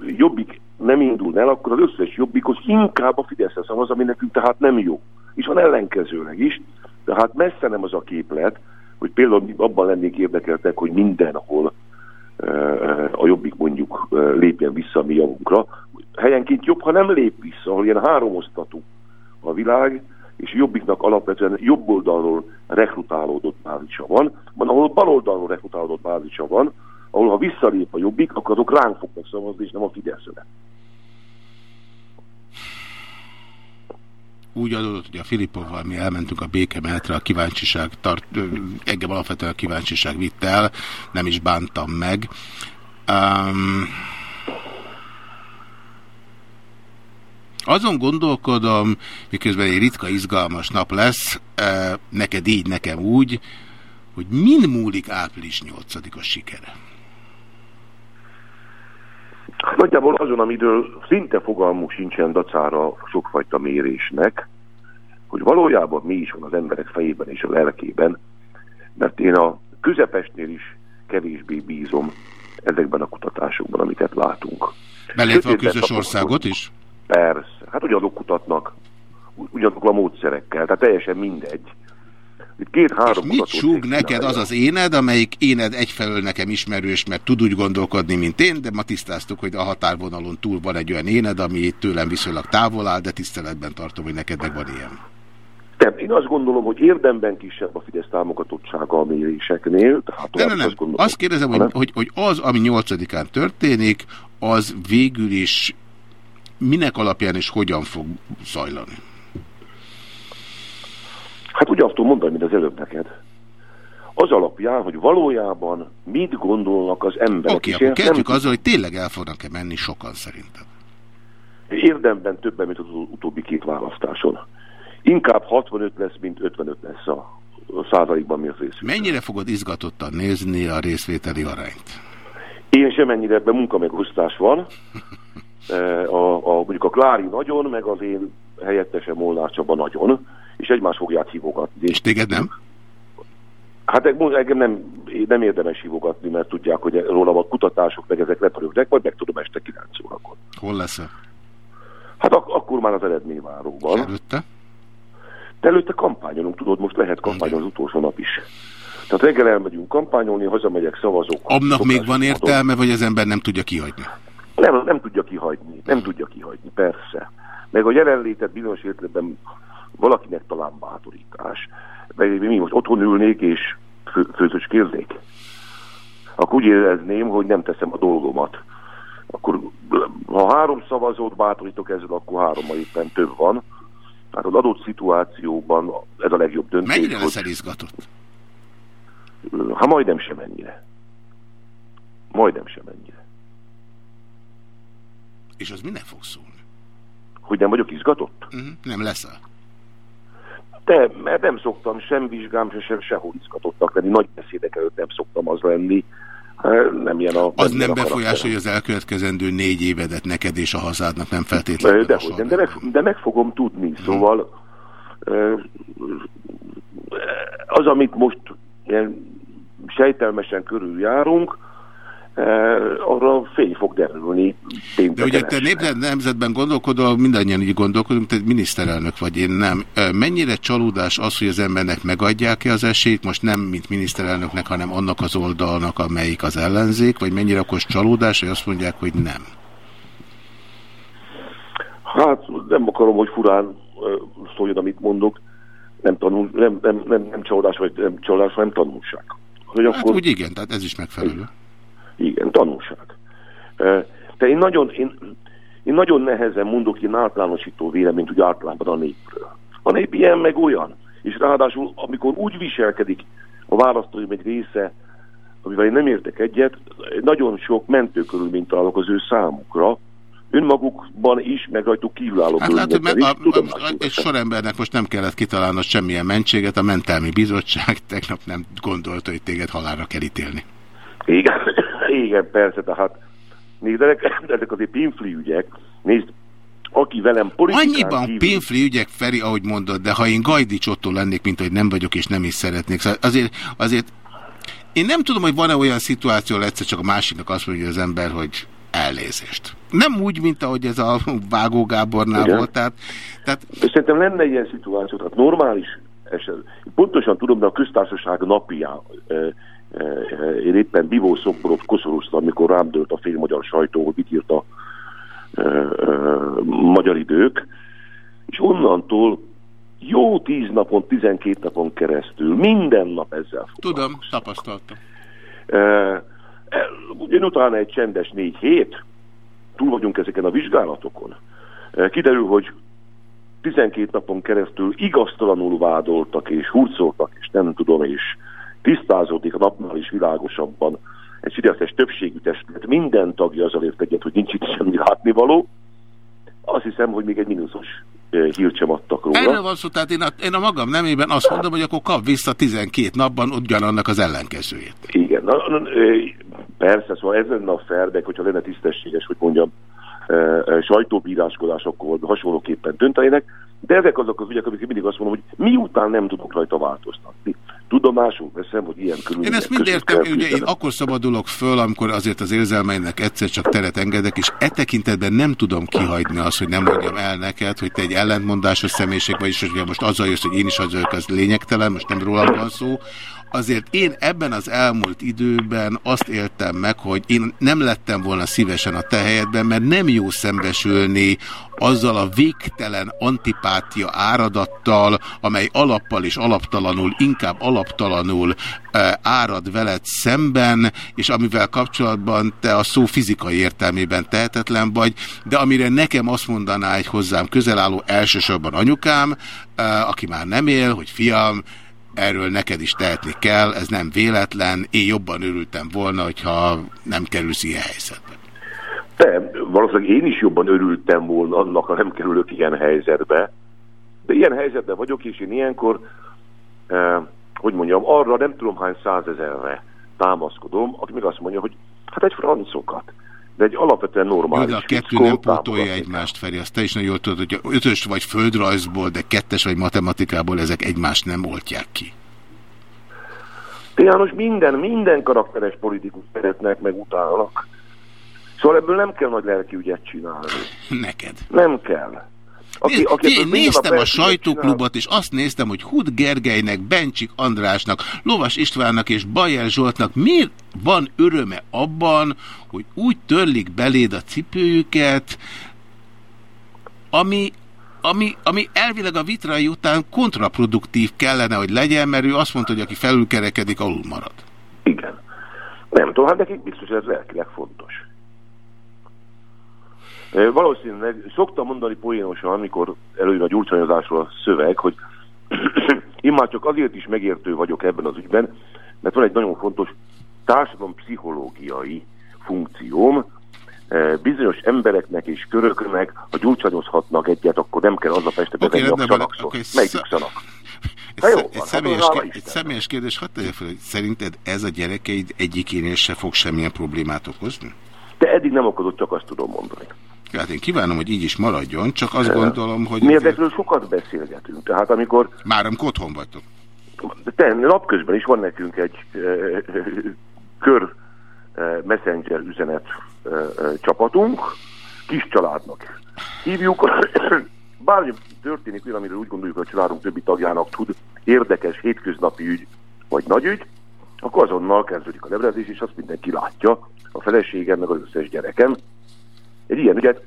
jobbik nem indul el, akkor az összes jobbikos inkább a Fideszre szavaz, ami nekünk tehát nem jó. És van ellenkezőleg is, tehát messze nem az a képlet, hogy például abban lennék érdekeltek, hogy mindenhol a jobbik mondjuk lépjen vissza a mi javunkra. Helyenként jobb, ha nem lép vissza, ahol ilyen háromosztatú a világ, és jobbiknak alapvetően jobb oldalról rekrutálódott bázisa van, van, ahol bal oldalról rekrutálódott bázisa van, ahol ha visszalép a jobbik, akkor azok ránk fognak szavazni, és nem a Fideszre. Úgy adódott, hogy a Filipovval mi elmentünk a békemenetre, a kíváncsiság tart, engem alapvetően a kíváncsiság vitt el, nem is bántam meg. Um, azon gondolkodom, miközben egy ritka izgalmas nap lesz, neked így, nekem úgy, hogy mind múlik április 8-a sikere. Nagyjából azon, amiről szinte fogalmuk sincsen dacára sokfajta mérésnek, hogy valójában mi is van az emberek fejében és a lelkében, mert én a közepesnél is kevésbé bízom ezekben a kutatásokban, amiket látunk. Belétve a közös országot is? Persze. Hát ugyanok kutatnak, ugyanok a módszerekkel, tehát teljesen mindegy. Két-három mit súg neked az az éned, amelyik éned egyfelől nekem ismerős, mert tud úgy gondolkodni, mint én, de ma tisztáztuk, hogy a határvonalon túl van egy olyan éned, ami tőlem viszonylag távol áll, de tiszteletben tartom, hogy neked meg van ilyen. Nem, én azt gondolom, hogy érdemben kisebb a Fidesz támogatottsága a méréseknél. Tehát nem, nem, nem. Azt, gondolom, azt kérdezem, hogy, hogy, hogy az, ami nyolcadikán történik, az végül is minek alapján és hogyan fog zajlani? Hát úgy azt tudom mondani, mint az előbb neked. Az alapján, hogy valójában mit gondolnak az emberek. Oké, okay, akkor kezdjük nem... azzal, hogy tényleg el fognak-e menni sokan szerintem. Érdemben többen, mint az utóbbi két választáson. Inkább 65 lesz, mint 55 lesz a, a százalékban mi az részvétel. Mennyire fogod izgatottan nézni a részvételi arányt? Én sem ennyire, ebben munkamegosztás van. E, a, a, mondjuk a Klári nagyon, meg az én helyettesem Molnár Csaba nagyon és egymás fogják hívogatni. És téged nem? Hát engem nem, nem érdemes hívogatni, mert tudják, hogy rólam a kutatások meg ezek lepörögnek, majd meg tudom este 9 órakor. Hol lesz -e? Hát ak akkor már az eredményváróban. Előtte? De előtte kampányolunk, tudod, most lehet kampányolni az utolsó nap is. Tehát reggel elmegyünk kampányolni, hazamegyek, szavazok. Abnak még van értelme, vagy az ember nem tudja kihagyni? Nem, nem tudja kihagyni, nem tudja kihagyni, persze. Meg a jelenlétet bizonyos értelemben valakinek talán bátorítás. Mert mi most otthon ülnék és fő, főzőskérnék. Akkor úgy érezném, hogy nem teszem a dolgomat. Akkor ha három szavazót bátorítok ezzel, akkor hárommal éppen több van. Tehát az adott szituációban ez a legjobb döntés. Mennyire leszel izgatott? Ha majdnem sem ennyire. Majdnem sem ennyire. És az minek fog szólni? Hogy nem vagyok izgatott? Uh -huh. Nem leszel. De, mert nem szoktam sem vizsgám, sem, sem sehol izgatottak lenni. Nagy beszédek előtt nem szoktam az lenni. Nem ilyen a, az nem, befolyásolja az elkövetkezendő négy évedet neked és a hazádnak nem feltétlenül. De, de, de, meg, de meg fogom tudni. Hmm. Szóval az, amit most ilyen sejtelmesen körüljárunk, arra fény fog derülni. De ugye te népzet, nemzetben gondolkodol, mindannyian így gondolkodunk, te miniszterelnök vagy, én nem. Mennyire csalódás az, hogy az embernek megadják-e az esélyt, most nem mint miniszterelnöknek, hanem annak az oldalnak, amelyik az ellenzék, vagy mennyire akkor csalódás, hogy azt mondják, hogy nem? Hát nem akarom, hogy furán szóljon, amit mondok. Nem, tanul, nem, nem, nem, nem csalódás, vagy nem csalódás, hanem tanulság. Hogy hát akkor... úgy igen, tehát ez is megfelelő. Igen, tanulság. De én nagyon, én, én nagyon nehezen mondok ilyen általánosító véleményt úgy általában a népről. A nép ilyen meg olyan. És ráadásul, amikor úgy viselkedik a választóim egy része, amivel én nem értek egyet, nagyon sok mentőkörülményt találok az ő számukra, önmagukban is, meg rajtuk kívülálló hát látod, mert a, a, a, egy sorembernek most nem kellett kitalálnod semmilyen mentséget, a mentelmi bizottság tegnap nem gondolta, hogy téged halálra kell ítélni. Igen, igen, persze, tehát nézd, ezek, ezek azért pinfli ügyek, nézd, aki velem politikán Annyiban kívül... pinfli ügyek, Feri, ahogy mondod, de ha én Gajdi Csottó lennék, mint hogy nem vagyok és nem is szeretnék, szóval azért, azért én nem tudom, hogy van-e olyan szituáció, hogy egyszer csak a másiknak azt mondja az ember, hogy elnézést. Nem úgy, mint ahogy ez a Vágó Gábornál Igen. volt. Tehát, tehát... Szerintem lenne ilyen szituáció, tehát normális eset. Pontosan tudom, de a köztársaság napján én éppen Bivó Szoborot koszorúztam, amikor rám dőlt a magyar sajtó, hogy mit írt a magyar idők, és onnantól jó tíz napon, tizenkét napon keresztül, minden nap ezzel Tudom, tapasztaltam. Ugyan utána egy csendes négy hét, túl vagyunk ezeken a vizsgálatokon. Kiderül, hogy 12 napon keresztül igaztalanul vádoltak és hurcoltak, és nem tudom, és tisztázódik napnál is világosabban egy fideszes többségű testület minden tagja az ért egyet, hogy nincs itt semmi látnivaló. Azt hiszem, hogy még egy mínuszos hírt sem adtak róla. Erről van szó, tehát én a, én a magam nemében azt mondom, hogy akkor kap vissza 12 napban ugyanannak az ellenkezőjét. Igen, na, na, persze, szóval ez lenne a ferdek, hogyha lenne tisztességes, hogy mondjam, sajtóbíráskodásokkal hasonlóképpen döntenének, de ezek azok az ügyek, amiket mindig azt mondom, hogy miután nem tudok rajta változtatni. Tudomásul veszem, hogy ilyen körülmények Én ezt mind értem, ugye én akkor szabadulok föl, amikor azért az érzelmeinek egyszer csak teret engedek, és e tekintetben nem tudom kihagyni azt, hogy nem mondjam el neked, hogy te egy ellentmondásos személyiség vagy, és hogy most azzal jössz, hogy én is az vagyok, az lényegtelen, most nem rólam van szó, azért én ebben az elmúlt időben azt éltem meg, hogy én nem lettem volna szívesen a te helyedben, mert nem jó szembesülni azzal a végtelen antipátia áradattal, amely alappal és alaptalanul, inkább alaptalanul e, árad veled szemben, és amivel kapcsolatban te a szó fizikai értelmében tehetetlen vagy, de amire nekem azt mondaná egy hozzám közelálló elsősorban anyukám, e, aki már nem él, hogy fiam, erről neked is tehetni kell, ez nem véletlen, én jobban örültem volna, hogyha nem kerülsz ilyen helyzetbe. De valószínűleg én is jobban örültem volna annak, ha nem kerülök ilyen helyzetbe. De ilyen helyzetben vagyok, és én ilyenkor, eh, hogy mondjam, arra nem tudom hány százezerre támaszkodom, aki még azt mondja, hogy hát egy francokat de egy alapvetően normális. Jó, de a kettő nem pótolja egymást, Feri, azt te is nagyon jól tudod, hogy ötös vagy földrajzból, de kettes vagy matematikából ezek egymást nem oltják ki. De János, minden, minden karakteres politikus szeretnek, meg utálnak. Szóval ebből nem kell nagy lelki ügyet csinálni. Neked. Nem kell. Aki, aki én néztem a sajtóklubot, és azt néztem, hogy Hud Gergelynek, Bencsik Andrásnak, Lovas Istvánnak és Bajer Zsoltnak miért van öröme abban, hogy úgy törlik beléd a cipőjüket, ami, ami, ami elvileg a vitrai után kontraproduktív kellene, hogy legyen, mert ő azt mondta, hogy aki felülkerekedik, alul marad. Igen. Nem tudom, hát nekik biztos ez lelkileg fontos. Valószínűleg szoktam mondani poénosan, amikor előjön a gyurcsányozásról a szöveg, hogy én már csak azért is megértő vagyok ebben az ügyben, mert van egy nagyon fontos társadalom pszichológiai funkcióm, bizonyos embereknek és köröknek, ha gyurcsányozhatnak egyet, akkor nem kell aznap este bevenni okay, a szanakszor. Okay, Melyik szanak? Egy, jó, egy, hát személyes, kérdés, egy személyes kérdés, hadd tegye fel, hogy szerinted ez a gyerekeid egyikénél se fog semmilyen problémát okozni? De eddig nem okozott, csak azt tudom mondani. Hát én kívánom, hogy így is maradjon, csak azt gondolom, hogy... Mi ezekről sokat beszélgetünk, tehát amikor... Már amikor otthon vagytok. de napközben is van nekünk egy kör messenger üzenet csapatunk, kis családnak hívjuk, bármi történik olyan, amiről úgy gondoljuk, hogy a családunk többi tagjának tud érdekes hétköznapi ügy vagy nagy ügy, akkor azonnal kezdődik a levelezés, és azt mindenki látja, a feleségem, meg az összes gyerekem. Egy ilyen ügyet,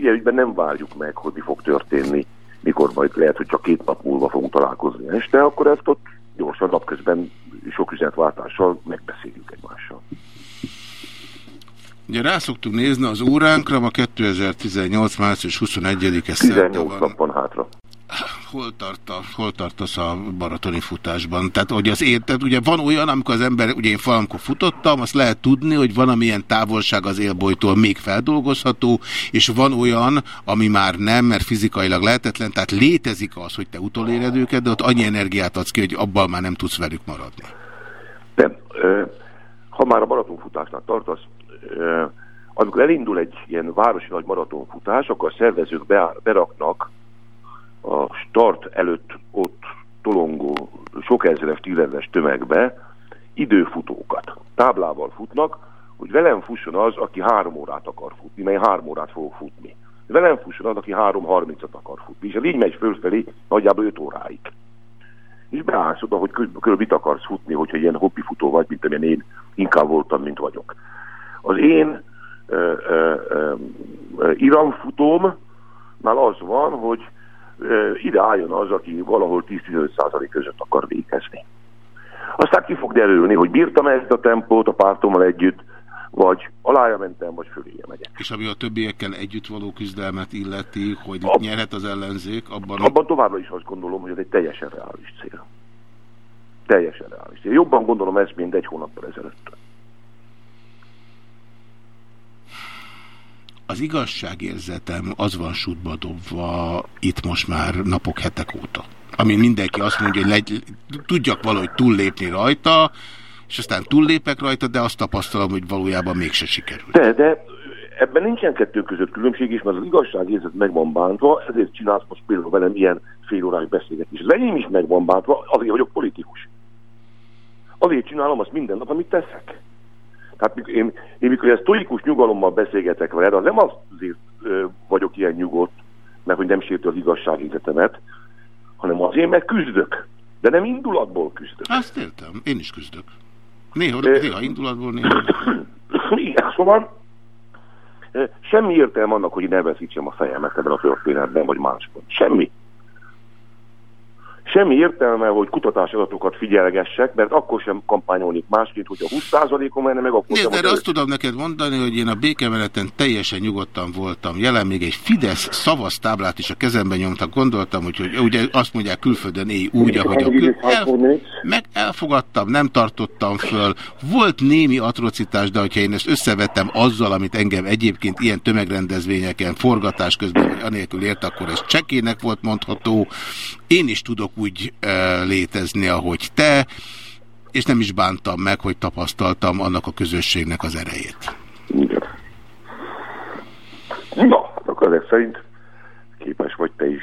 ilyen ügyben nem várjuk meg, hogy mi fog történni, mikor majd lehet, hogy csak két nap múlva fogunk találkozni este, akkor ezt ott gyorsan napközben sok üzenetváltással megbeszéljük egymással. Ugye rá szoktuk nézni az óránkra, ma 2018. március 21-e 18 nap van hátra. Hol, tart a, hol tartasz a maratoni futásban? Tehát, hogy az én, tehát ugye van olyan, amikor az ember, ugye én valamikor futottam, azt lehet tudni, hogy van amilyen távolság az élbolytól még feldolgozható, és van olyan, ami már nem, mert fizikailag lehetetlen, tehát létezik az, hogy te utoléred őket, de ott annyi energiát adsz ki, hogy abban már nem tudsz velük maradni. Nem. Ha már a maratonfutásnál tartasz, amikor elindul egy ilyen városi nagy maratonfutás, akkor a szervezők beraknak a start előtt ott tolongó sok ezeres, tízezres tömegbe időfutókat. Táblával futnak, hogy velem fusson az, aki három órát akar futni, mely három órát fogok futni. Velem fusson az, aki három harmincat akar futni. És így megy fölfelé nagyjából öt óráig. És beállsz oda, hogy körülbelül mit akarsz futni, hogyha ilyen hobbifutó vagy, mint amilyen én inkább voltam, mint vagyok. Az én ö, ö, ö, az van, hogy ide álljon az, aki valahol 10-15% között akar végezni. Aztán ki fog derülni, hogy bírtam ezt a tempót a pártommal együtt, vagy alája mentem, vagy föléje megyek. És ami a többiekkel együtt való küzdelmet illeti, hogy Ab, nyerhet az ellenzék, abban... Abban továbbra is azt gondolom, hogy ez egy teljesen reális cél. Teljesen reális cél. Jobban gondolom ezt, mint egy hónappal ezelőtt. Az igazságérzetem az van sútba dobva itt most már napok, hetek óta. Ami mindenki azt mondja, hogy legy, tudjak valahogy túllépni rajta, és aztán túllépek rajta, de azt tapasztalom, hogy valójában mégse sikerült. De, de ebben nincsen kettő között különbség is, mert az igazságérzet meg van bántva, ezért csinálsz most például velem ilyen fél órás beszélgetés. Az enyém is meg van bántva, azért vagyok politikus. Azért csinálom azt minden nap, amit teszek. Tehát én, én mikor ezt stoikus nyugalommal beszélgetek veled, az nem azért vagyok ilyen nyugodt, mert hogy nem sértő az igazságérzetemet, hanem azért, mert küzdök. De nem indulatból küzdök. Azt értem, én is küzdök. Néha, néha indulatból, néha Igen, szóval semmi értelme annak, hogy ne veszítsem a fejemet ebben a történetben, vagy máskor. Semmi semmi értelme, hogy kutatási adatokat figyelgessek, mert akkor sem kampányolnék másként, hogyha 20%-on menne meg, akkor Nézd, sem. azt tudom neked mondani, hogy én a békemeneten teljesen nyugodtan voltam jelen, még egy Fidesz szavaztáblát is a kezemben nyomtak, gondoltam, hogy, hogy ugye azt mondják külföldön éj úgy, ahogy a kül... El, meg elfogadtam, nem tartottam föl. Volt némi atrocitás, de hogyha én ezt összevettem azzal, amit engem egyébként ilyen tömegrendezvényeken, forgatás közben, vagy anélkül ért, akkor ez csekének volt mondható. Én is tudok úgy e, létezni, ahogy te, és nem is bántam meg, hogy tapasztaltam annak a közösségnek az erejét. Igen. Na, akkor ezek szerint képes vagy te is,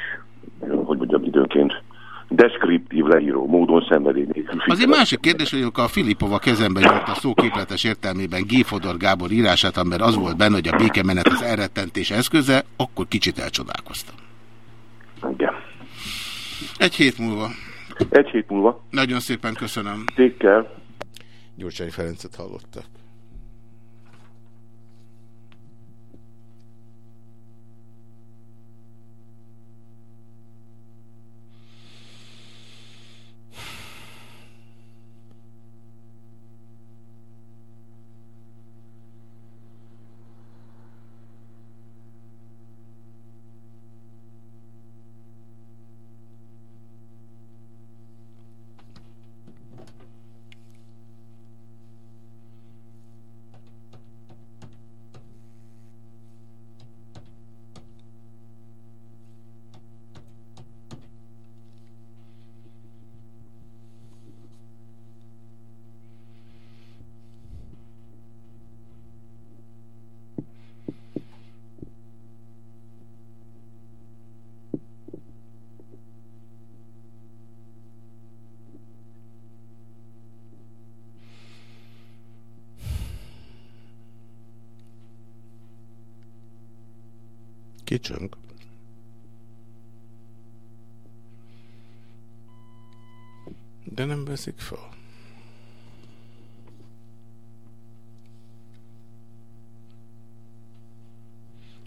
hogy mondjam, időnként deskriptív leíró módon szenvedély nélkül. Az egy másik kérdés, hogy a Filipova kezembe nyomta a szóképletes értelmében G. Fodor Gábor írását, amiben az volt benne, hogy a békemenet az elrettentés eszköze, akkor kicsit elcsodálkoztam. Igen. Egy hét múlva. Egy hét múlva. Nagyon szépen köszönöm. Tékkel. Gyurcsány Ferencet hallottak. Kicsöng. De nem veszik fel.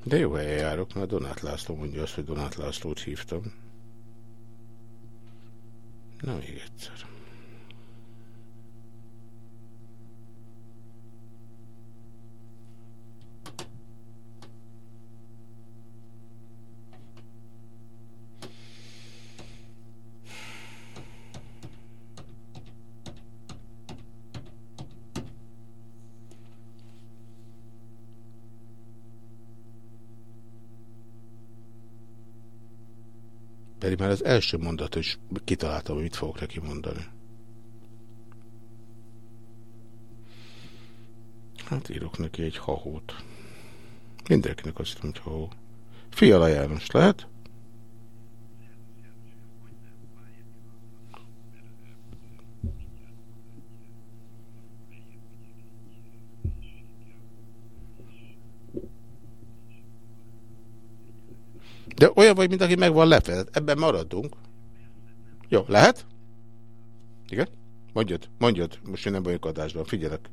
De jó helyen járok, mert Donát László mondja azt, hogy Donát Lászlót hívtam. Na, még egyszer. már az első mondat, hogy kitaláltam, hogy mit fogok neki mondani. Hát írok neki egy hahót. Mindenkinek azt mondom, hogy hahó. Fiala János lehet? 061-877-0877 vagy, mint aki meg van lefedett. Ebben maradunk. Jó, lehet? Igen? Mondjad, mondjad. Most én nem vagyok adásban. Figyelek.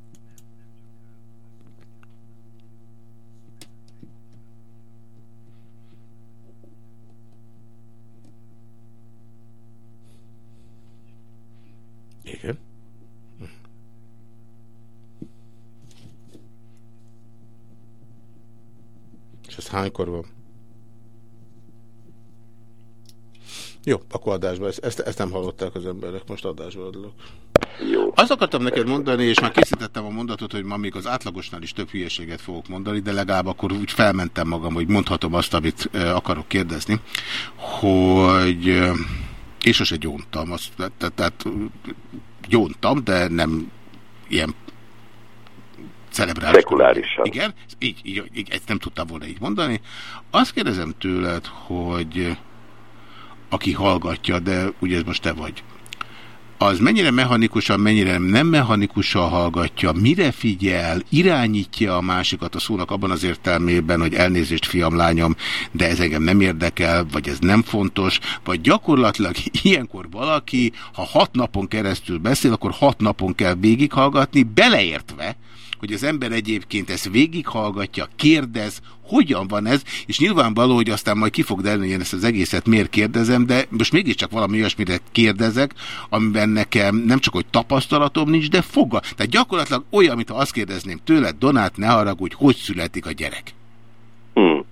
Igen. És ez hánykor van? Jó, akkor adásba. Ezt, ezt, ezt nem hallották az emberek, most adásba adlok. Jó. Azt akartam neked mondani, és már készítettem a mondatot, hogy ma még az átlagosnál is több hülyeséget fogok mondani, de legalább akkor úgy felmentem magam, hogy mondhatom azt, amit akarok kérdezni, hogy én sose gyóntam, azt, tehát, tehát gyóntam, de nem ilyen celebrális. Szekulárisan. Igen, így, így, így, ezt nem tudtam volna így mondani. Azt kérdezem tőled, hogy aki hallgatja, de ugye ez most te vagy. Az mennyire mechanikusan, mennyire nem mechanikusan hallgatja, mire figyel, irányítja a másikat a szónak abban az értelmében, hogy elnézést fiam, lányom, de ez engem nem érdekel, vagy ez nem fontos, vagy gyakorlatilag ilyenkor valaki, ha hat napon keresztül beszél, akkor hat napon kell végighallgatni, beleértve, hogy az ember egyébként ezt végighallgatja, kérdez, hogyan van ez, és nyilvánvaló, hogy aztán majd ki fog derülni, hogy ezt az egészet miért kérdezem, de most mégiscsak valami olyasmire kérdezek, amiben nekem nem csak, hogy tapasztalatom nincs, de foga. Tehát gyakorlatilag olyan, mint ha azt kérdezném tőled, Donát, ne haragudj, hogy születik a gyerek? Hmm.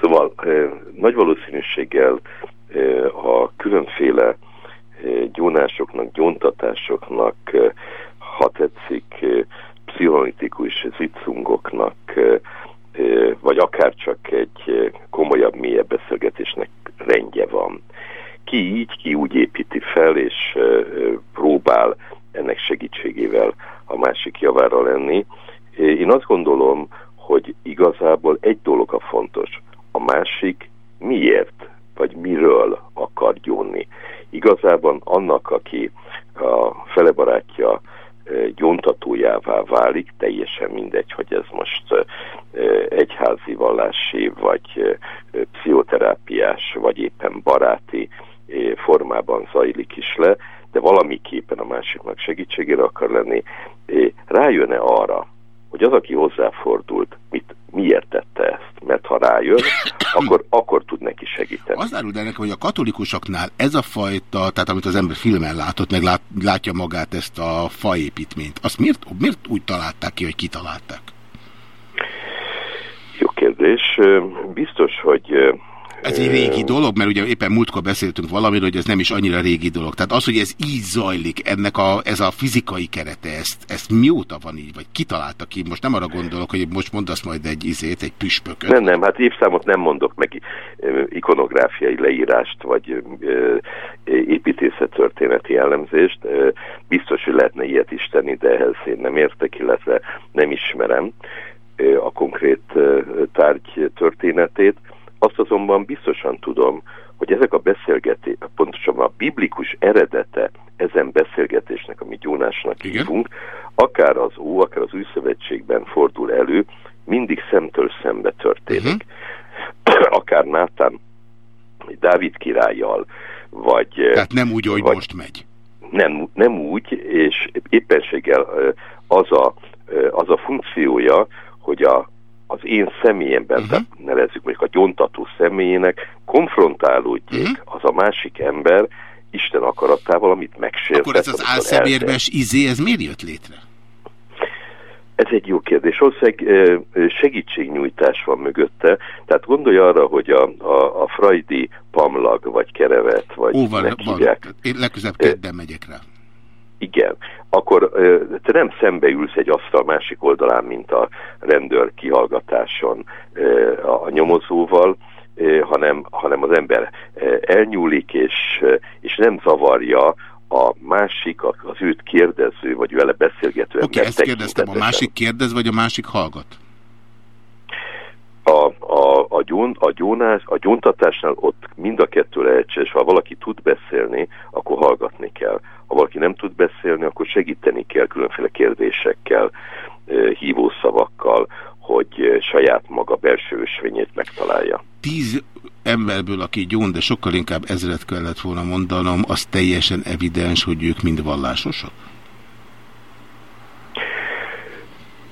Szóval eh, nagy valószínűséggel eh, a különféle eh, gyónásoknak, gyóntatásoknak, ha tetszik, pszichonitikus zicungoknak, vagy akár csak egy komolyabb, mélyebb beszélgetésnek rendje van. Ki így, ki úgy építi fel, és próbál ennek segítségével a másik javára lenni. Én azt gondolom, hogy igazából egy dolog a fontos. A másik miért, vagy miről akar gyónni. Igazából annak, aki a felebarátja gyóntatójává válik, teljesen mindegy, hogy ez most egyházi vallási, vagy pszichoterápiás, vagy éppen baráti formában zajlik is le, de valamiképpen a másiknak segítségére akar lenni, rájön-e arra, hogy az, aki hozzáfordult, mit, miért tette ezt? Mert ha rájön, akkor, akkor tud neki segíteni. Az árul nekem, hogy a katolikusoknál ez a fajta, tehát amit az ember filmen látott, meg lát, látja magát ezt a faépítményt, azt miért, miért úgy találták ki, hogy kitalálták? Jó kérdés. Biztos, hogy ez egy régi dolog, mert ugye éppen múltkor beszéltünk valamiről, hogy ez nem is annyira régi dolog. Tehát az, hogy ez így zajlik, ennek a, ez a fizikai kerete, ezt, ezt mióta van így, vagy kitalálta ki? Most nem arra gondolok, hogy most mondasz majd egy izét, egy püspököt. Nem, nem, hát évszámot nem mondok meg ikonográfiai leírást, vagy építészettörténeti jellemzést. Biztos, hogy lehetne ilyet is tenni, de ehhez én nem értek, illetve nem ismerem a konkrét tárgy történetét. Azt azonban biztosan tudom, hogy ezek a beszélgetés, pontosabban a biblikus eredete ezen beszélgetésnek, amit gyónásnak hívunk, akár az Ó, akár az Új Szövetségben fordul elő, mindig szemtől szembe történik. Uh -huh. akár Nátán Dávid királlyal, vagy... Tehát nem úgy, hogy vagy, most megy. Nem, nem úgy, és éppenséggel az a, az a funkciója, hogy a, az én személyemben, uh-huh. tehát nevezzük mondjuk a gyontató személyének konfrontálódjék uh-huh. az a másik ember Isten akaratával, amit megsértett. Akkor ez az álszemérmes izé, ez miért jött létre? Ez egy jó kérdés. Valószínűleg segítségnyújtás van mögötte. Tehát gondolj arra, hogy a, a, a Freudi pamlag, vagy kerevet, vagy Ó, van, van. Én legközelebb kedden megyek rá. Igen. Akkor te nem szembe ülsz egy asztal másik oldalán, mint a rendőr kihallgatáson a nyomozóval, hanem, hanem az ember elnyúlik, és, és nem zavarja a másik, az őt kérdező, vagy vele beszélgető Oké, okay, ezt kérdeztem, a másik kérdez, vagy a másik hallgat? A, a, a, gyón, a, gyónás, a gyóntatásnál ott mind a kettő lehetséges, ha valaki tud beszélni, akkor hallgatni kell. Ha valaki nem tud beszélni, akkor segíteni kell különféle kérdésekkel, hívószavakkal, hogy saját maga belső ösvényét megtalálja. Tíz emberből, aki gyón, de sokkal inkább ezret kellett volna mondanom, az teljesen evidens, hogy ők mind vallásosak?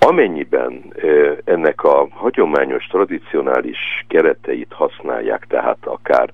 Amennyiben ennek a hagyományos, tradicionális kereteit használják, tehát akár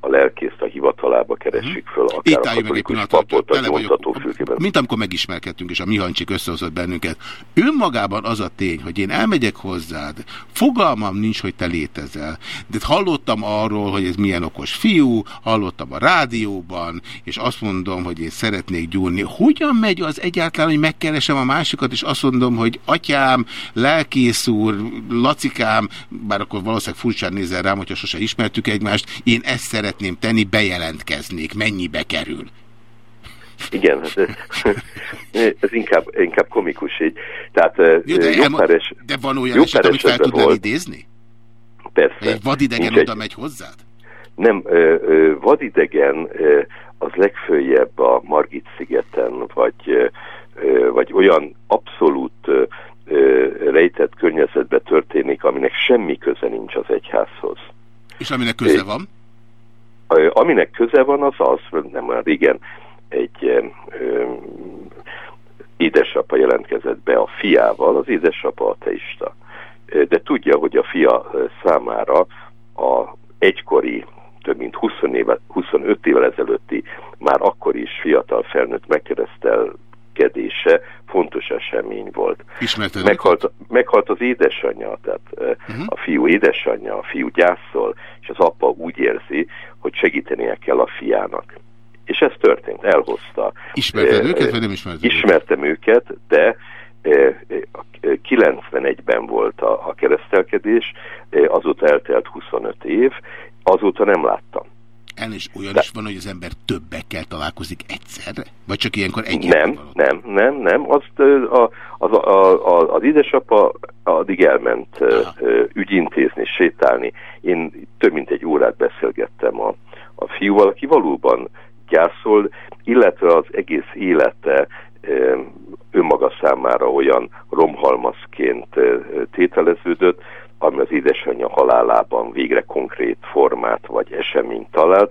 a lelkészt a hivatalába keresik föl, akár Itt a katolikus papot a nyomtató fülkében. Mint amikor megismerkedtünk, és a Mihancsik összehozott bennünket. Önmagában az a tény, hogy én elmegyek hozzád, fogalmam nincs, hogy te létezel, de hallottam arról, hogy ez milyen okos fiú, hallottam a rádióban, és azt mondom, hogy én szeretnék gyúrni. Hogyan megy az egyáltalán, hogy megkeresem a másikat, és azt mondom, hogy atyám, lelkész úr, lacikám, bár akkor valószínűleg furcsán nézel rám, hogyha sose ismertük egymást, én ezt szeretném szeretném tenni, bejelentkeznék. Mennyibe kerül? Igen, hát ez, ez inkább, inkább komikus így. Tehát jó, de, jó peres, de van olyan jó eset, amit fel tudnál idézni? Persze. Egy vadidegen oda egy... megy hozzád? Nem, ö, ö, vadidegen ö, az legfőjebb a Margit-szigeten, vagy, ö, vagy olyan abszolút ö, rejtett környezetbe történik, aminek semmi köze nincs az egyházhoz. És aminek köze van? Aminek köze van az az, nem olyan régen egy ö, édesapa jelentkezett be a fiával, az édesapa ateista. De tudja, hogy a fia számára a egykori, több mint 20 éve, 25 évvel ezelőtti, már akkor is fiatal felnőtt megkeresztel kedése fontos esemény volt. Meghalt, meghalt az édesanyja, tehát uh -huh. a fiú édesanyja, a fiú gyászol, és az apa úgy érzi, hogy segítenie kell a fiának. És ez történt, elhozta. Ismerted őket, vagy nem ismerted Ismertem őket, de 91-ben volt a, a keresztelkedés, azóta eltelt 25 év, azóta nem láttam. El is olyan is van, hogy az ember többekkel találkozik egyszerre? Vagy csak ilyenkor egy Nem, nem, nem, nem. Azt, a, az, a, a, az édesapa addig elment Aha. ügyintézni, sétálni. Én több mint egy órát beszélgettem a, a fiúval, aki valóban gyászol, illetve az egész élete önmaga számára olyan romhalmazként tételeződött, ami az édesanyja halálában végre konkrét formát vagy eseményt talált,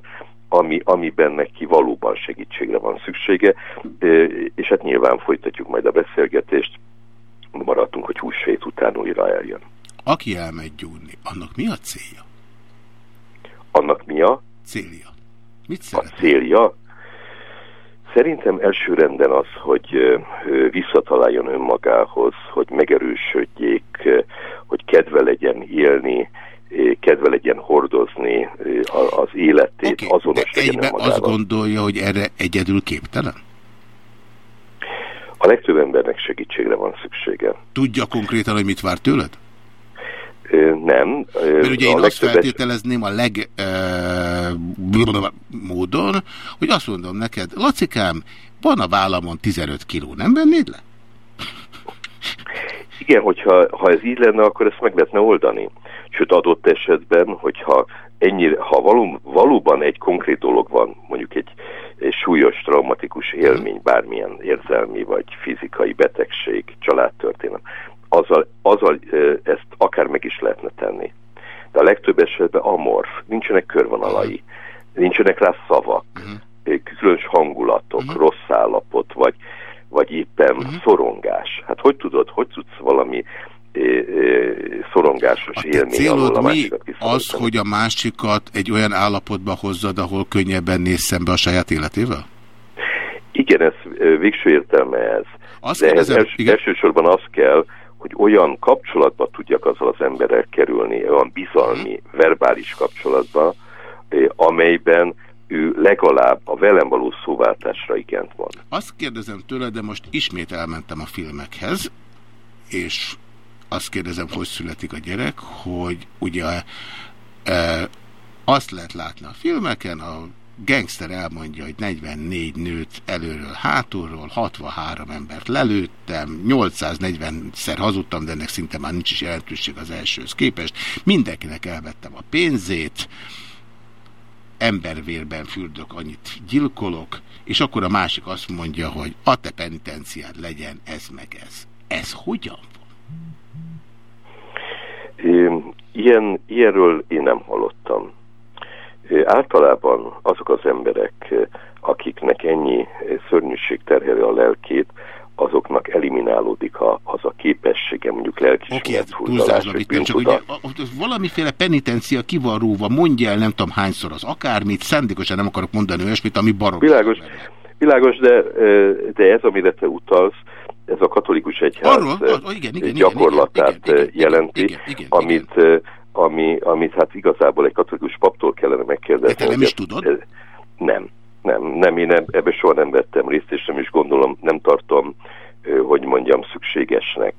ami, amiben neki valóban segítségre van szüksége, és hát nyilván folytatjuk majd a beszélgetést, maradtunk, hogy húsvét után újra eljön. Aki elmegy gyúrni, annak mi a célja? Annak mi a? Célja. Mit szeretne? A célja? Szerintem elsőrenden az, hogy visszataláljon önmagához, hogy megerősödjék, hogy kedve legyen élni, kedve legyen hordozni az életét, okay, azonos de legyen egyben azt gondolja, hogy erre egyedül képtelen? A legtöbb embernek segítségre van szüksége. Tudja konkrétan, hogy mit vár tőled? Nem. Mert ugye én azt feltételezném a leg e, módon, hogy azt mondom neked, Lacikám, van a vállamon 15 kiló, nem vennéd le? Igen, hogyha ha ez így lenne, akkor ezt meg lehetne oldani. Sőt, adott esetben, hogyha ennyire, ha való, valóban egy konkrét dolog van, mondjuk egy, egy súlyos, traumatikus élmény, bármilyen érzelmi vagy fizikai betegség, családtörténet, azzal, azzal ezt akár meg is lehetne tenni. de a legtöbb esetben amorf, nincsenek körvonalai, nincsenek rá szavak, uh-huh. különös hangulatok, uh-huh. rossz állapot, vagy, vagy éppen uh-huh. szorongás. Hát hogy tudod, hogy tudsz valami szorongásos a élmény célod a mi az, hogy a másikat egy olyan állapotba hozzad, ahol könnyebben néz szembe a saját életével? Igen, ez végső értelme ez. Azt De ez els, elsősorban az kell, hogy olyan kapcsolatba tudjak azzal az emberrel kerülni, olyan bizalmi, hmm. verbális kapcsolatba, amelyben ő legalább a velem való szóváltásra igent van. Azt kérdezem tőle, de most ismét elmentem a filmekhez, és azt kérdezem, hogy születik a gyerek, hogy ugye e, azt lehet látni a filmeken, a gangster elmondja, hogy 44 nőt előről, hátulról, 63 embert lelőttem, 840-szer hazudtam, de ennek szinte már nincs is jelentőség az elsőhöz képest. Mindenkinek elvettem a pénzét, embervérben fürdök, annyit gyilkolok, és akkor a másik azt mondja, hogy a te penitenciád legyen ez meg ez. Ez hogyan Ilyen, ilyenről én nem hallottam. Általában azok az emberek, akiknek ennyi szörnyűség terheli a lelkét, azoknak eliminálódik a, az a képessége, mondjuk lelkismert okay, túlzásba vittem, csak ugye valamiféle penitencia kivarróva, mondja el nem tudom hányszor az akármit, szándékosan nem akarok mondani olyasmit, ami barok. Világos, világos de, de ez, amire te utalsz, ez a katolikus egyház Arról, az, igen, igen, gyakorlatát igen, igen, jelenti, igen, igen, amit, igen. Ami, amit hát igazából egy katolikus paptól kellene megkérdezni. De te nem is tudod? Nem, nem, nem, én ebbe soha nem vettem részt, és nem is gondolom, nem tartom, hogy mondjam, szükségesnek.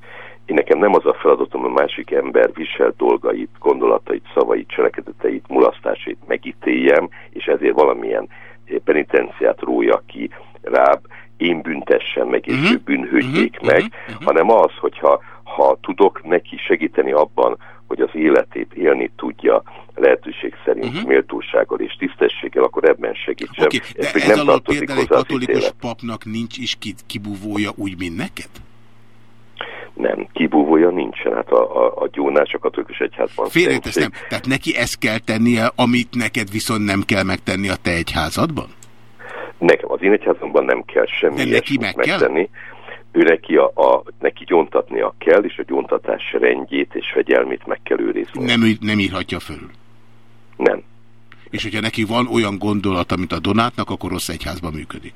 Én nekem nem az a feladatom, hogy másik ember visel dolgait, gondolatait, szavait, cselekedeteit, mulasztásait megítéljem, és ezért valamilyen penitenciát rója ki rá, én büntessem meg, és uh -huh. ő bűnhődjék uh -huh. meg, uh -huh. hanem az, hogyha ha tudok neki segíteni abban, hogy az életét élni tudja lehetőség szerint uh -huh. méltósággal és tisztességgel, akkor ebben segítsem. Okay, de ez, ez nem alatt például egy katolikus papnak nincs is kibúvója úgy, mint neked? Nem, kibúvója nincsen. Hát a, a, a gyónás a katolikus egyházban. Félreteszem, tehát neki ezt kell tennie, amit neked viszont nem kell megtenni a te egyházadban? Nekem az én egyházamban nem kell semmi neki meg megtenni. Kell? Ő neki, a, a, neki gyóntatnia kell, és a gyóntatás rendjét és fegyelmét meg kell őrizni. Nem, nem írhatja föl? Nem. És hogyha neki van olyan gondolat, mint a Donátnak, akkor rossz egyházban működik?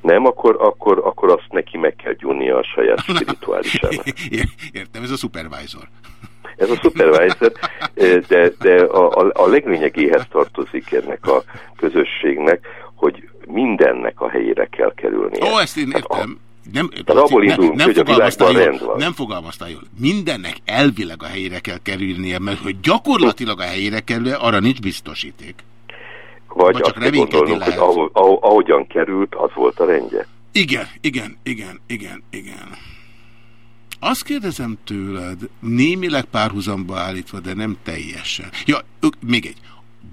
Nem, akkor, akkor, akkor azt neki meg kell gyúnia a saját spirituálisának. Értem, ez a supervisor. Ez a supervisor, de, de a, a, a leglényegéhez tartozik ennek a közösségnek, hogy mindennek a helyére kell kerülni. Ó, ezt én értem. Hát a, nem, abból indulunk, nem, nem fogalmaztál jól, Nem fogalmaztál jól. Mindennek elvileg a helyére kell kerülnie, mert hogy gyakorlatilag a helyére kerül, arra nincs biztosíték. Vagy, Vagy csak azt gondolnunk, hogy ahogy, ahogyan került, az volt a rendje. Igen, igen, igen, igen, igen. Azt kérdezem tőled, némileg párhuzamba állítva, de nem teljesen. Ja, még egy.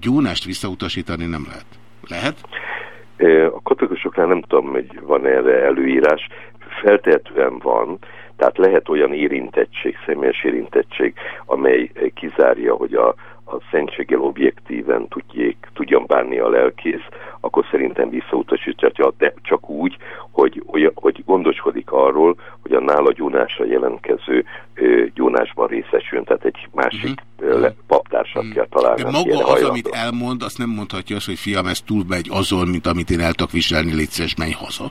Gyónást visszautasítani nem lehet. Lehet? A katolikusoknál nem tudom, hogy van erre előírás, feltehetően van, tehát lehet olyan érintettség, személyes érintettség, amely kizárja, hogy a, a szentséggel objektíven tudjék, tudjon bánni a lelkész, akkor szerintem visszautasítja, de csak úgy, hogy, hogy gondoskodik arról, hogy a nála gyónásra jelentkező ö, gyónásban részesüljön, tehát egy másik uh -huh. le, paptársat uh -huh. kell találni. De maga az, amit elmond, azt nem mondhatja azt, hogy fiam, ez túlmegy azon, mint amit én el tudok viselni, légy menj haza.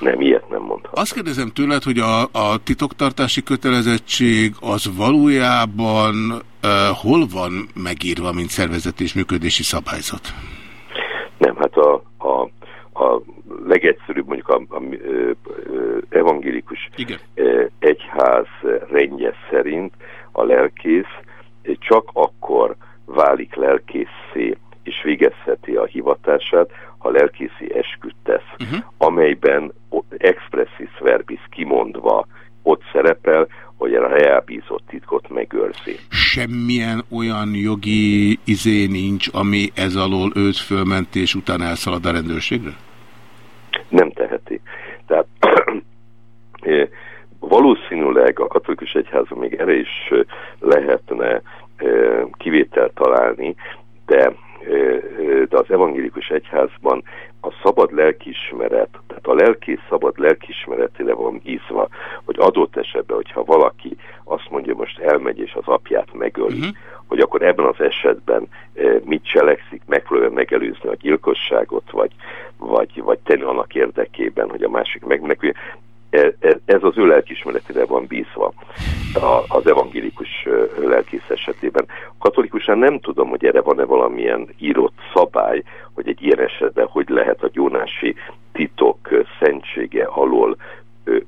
Nem, ilyet nem mondhat. Azt kérdezem tőled, hogy a, a titoktartási kötelezettség az valójában uh, hol van megírva, mint szervezet és működési szabályzat? Nem, hát a, a, a legegyszerűbb mondjuk a, a, a evangélikus Igen. egyház rendje szerint a lelkész csak akkor válik lelkészé és végezheti a hivatását, ha lelkészi esküt tesz, uh -huh. amelyben expressis verbis kimondva ott szerepel, hogy a reálbízott titkot megőrzi. Semmilyen olyan jogi izé nincs, ami ez alól őt fölment és utána elszalad a rendőrségre? Nem teheti. Tehát valószínűleg a katolikus egyházon még erre is lehetne kivételt találni, de, de az evangélikus egyházban a szabad lelkismeret, tehát a lelkész szabad lelkismeretére van bízva, hogy adott esetben, hogyha valaki azt mondja, most elmegy és az apját megöli, uh-huh. hogy akkor ebben az esetben mit cselekszik, megpróbálja megelőzni a gyilkosságot, vagy, vagy, vagy tenni annak érdekében, hogy a másik megmenekülje. E, e, ez az ő lelkismeretére van bízva az evangélikus lelkész esetében. A katolikusán nem tudom, hogy erre van-e valamilyen írott szabály, hogy egy ilyen esetben hogy lehet a gyónási titok szentsége alól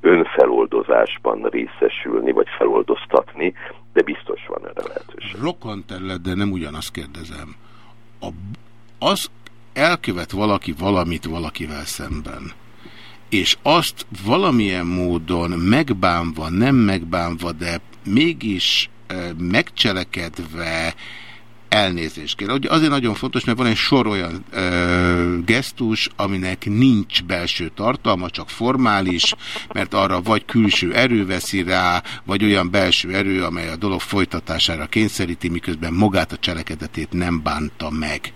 önfeloldozásban részesülni, vagy feloldoztatni, de biztos van erre lehetőség. Rokon terület, de nem ugyanazt kérdezem. A, az elkövet valaki valamit valakivel szemben, és azt valamilyen módon megbánva, nem megbánva, de mégis megcselekedve elnézést kér. Azért nagyon fontos, mert van egy sor olyan ö, gesztus, aminek nincs belső tartalma, csak formális, mert arra vagy külső erő veszi rá, vagy olyan belső erő, amely a dolog folytatására kényszeríti, miközben magát a cselekedetét nem bánta meg.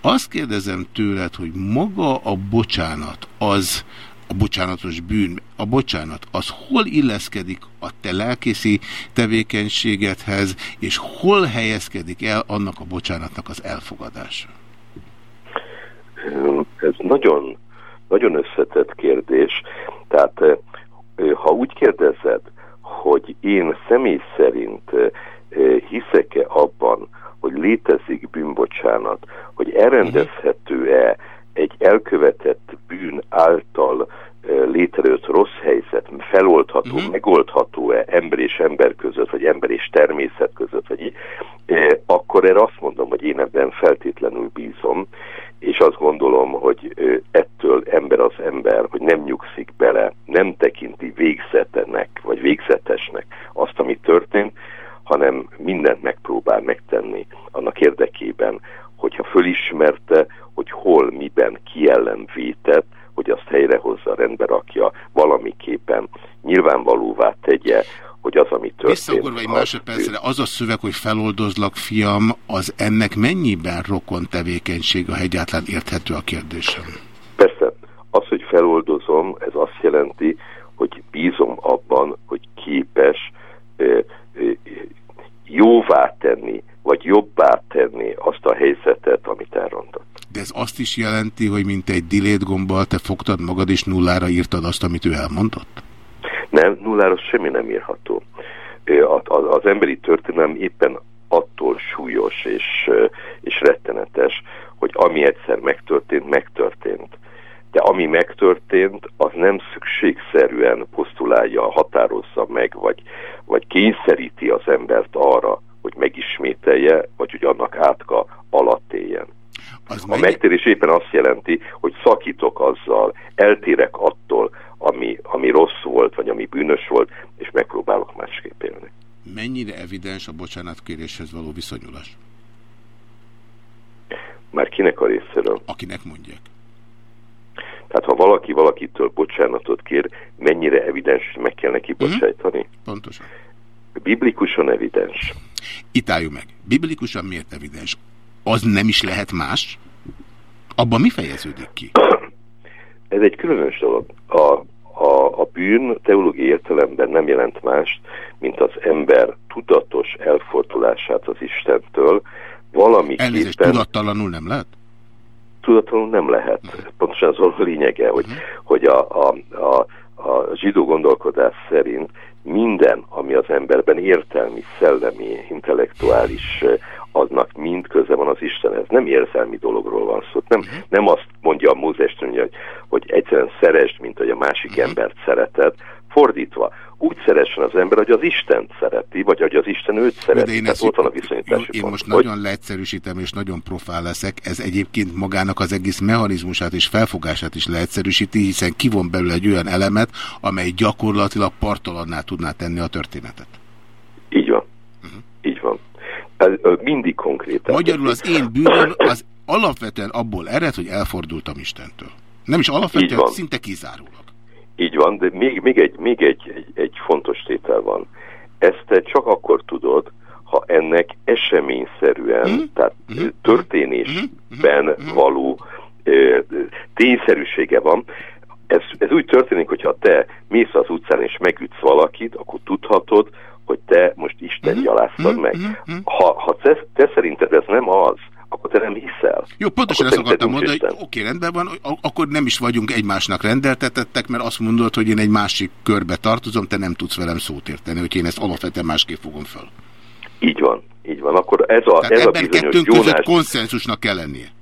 Azt kérdezem tőled, hogy maga a bocsánat az, a bocsánatos bűn, a bocsánat, az hol illeszkedik a te lelkészi tevékenységedhez, és hol helyezkedik el annak a bocsánatnak az elfogadása? Ez nagyon, nagyon összetett kérdés. Tehát ha úgy kérdezed, hogy én személy szerint hiszek-e abban, hogy létezik bűnbocsánat, hogy elrendezhető-e egy elkövetett bűn által létrejött rossz helyzet feloldható, uh-huh. megoldható-e ember és ember között, vagy ember és természet között, vagy így, akkor erre azt mondom, hogy én ebben feltétlenül bízom, és azt gondolom, hogy ettől ember az ember, hogy nem nyugszik bele, nem tekinti végzetenek, vagy végzetesnek azt, ami történt, hanem mindent megpróbál megtenni annak érdekében, hogyha fölismerte, hogy hol, miben, ki ellen vétett, hogy azt helyrehozza, rendbe rakja, valamiképpen nyilvánvalóvá tegye, hogy az, ami történt... Visszagorva egy másodpercre, az a szöveg, hogy feloldozlak, fiam, az ennek mennyiben rokon tevékenység, a egyáltalán érthető a kérdésem? Persze, az, hogy feloldozom, ez azt jelenti, hogy bízom abban, hogy képes ö, ö, jóvá tenni, vagy jobbá tenni azt a helyzetet, amit elrontott. De ez azt is jelenti, hogy mint egy delete gombbal te fogtad magad és nullára írtad azt, amit ő elmondott? Nem, nullára semmi nem írható. Az emberi történelem éppen attól súlyos és, és rettenetes, hogy ami egyszer megtörtént, megtörtént. De ami megtörtént, az nem szükségszerűen posztulálja, határozza meg, vagy, vagy kényszeríti az embert arra, hogy megismételje, vagy hogy annak átka alatt éljen. Az a megtérés éppen azt jelenti, hogy szakítok azzal, eltérek attól, ami, ami rossz volt, vagy ami bűnös volt, és megpróbálok másképp élni. Mennyire evidens a bocsánatkéréshez való viszonyulás? Már kinek a részéről? Akinek mondják. Tehát ha valaki valakitől bocsánatot kér, mennyire evidens, hogy meg kell neki mhm. bocsájtani? Mm, pontosan. Biblikusan evidens. Itt álljunk meg. Biblikusan miért evidens? Az nem is lehet más? Abban mi fejeződik ki? Ez egy különös dolog. A, a, a bűn teológiai értelemben nem jelent mást, mint az ember tudatos elfordulását az Istentől. Valamiképpen... Elnézést, tudattalanul nem lehet? Tudattalanul nem lehet. Mhm. Pontosan az a lényege, hogy, mhm. hogy a, a, a, a zsidó gondolkodás szerint minden, ami az emberben értelmi, szellemi, intellektuális aznak mind köze van az Istenhez. Nem érzelmi dologról van szó. Nem, uh-huh. nem azt mondja a Mózes hogy, hogy egyszerűen szeresd, mint hogy a másik uh-huh. embert szereted. Fordítva, úgy szeressen az ember, hogy az Istent szereti, vagy hogy az Isten őt szereti. én Tehát ott van a viszonyítási Én pont, most hogy... nagyon leegyszerűsítem, és nagyon profál leszek. Ez egyébként magának az egész mechanizmusát és felfogását is leegyszerűsíti, hiszen kivon belőle egy olyan elemet, amely gyakorlatilag partalanná tudná tenni a történetet. Így van. Uh -huh. Így van. Ez mindig konkrét. Magyarul az én bűnöm az alapvetően abból ered, hogy elfordultam Istentől. Nem is alapvetően, szinte kizárólag. Így van, de még, még, egy, még egy, egy, egy fontos tétel van. Ezt te csak akkor tudod, ha ennek eseményszerűen, mm. tehát mm. történésben mm. való ö, tényszerűsége van, ez, ez úgy történik, hogyha te mész az utcán és megütsz valakit, akkor tudhatod, hogy te most Isten gyaláztad mm -hmm. meg. -hmm. Ha, ha te, te szerinted ez nem az, akkor te nem hiszel. Jó, pontosan ezt akartam mondani, hogy oké, rendben van, akkor nem is vagyunk egymásnak rendeltetettek, mert azt mondod, hogy én egy másik körbe tartozom, te nem tudsz velem szót érteni, hogy én ezt alapvetően másképp fogom fel. Így van, így van. Akkor ez a, Tehát ez ebben a bizonyos gyónás... között konszenzusnak kell lennie.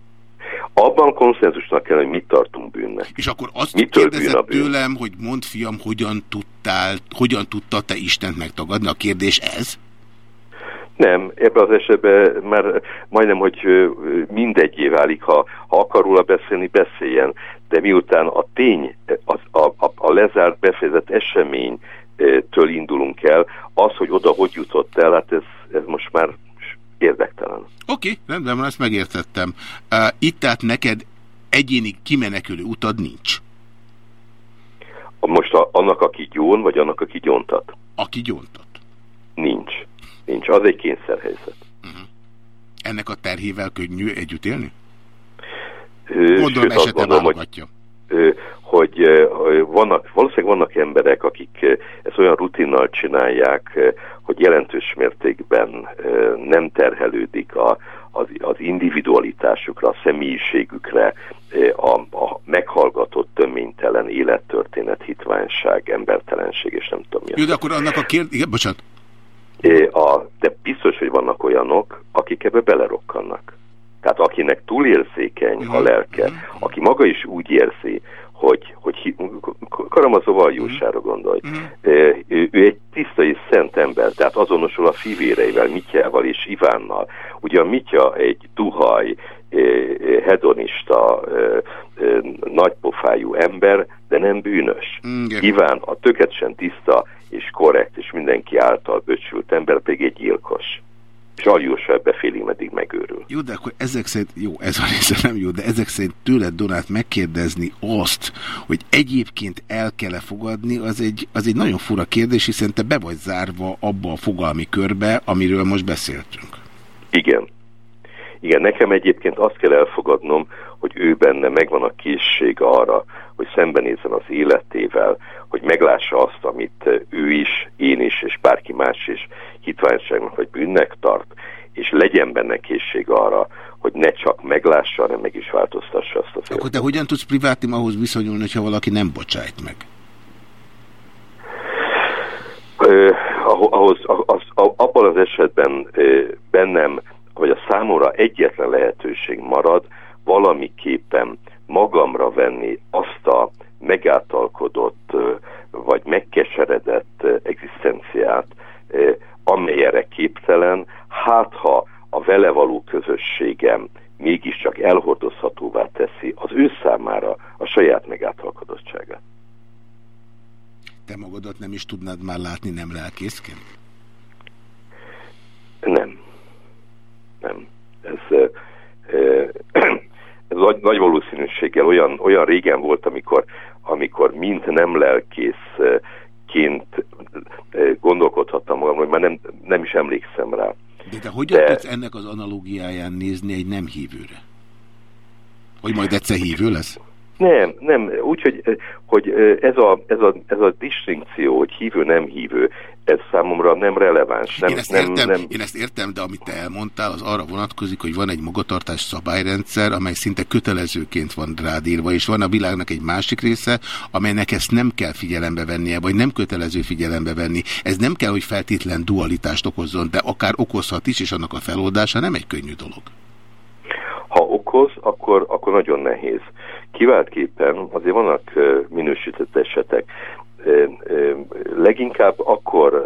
Abban konszenzusnak kell, hogy mit tartunk bűnnek. És akkor azt Mitől kérdezett bűn tőlem, hogy mond fiam, hogyan tudtál, hogyan tudta te Istent megtagadni? A kérdés ez? Nem, ebben az esetben már majdnem, hogy mindegyé válik, ha, ha akar róla beszélni, beszéljen, de miután a tény, a, a, a lezárt, befejezett eseménytől indulunk el, az, hogy oda hogy jutott el, hát ez, ez most már érdektelen. Oké, okay, rendben ezt megértettem. Uh, itt tehát neked egyéni kimenekülő utad nincs? Most a, annak, aki gyón, vagy annak, aki gyóntat? Aki gyóntat. Nincs. Nincs. Az egy kényszerhelyzet. Uh -huh. Ennek a terhével könnyű együtt élni? Gondolom, esete gondolom, válogatja. Hogy, hogy vannak, valószínűleg vannak emberek, akik ezt olyan rutinnal csinálják, hogy jelentős mértékben nem terhelődik a, az, az individualitásukra, a személyiségükre, a, a meghallgatott töménytelen élettörténet, hitványság, embertelenség, és nem tudom mi. Jó, de akkor annak a kérdés... Igen, bocsánat. A, de biztos, hogy vannak olyanok, akik ebbe belerokkannak. Tehát akinek túlérzékeny a lelke, aki maga is úgy érzi, hogy, hogy Karamazov Jósára gondolj. Ő, ő egy tiszta és szent ember, tehát azonosul a fivéreivel, Mityával és Ivánnal. Ugye a Mitya egy duhaj, hedonista, nagypofájú ember, de nem bűnös. Igen. Iván a tökéletesen tiszta és korrekt és mindenki által böcsült ember pedig egy gyilkos és Aljósa ebbe félig meddig megőrül. Jó, de akkor ezek szerint, jó, ez a része nem jó, de ezek szerint tőled, Donát, megkérdezni azt, hogy egyébként el kell-e fogadni, az egy, az egy nagyon fura kérdés, hiszen te be vagy zárva abba a fogalmi körbe, amiről most beszéltünk. Igen. Igen, nekem egyébként azt kell elfogadnom, hogy ő benne megvan a készség arra, hogy szembenézzen az életével, hogy meglássa azt, amit ő is, én is, és bárki más is hitványságnak vagy bűnnek tart, és legyen benne készség arra, hogy ne csak meglássa, hanem meg is változtassa azt az Akkor te hogyan tudsz privátim ahhoz viszonyulni, ha valaki nem bocsájt meg? ahhoz, az, abban az esetben bennem, vagy a számomra egyetlen lehetőség marad, valamiképpen magamra venni azt a megáltalkodott, vagy megkeseredett egzisztenciát, amelyre képtelen, hát ha a vele való közösségem mégiscsak elhordozhatóvá teszi az ő számára a saját megáltalkodottságát. Te magadat nem is tudnád már látni nem lelkészként? Nem. Nem. Ez, ez nagy, nagy valószínűséggel olyan, olyan régen volt, amikor, amikor mint nem lelkészként gondolkodhattam magam, hogy már nem, nem is emlékszem rá. De te hogyan De... tudsz ennek az analógiáján nézni egy nem hívőre? Hogy majd egyszer hívő lesz? Nem, nem, úgyhogy hogy ez, a, ez, a, ez a distinkció, hogy hívő, nem hívő, ez számomra nem releváns. Nem, én, ezt nem, értem, nem... én ezt értem, de amit te elmondtál, az arra vonatkozik, hogy van egy magatartás szabályrendszer, amely szinte kötelezőként van rádírva, és van a világnak egy másik része, amelynek ezt nem kell figyelembe vennie, vagy nem kötelező figyelembe venni. Ez nem kell, hogy feltétlen dualitást okozzon, de akár okozhat is, és annak a feloldása nem egy könnyű dolog. Ha okoz, akkor, akkor nagyon nehéz. Kiváltképpen azért vannak minősített esetek. Leginkább akkor,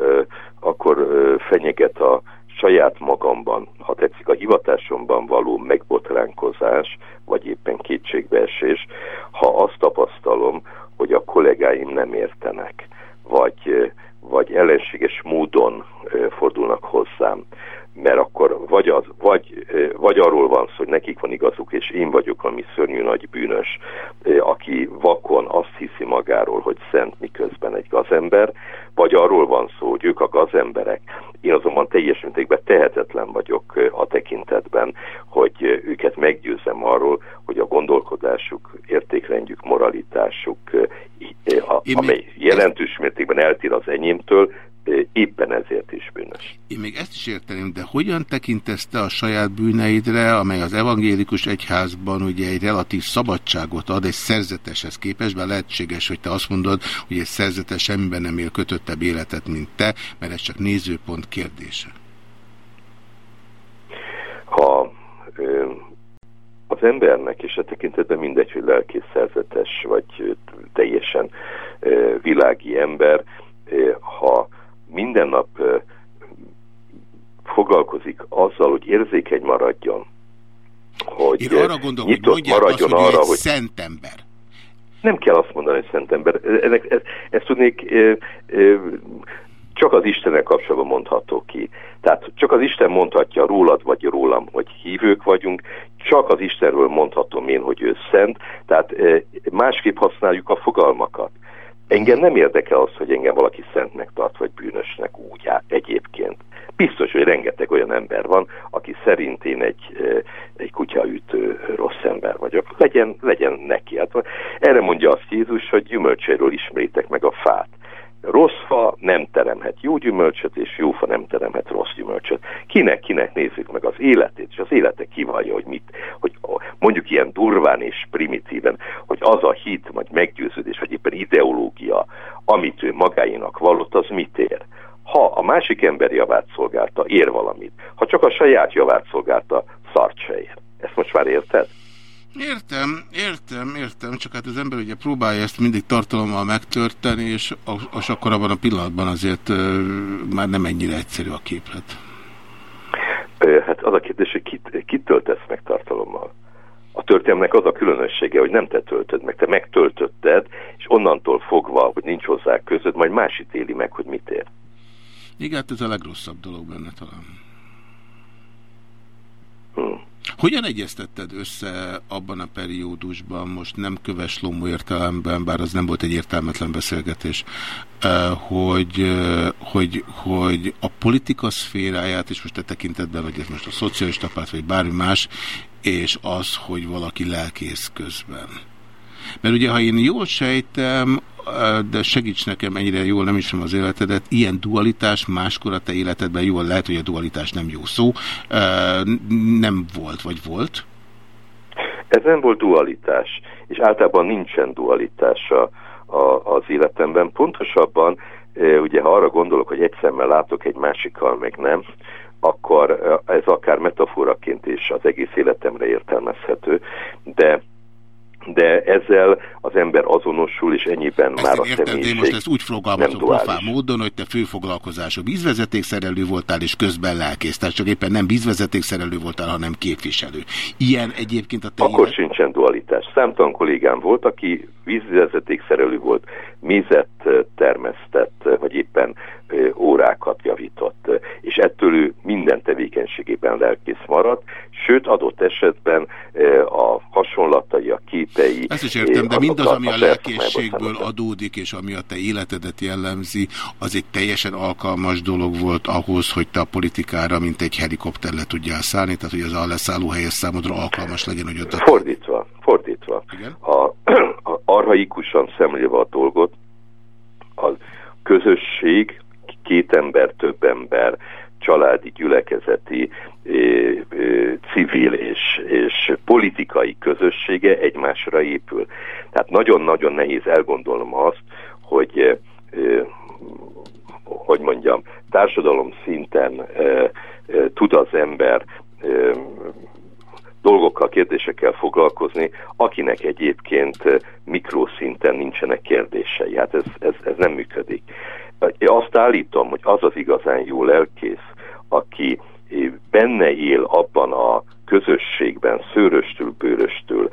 akkor fenyeget a saját magamban, ha tetszik a hivatásomban való megbotránkozás, vagy éppen kétségbeesés, ha azt tapasztalom, hogy a kollégáim nem értenek, vagy, vagy ellenséges módon fordulnak hozzám mert akkor vagy, az, vagy, vagy arról van szó, hogy nekik van igazuk, és én vagyok ami szörnyű nagy bűnös, aki vakon azt hiszi magáról, hogy szent, miközben egy gazember, vagy arról van szó, hogy ők a gazemberek. Én azonban teljes mértékben tehetetlen vagyok a tekintetben, hogy őket meggyőzem arról, hogy a gondolkodásuk, értékrendjük, moralitásuk, amely jelentős mértékben eltér az enyémtől, éppen ezért is bűnös. Én még ezt is érteném, de hogyan tekintesz te a saját bűneidre, amely az evangélikus egyházban ugye egy relatív szabadságot ad egy szerzeteshez képest, bár lehetséges, hogy te azt mondod, hogy egy szerzetes semmiben nem él kötöttebb életet, mint te, mert ez csak nézőpont kérdése. Ha az embernek, és a tekintetben mindegy, hogy lelkész szerzetes, vagy teljesen világi ember, ha minden nap foglalkozik azzal, hogy érzékeny maradjon, hogy Én arra gondolom, hogy mondják maradjon azt, hogy arra, hogy szent ember. Nem kell azt mondani, hogy szent ember. Ennek, ezt, ezt tudnék csak az Istennel kapcsolatban mondható ki. Tehát csak az Isten mondhatja rólad vagy rólam, hogy hívők vagyunk, csak az Istenről mondhatom én, hogy ő szent, tehát e, másképp használjuk a fogalmakat. Engem nem érdekel az, hogy engem valaki szentnek tart, vagy bűnösnek úgy áll egyébként. Biztos, hogy rengeteg olyan ember van, aki szerint én egy, egy kutyaütő rossz ember vagyok. Legyen, legyen neki. Hát, erre mondja azt Jézus, hogy gyümölcseiről ismeritek meg a fát. Rossz fa nem teremhet jó gyümölcsöt, és jó fa nem teremhet rossz gyümölcsöt. Kinek-kinek nézzük meg az életét, és az élete kivallja, hogy mit, hogy mondjuk ilyen durván és primitíven, hogy az a hit, vagy meggyőződés, vagy éppen ideológia, amit ő magáénak vallott, az mit ér. Ha a másik ember javát szolgálta, ér valamit. Ha csak a saját javát szolgálta, szart se ér. Ezt most már érted? Értem, értem, értem, csak hát az ember ugye próbálja ezt mindig tartalommal megtörteni, és, és akkor abban a pillanatban azért már nem ennyire egyszerű a képlet. Hát az a kérdés, hogy kit, kit töltesz meg tartalommal? A történelmnek az a különössége, hogy nem te töltöd meg, te megtöltötted, és onnantól fogva, hogy nincs hozzá között, majd más éli meg, hogy mit ér. Igen, hát ez a legrosszabb dolog benne talán. Hmm. Hogyan egyeztetted össze abban a periódusban, most nem köves lomó értelemben, bár az nem volt egy értelmetlen beszélgetés, eh, hogy, eh, hogy, hogy a politika szféráját, és most a tekintetben, hogy ez most a szocialista párt, vagy bármi más, és az, hogy valaki lelkész közben. Mert ugye, ha én jól sejtem, de segíts nekem, ennyire jól nem ismerem az életedet, ilyen dualitás máskor a te életedben jól lehet, hogy a dualitás nem jó szó, nem volt, vagy volt? Ez nem volt dualitás, és általában nincsen dualitás a, a, az életemben. Pontosabban, ugye ha arra gondolok, hogy egy szemmel látok, egy másikkal meg nem, akkor ez akár metaforaként is az egész életemre értelmezhető, de de ezzel az ember azonosul, és ennyiben ezt már a értem, személyiség én most ezt úgy fogalmazom profán módon, hogy te főfoglalkozású vízvezetékszerelő voltál, és közben lelkész, tehát csak éppen nem vízvezetékszerelő voltál, hanem képviselő. Ilyen egyébként a te Akkor élet... sincsen dualitás. Számtalan kollégám volt, aki vízvezetékszerelő volt, mizet termesztett, vagy éppen órákat javított, és ettől ő minden tevékenységében lelkész maradt, sőt adott esetben a hasonlatai, a képei... Ezt is értem, de mindaz, ami a lelkészségből adódik, és ami a te életedet jellemzi, az egy teljesen alkalmas dolog volt ahhoz, hogy te a politikára, mint egy helikopter le tudjál szállni, tehát hogy az a leszálló helyes számodra alkalmas legyen, hogy ott... Fordítva, fordítva. Igen? A, a, arhaikusan szemlélve a dolgot, a közösség, két ember, több ember, családi, gyülekezeti, civil és, és politikai közössége egymásra épül. Tehát nagyon-nagyon nehéz elgondolnom azt, hogy hogy mondjam, társadalom szinten tud az ember dolgokkal, kérdésekkel foglalkozni, akinek egyébként mikroszinten nincsenek kérdései. Hát ez, ez, ez nem működik. Én azt állítom, hogy az az igazán jó lelkész, aki benne él abban a közösségben, szőröstül, bőröstül,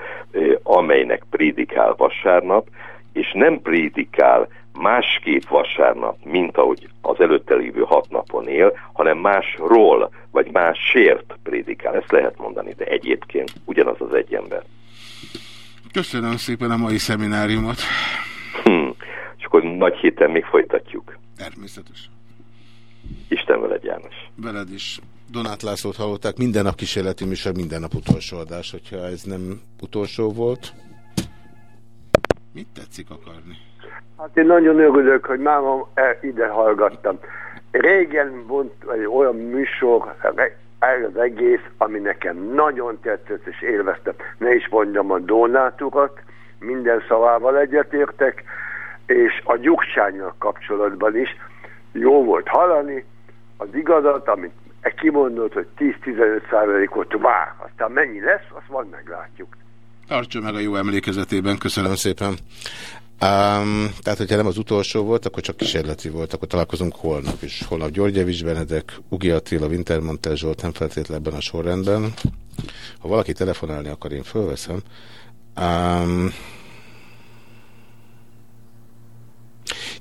amelynek prédikál vasárnap, és nem prédikál másképp vasárnap, mint ahogy az előtte lévő hat napon él, hanem másról, vagy másért prédikál. Ezt lehet mondani, de egyébként ugyanaz az egy ember. Köszönöm szépen a mai szemináriumot. Hmm. És akkor nagy héten még folytatjuk. Természetes. Isten veled, János. Veled is. Donát Lászlót hallották, minden nap kísérleti műsor, minden nap utolsó adás, hogyha ez nem utolsó volt. Mit tetszik akarni? Hát én nagyon örülök, hogy már ide hallgattam. Régen volt egy olyan műsor, ez az egész, ami nekem nagyon tetszett és élveztem. Ne is mondjam a Donátukat, minden szavával egyetértek, és a gyugsánynak kapcsolatban is jó volt hallani az igazat, amit kimondott, hogy 10-15 százalékot vár. Aztán mennyi lesz, azt majd meglátjuk. Tartsa meg a jó emlékezetében, köszönöm szépen. Um, tehát, hogyha nem az utolsó volt, akkor csak kísérleti volt, akkor találkozunk holnap is. Holnap György Javis Benedek, Ugi Attila, Wintermantel Zsolt, nem feltétlenül ebben a sorrendben. Ha valaki telefonálni akar, én fölveszem. Um,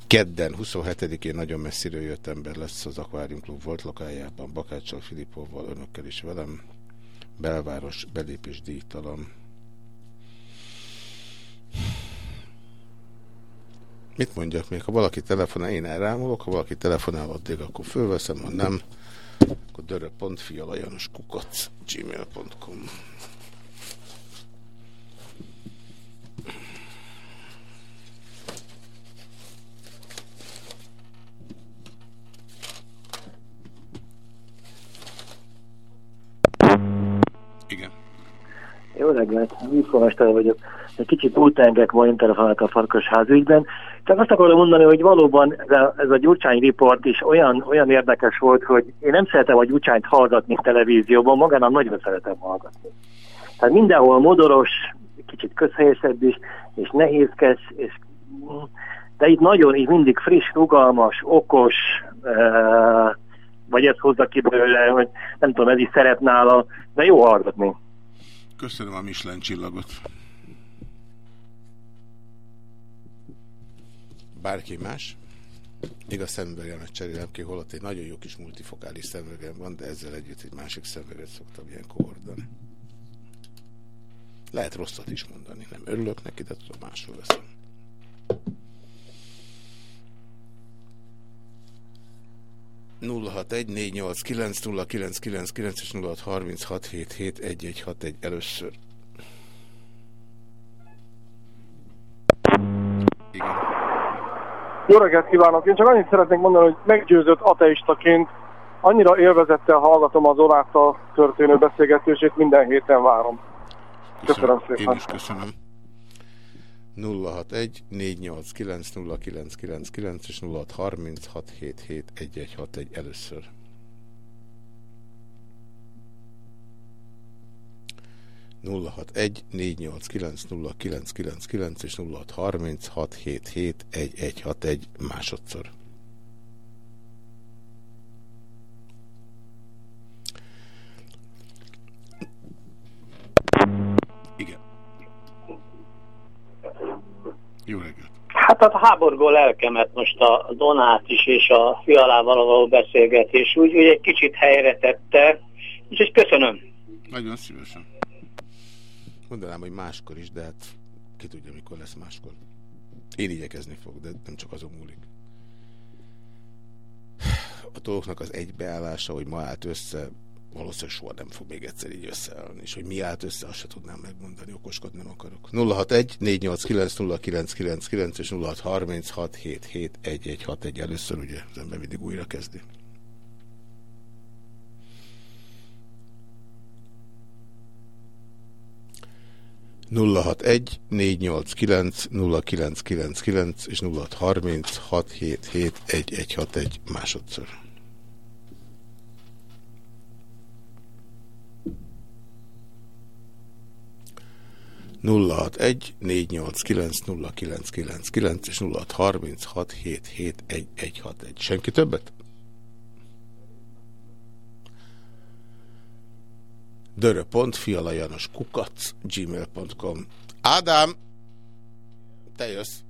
Kedden, 27-én nagyon messziről jött ember lesz az Aquarium Club volt lokájában, Bakáccsal, Filipovval, önökkel is velem. Belváros, belépés díjtalan. Mit mondjak még? Ha valaki telefonál, én elrámolok, ha valaki telefonál addig, akkor fölveszem, ha nem, akkor dörö.fi alajanos kukac gmail.com Igen. Jó reggelt, műsormester vagyok. Egy kicsit túltengek ma én telefonálok a Farkas házügyben. Csak azt akarom mondani, hogy valóban ez a, ez a Gyurcsány riport is olyan, olyan érdekes volt, hogy én nem szeretem a Gyurcsányt hallgatni televízióban, magánam nagyon szeretem hallgatni. Tehát mindenhol modoros, kicsit közhelyesebb is, és nehézkes, és de itt nagyon, így mindig friss, rugalmas, okos, vagy ez hozza ki belőle, hogy nem tudom, ez is szeret nála, de jó hallgatni. Köszönöm a Michelin csillagot. Bárki más? Még a szemüvegemet cserélem ki, holott egy nagyon jó kis multifokális szemüvegem van, de ezzel együtt egy másik szemüveget szoktam ilyenkor hordani. Lehet rosszat is mondani, nem örülök neki, de tudom, máshol veszem. 061 és 0636771161 először. Igen. Jó reggelt kívánok! Én csak annyit szeretnék mondani, hogy meggyőzött ateistaként annyira élvezettel hallgatom az Oláttal történő beszélgetését, minden héten várom. Köszönöm, köszönöm szépen. Én is köszönöm. 061 489 és 0636771161 először. nulla hat egy négy nyolc kilenc nulla kilenc kilenc kilenc és nulla hat harminc hat hét hét egy egy hat egy másodszor. Jó reggelt! Hát a háborgó lelkemet most a Donát is és a fialával való beszélgetés úgy, hogy egy kicsit helyre tette, úgyhogy köszönöm. Nagyon szívesen. Mondanám, hogy máskor is, de hát ki tudja, mikor lesz máskor. Én igyekezni fog, de nem csak azon múlik. A dolgoknak az egybeállása, hogy ma állt össze, valószínűleg soha nem fog még egyszer így összeállni, és hogy mi állt össze, azt se tudnám megmondani, okoskodni nem akarok. 061 489 0999 és 0636 771161 először ugye az ember mindig újra kezdi. nulla hat egy négy nyolc kilenc nulla kilenc kilenc kilenc és nulla harminc hat hét hét egy egy hat egy másodszor. 061 489 és 0636771161. Senki többet? dörö.fialajanos kukac gmail.com Ádám, te jössz.